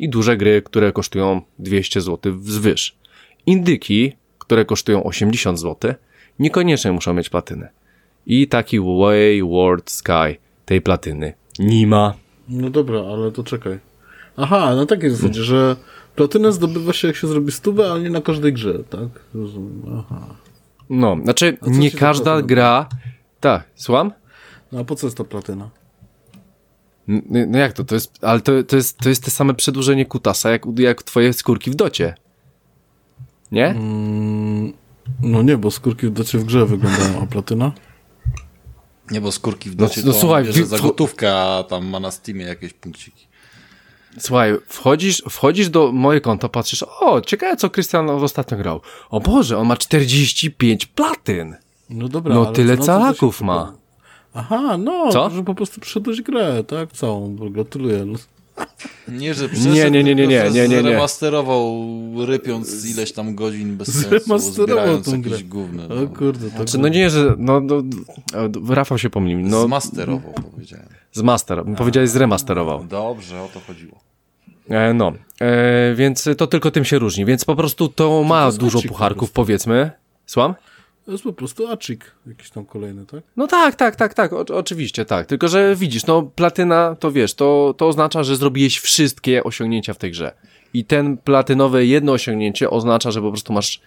Speaker 1: i duże gry, które kosztują 200 zł wzwyż. Indyki, które kosztują 80 zł, niekoniecznie muszą mieć platynę. I taki Wayward Sky tej platyny nie ma.
Speaker 3: No dobra, ale to czekaj. Aha, na takiej zasadzie, że platynę zdobywa się jak się zrobi stówę, ale nie na każdej grze, tak? Rozumiem. Aha.
Speaker 1: No, znaczy nie każda gra... Tak, słucham?
Speaker 3: No a po co jest ta platyna?
Speaker 1: No jak to? To jest, ale to, to, jest, to jest te same przedłużenie kutasa, jak, jak twoje skórki w docie. Nie?
Speaker 3: Mm, no nie, bo skórki w docie w grze wyglądają, a platyna?
Speaker 2: Nie, bo skórki w docie
Speaker 1: no, no,
Speaker 2: to
Speaker 1: słuchaj,
Speaker 2: bierze za gotówkę, a tam ma na Steamie jakieś punkciki.
Speaker 1: Słuchaj, wchodzisz, wchodzisz do moje konto, patrzysz, o, ciekawe co Krystian ostatnio grał. O Boże, on ma 45 platyn.
Speaker 3: No dobra,
Speaker 1: No tyle calaków ma.
Speaker 3: Aha, no,
Speaker 1: Co?
Speaker 3: że po prostu przyszedłeś grę, tak? Całą, gratuluję.
Speaker 2: Nie, że przeszedł,
Speaker 1: Nie, nie, nie, nie, nie, nie,
Speaker 2: że
Speaker 1: nie, nie.
Speaker 2: Zremasterował, rypiąc ileś tam godzin bez sensu,
Speaker 3: Zremasterował
Speaker 2: zbierając
Speaker 3: tą
Speaker 2: jakieś
Speaker 3: grę.
Speaker 2: gówno.
Speaker 3: O
Speaker 2: No.
Speaker 3: kurde, to
Speaker 1: Czy no nie, że, no, no e, Rafał się pomylił, no,
Speaker 2: Zmasterował, powiedziałem.
Speaker 1: z master, powiedziałeś zremasterował.
Speaker 2: Dobrze, o to chodziło.
Speaker 1: E, no, e, więc to tylko tym się różni, więc po prostu to ma
Speaker 3: jest
Speaker 1: dużo pucharków, powiedzmy. Słucham?
Speaker 3: To jest po prostu acik jakiś tam kolejny, tak?
Speaker 1: No tak, tak, tak, tak, o, oczywiście, tak. Tylko, że widzisz, no platyna, to wiesz, to, to oznacza, że zrobiłeś wszystkie osiągnięcia w tej grze. I ten platynowe jedno osiągnięcie oznacza, że po prostu masz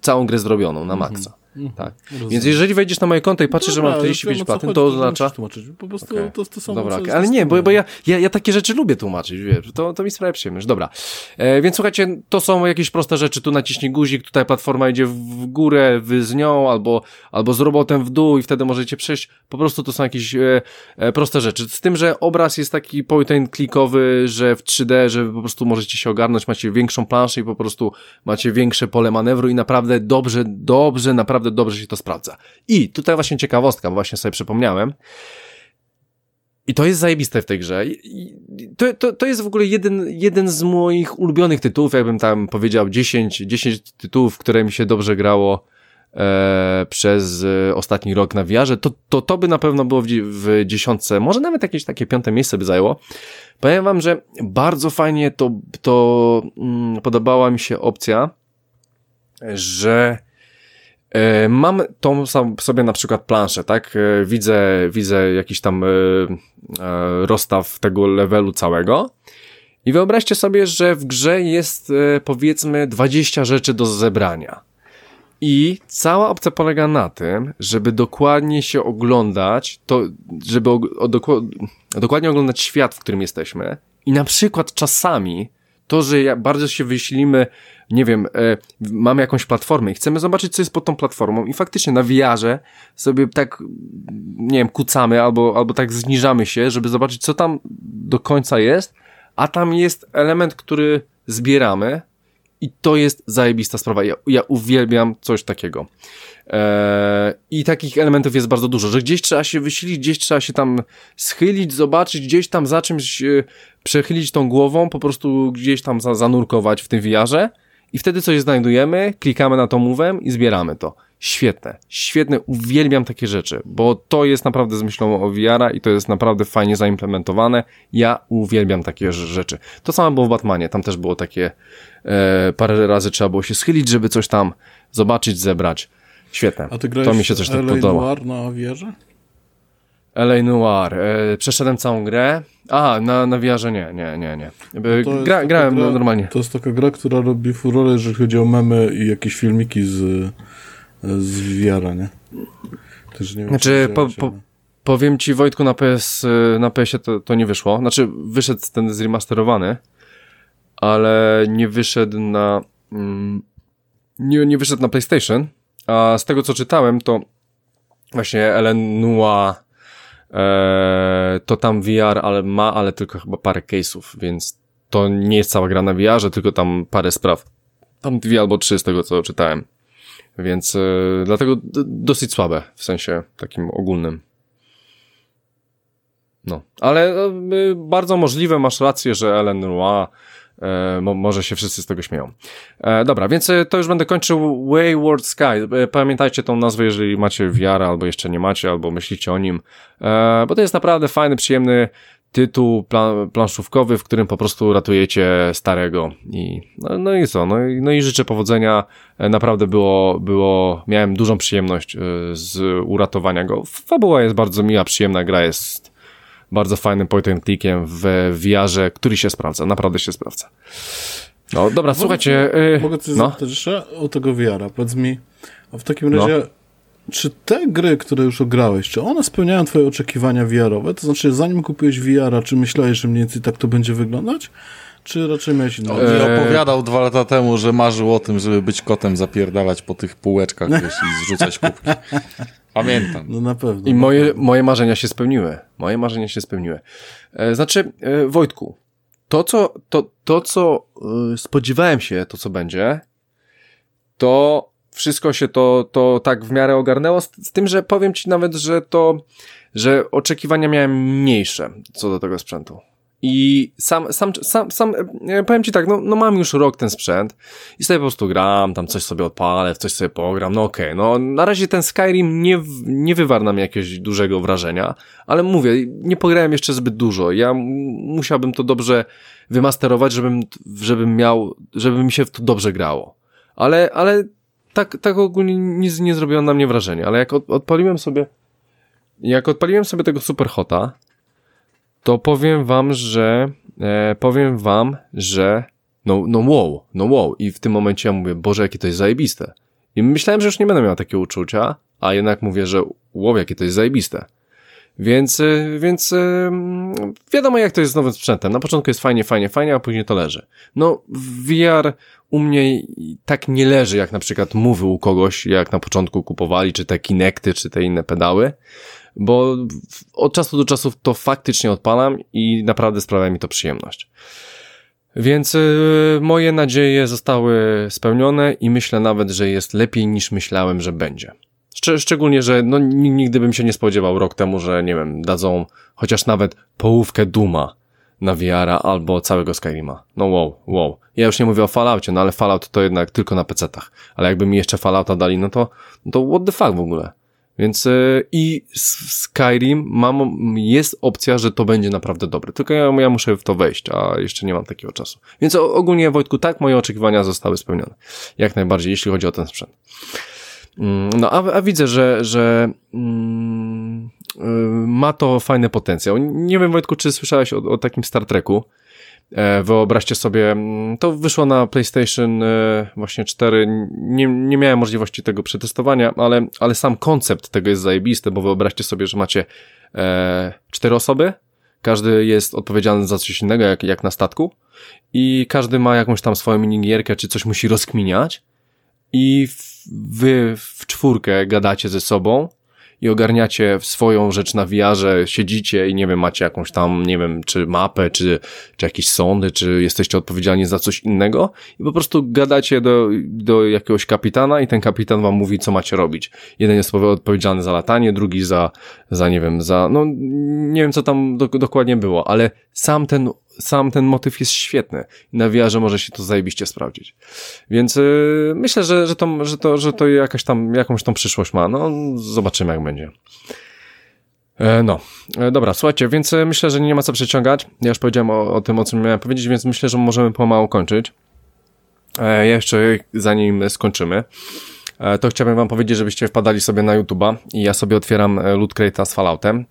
Speaker 1: całą grę zrobioną na maksa. Tak. Więc jeżeli wejdziesz na moje konto i patrzysz, że
Speaker 3: Dobra,
Speaker 1: mam
Speaker 3: ale
Speaker 1: 45
Speaker 3: wiem, o co
Speaker 1: platyn,
Speaker 3: chodzi,
Speaker 1: to oznacza...
Speaker 3: tłumaczyć. Po prostu
Speaker 1: Okej.
Speaker 3: to to samo,
Speaker 1: Dobra,
Speaker 3: jest
Speaker 1: ale nie, bo, bo ja, ja, ja takie rzeczy lubię tłumaczyć, wiesz, to, to mi sprawia przyjemność. Dobra, e, więc słuchajcie, to są jakieś proste rzeczy, tu naciśnij guzik, tutaj platforma idzie w górę, wy z nią, albo, albo z robotem w dół i wtedy możecie przejść, po prostu to są jakieś e, e, proste rzeczy. Z tym, że obraz jest taki point and clickowy, że w 3D, że po prostu możecie się ogarnąć, macie większą planszę i po prostu macie większe pole manewru i naprawdę dobrze, dobrze, naprawdę dobrze się to sprawdza. I tutaj właśnie ciekawostka, bo właśnie sobie przypomniałem, i to jest zajebiste w tej grze. To, to, to jest w ogóle jeden, jeden z moich ulubionych tytułów, jakbym tam powiedział 10, 10 tytułów, które mi się dobrze grało e, przez e, ostatni rok na VR-ze, to, to to by na pewno było w, w dziesiątce, może nawet jakieś takie piąte miejsce by zajęło. Powiem wam, że bardzo fajnie to, to mm, podobała mi się opcja, że Mam tą sam sobie na przykład planszę, tak? E, Widzę, widzę jakiś tam e, e, rozstaw tego levelu całego. I wyobraźcie sobie, że w grze jest e, powiedzmy 20 rzeczy do zebrania. I cała opcja polega na tym, żeby dokładnie się oglądać, to, żeby o, dokładnie oglądać świat, w którym jesteśmy. I na przykład czasami to, że bardzo się wyślimy, nie wiem, e, mamy jakąś platformę i chcemy zobaczyć, co jest pod tą platformą i faktycznie na VR-ze sobie tak, nie wiem, kucamy albo, albo tak zniżamy się, żeby zobaczyć, co tam do końca jest, a tam jest element, który zbieramy i to jest zajebista sprawa. Ja, ja uwielbiam coś takiego. Eee, I takich elementów jest bardzo dużo, że gdzieś trzeba się wysilić, gdzieś trzeba się tam schylić, zobaczyć, gdzieś tam za czymś e, przechylić tą głową, po prostu gdzieś tam za, zanurkować w tym wiarze i wtedy coś znajdujemy, klikamy na to move'em i zbieramy to. Świetne, świetne, uwielbiam takie rzeczy, bo to jest naprawdę z myślą o VR-a i to jest naprawdę fajnie zaimplementowane. Ja uwielbiam takie rz- rzeczy. To samo było w Batmanie, tam też było takie, e, parę razy trzeba było się schylić, żeby coś tam zobaczyć, zebrać. Świetne.
Speaker 3: A ty grałeś
Speaker 1: to mi się coś tak podoba.
Speaker 3: Noir na wieży?
Speaker 1: LA Noir. E, przeszedłem całą grę. A, na, na VR-ze nie, nie, nie, nie.
Speaker 3: Jest
Speaker 1: gra, grałem
Speaker 3: gra-
Speaker 1: normalnie.
Speaker 3: To jest taka gra, która robi furorę, jeżeli chodzi o memy i jakieś filmiki z, z VR-a, nie? Też nie wiem,
Speaker 1: Znaczy,
Speaker 3: czy
Speaker 1: po, po, powiem ci Wojtku, na PS, na PS-ie to, to nie wyszło. Znaczy, wyszedł ten zremasterowany, ale nie wyszedł na, mm, nie, nie wyszedł na PlayStation, a z tego co czytałem, to właśnie Ellen Nua e, to tam VR ale ma, ale tylko chyba parę case'ów, więc to nie jest cała gra na VR-ze, tylko tam parę spraw. Tam dwie albo trzy z tego co czytałem. Więc e, dlatego dosyć słabe, w sensie takim ogólnym. No, ale e, bardzo możliwe, masz rację, że Ellen Noir mo, może się wszyscy z tego śmieją. E, dobra, więc e, to już będę kończył Wayward Sky. E, pamiętajcie tą nazwę, jeżeli macie wiarę, albo jeszcze nie macie, albo myślicie o nim, e, bo to jest naprawdę fajny, przyjemny tytuł plan, planszówkowy, w którym po prostu ratujecie starego i no, no i co, no i, no i życzę powodzenia, E, naprawdę było, było, miałem dużą przyjemność e, z uratowania go. Fabuła jest bardzo miła, przyjemna, gra jest bardzo fajnym point and clickiem w VR-ze, który się sprawdza, naprawdę się sprawdza. No dobra, słuchajcie, e,
Speaker 3: Mogę coś
Speaker 1: no,
Speaker 3: zapytać o tego VR-a? Powiedz mi, a w takim razie, czy te gry, które już ograłeś, czy one spełniają twoje oczekiwania VR-owe? To znaczy, zanim kupiłeś VR-a, czy myślałeś, że mniej więcej tak to będzie wyglądać? Czy raczej miałeś
Speaker 1: E,
Speaker 2: mi opowiadał dwa lata temu, że marzył o tym, żeby być kotem, zapierdalać po tych półeczkach wiesz, i zrzucać kubki. Pamiętam.
Speaker 3: No na pewno.
Speaker 1: I moje, moje marzenia się spełniły. Moje marzenia się spełniły. E, znaczy, e, Wojtku, to co, to, to, co e, spodziewałem się, to co będzie, to wszystko się to, to tak w miarę ogarnęło, z, z tym, że powiem ci nawet, że to, że oczekiwania miałem mniejsze co do tego sprzętu. I sam, sam, sam, sam e, powiem ci tak, no, no mam już rok ten sprzęt i sobie po prostu gram, tam coś sobie odpalę, w coś sobie pogram, no okej, okay. no na razie ten Skyrim nie, nie wywarł na mnie jakiegoś dużego wrażenia, ale mówię, nie pograłem jeszcze zbyt dużo, ja musiałbym to dobrze wymasterować, żebym, żebym miał, żeby mi się w to dobrze grało. Ale, ale tak, tak ogólnie nic nie zrobiło na mnie wrażenia, ale jak od, odpaliłem sobie, jak odpaliłem sobie tego Superhota, to powiem wam, że e, powiem wam, że no, no wow, no wow. I w tym momencie ja mówię, Boże, jakie to jest zajebiste. I myślałem, że już nie będę miał takiego uczucia, a jednak mówię, że wow, jakie to jest zajebiste. Więc, e, więc e, wiadomo jak to jest z nowym sprzętem. Na początku jest fajnie, fajnie, fajnie, a później to leży. No, VR u mnie tak nie leży, jak na przykład mówy u kogoś, jak na początku kupowali, czy te Kinecty, czy te inne pedały bo od czasu do czasu to faktycznie odpalam i naprawdę sprawia mi to przyjemność. Więc y, moje nadzieje zostały spełnione i myślę nawet, że jest lepiej niż myślałem, że będzie. szczególnie, że no, nigdy bym się nie spodziewał rok temu, że nie wiem, dadzą chociaż nawet połówkę Duma na VR-a albo całego Skyrima. No wow, wow. Ja już nie mówię o Falloutie, no ale Fallout to jednak tylko na PC-tach. Ale jakby mi jeszcze Fallouta dali, no to, no to what the fuck w ogóle. Więc yy, i Skyrim mam, jest opcja, że to będzie naprawdę dobre. Tylko ja, ja muszę w to wejść, a jeszcze nie mam takiego czasu. Więc ogólnie, Wojtku, tak, moje oczekiwania zostały spełnione. Jak najbardziej, jeśli chodzi o ten sprzęt. Mm, no, a, a widzę, że, że mm, yy, ma to fajny potencjał. Nie wiem, Wojtku, czy słyszałeś o, o takim Star Treku, E, wyobraźcie sobie, mm, to wyszło na PlayStation e, właśnie 4. Nie, nie miałem możliwości tego przetestowania, ale, ale sam koncept tego jest zajebisty, bo wyobraźcie sobie, że macie e, cztery osoby, każdy jest odpowiedzialny za coś innego, jak, jak na statku, i każdy ma jakąś tam swoją minigierkę, czy coś musi rozkminiać, i wy w czwórkę gadacie ze sobą, i ogarniacie swoją rzecz na wiarze, siedzicie i nie wiem, macie jakąś tam, nie wiem, czy mapę, czy, czy jakieś sądy, czy jesteście odpowiedzialni za coś innego i po prostu gadacie do, do jakiegoś kapitana i ten kapitan wam mówi, co macie robić. Jeden jest odpowiedzialny za latanie, drugi za, za nie wiem, za, no nie wiem, co tam do, dokładnie było, ale sam ten sam ten motyw jest świetny na VR może się to zajebiście sprawdzić. Więc yy, myślę, że, że, to, że, to, że to jakaś tam, jakąś tą przyszłość ma. No, zobaczymy jak będzie. E, no, e, dobra, słuchajcie, więc e, myślę, że nie ma co przeciągać. Ja już powiedziałem o, o tym, o czym miałem powiedzieć, więc myślę, że możemy pomału kończyć. E, jeszcze zanim skończymy, e, to chciałbym wam powiedzieć, żebyście wpadali sobie na YouTube'a i ja sobie otwieram Loot Crate'a z Falloutem.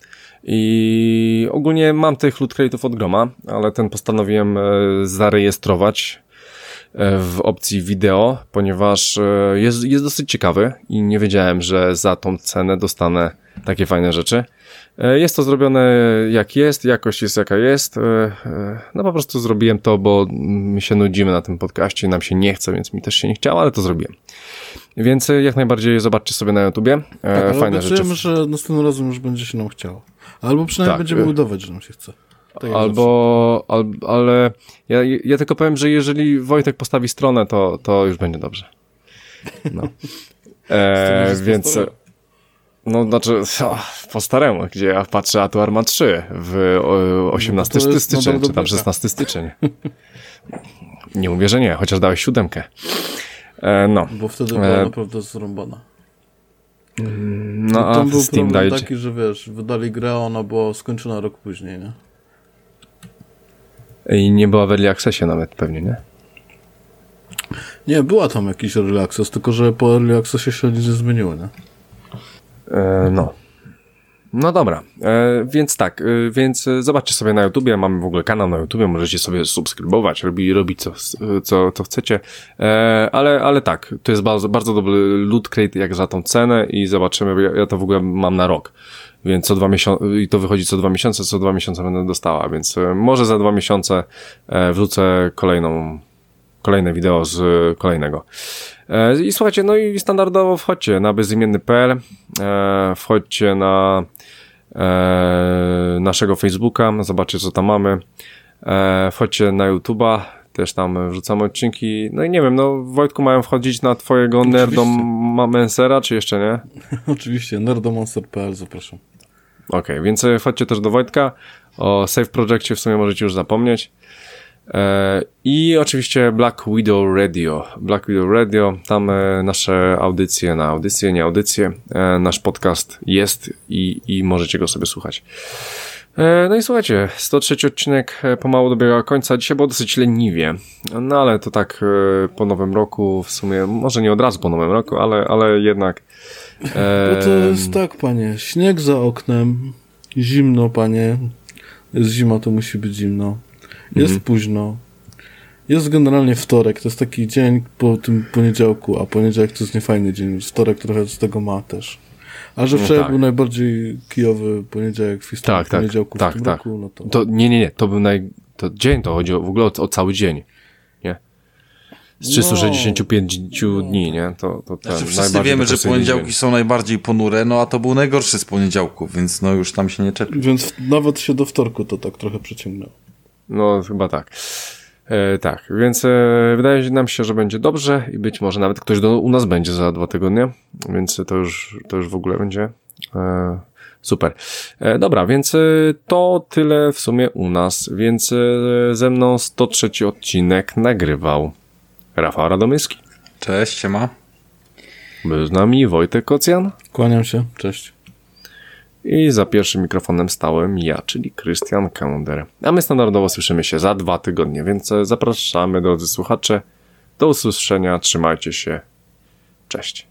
Speaker 1: I ogólnie mam tych loot crate'ów od groma, ale ten postanowiłem e, zarejestrować e, w opcji wideo, ponieważ e, jest, jest dosyć ciekawy i nie wiedziałem, że za tą cenę dostanę takie fajne rzeczy. Jest to zrobione jak jest, jakość jest jaka jest. No po prostu zrobiłem to, bo my się nudzimy na tym podcaście i nam się nie chce, więc mi też się nie chciało, ale to zrobiłem. Więc jak najbardziej zobaczcie sobie na YouTubie.
Speaker 3: Tak, ale Fajne rzeczy. że następnym razem już będzie się nam chciało. Albo przynajmniej tak. będziemy udawać, że nam się chce.
Speaker 1: Tak albo, al, ale ja, ja tylko powiem, że jeżeli Wojtek postawi stronę, to, to już będzie dobrze. No. E, więc... No, znaczy, po staremu, gdzie ja patrzę, a tu Arma 3 w 18 no styczeń, czy tam 16 styczeń. nie mówię, że nie, chociaż dałeś siódemkę. E, no.
Speaker 3: Bo wtedy była e... naprawdę zrąbana.
Speaker 1: No, a
Speaker 3: tam był
Speaker 1: Steam
Speaker 3: problem taki, że wiesz, wydali grę, a ona była skończona rok później, nie?
Speaker 1: I nie była w Early Accessie nawet pewnie, nie?
Speaker 3: Nie, była tam jakiś Early Access, tylko że po Early Accessie się nic nie zmieniło, nie?
Speaker 1: E, no. No dobra, e, więc tak, e, więc zobaczcie sobie na YouTubie, mamy w ogóle kanał na YouTubie, możecie sobie subskrybować, robić, robić co, co, co chcecie, e, ale, ale tak, to jest bardzo, bardzo dobry loot crate jak za tą cenę i zobaczymy, ja, ja to w ogóle mam na rok, więc co dwa miesiące, i to wychodzi co dwa miesiące, co dwa miesiące będę dostała, więc e, może za dwa miesiące e, wrzucę kolejną, kolejne wideo z kolejnego. E, I słuchajcie, no i standardowo wchodźcie na bezimienny.pl, wchodźcie na e, naszego Facebooka, zobaczcie co tam mamy. E, wchodźcie na YouTube'a, też tam wrzucamy odcinki. No i nie wiem, no Wojtku mają wchodzić na twojego Nerdomensera, czy jeszcze nie?
Speaker 3: Oczywiście, nerdomonster.pl zapraszam.
Speaker 1: Okej, więc e, wchodźcie też do Wojtka. O Save Projectie w sumie możecie już zapomnieć. E, I oczywiście Black Widow Radio. Black Widow Radio, tam e, nasze audycje na audycje, nie audycje. E, nasz podcast jest i, i możecie go sobie słuchać. No i słuchajcie, 103 odcinek pomału dobiega końca. Dzisiaj było dosyć leniwie, no ale to tak po nowym roku, w sumie, może nie od razu po nowym roku, ale, ale jednak.
Speaker 3: Bo to jest tak, panie. Śnieg za oknem, zimno, panie. Jest zima, to musi być zimno. Jest późno. Jest generalnie wtorek, to jest taki dzień po tym poniedziałku, a poniedziałek to jest niefajny dzień. Wtorek trochę z tego ma też. A że
Speaker 1: No
Speaker 3: wczoraj
Speaker 1: tak.
Speaker 3: był najbardziej kijowy poniedziałek w historii
Speaker 1: Tak, tak,
Speaker 3: poniedziałku
Speaker 1: tak,
Speaker 3: w tym
Speaker 1: tak.
Speaker 3: roku, no to...
Speaker 1: To, nie, nie, nie, to był naj... To dzień, to chodzi w ogóle o, o cały dzień, nie? Z 365 dni, nie? To, to ten
Speaker 2: Znaczy wszyscy wiemy, że poniedziałki
Speaker 1: dzień.
Speaker 2: są najbardziej ponure, no a to był najgorszy z poniedziałków, więc no już tam się nie czepi.
Speaker 3: Więc nawet się do wtorku to tak trochę przeciągnęło.
Speaker 1: No, chyba tak. E, tak, więc e, wydaje nam się, że będzie dobrze i być może nawet ktoś do, u nas będzie za dwa tygodnie, więc to już, to już w ogóle będzie e, super. E, dobra, więc e, to tyle w sumie u nas, więc e, ze mną 103 odcinek nagrywał Rafał Radomyski.
Speaker 2: Cześć, siema.
Speaker 1: Był z nami Wojtek Kocjan
Speaker 3: Kłaniam się, cześć.
Speaker 1: I za pierwszym mikrofonem stałem ja, czyli Krystian Kaunder. A my standardowo słyszymy się za dwa tygodnie, więc zapraszamy drodzy słuchacze. Do usłyszenia, trzymajcie się. Cześć.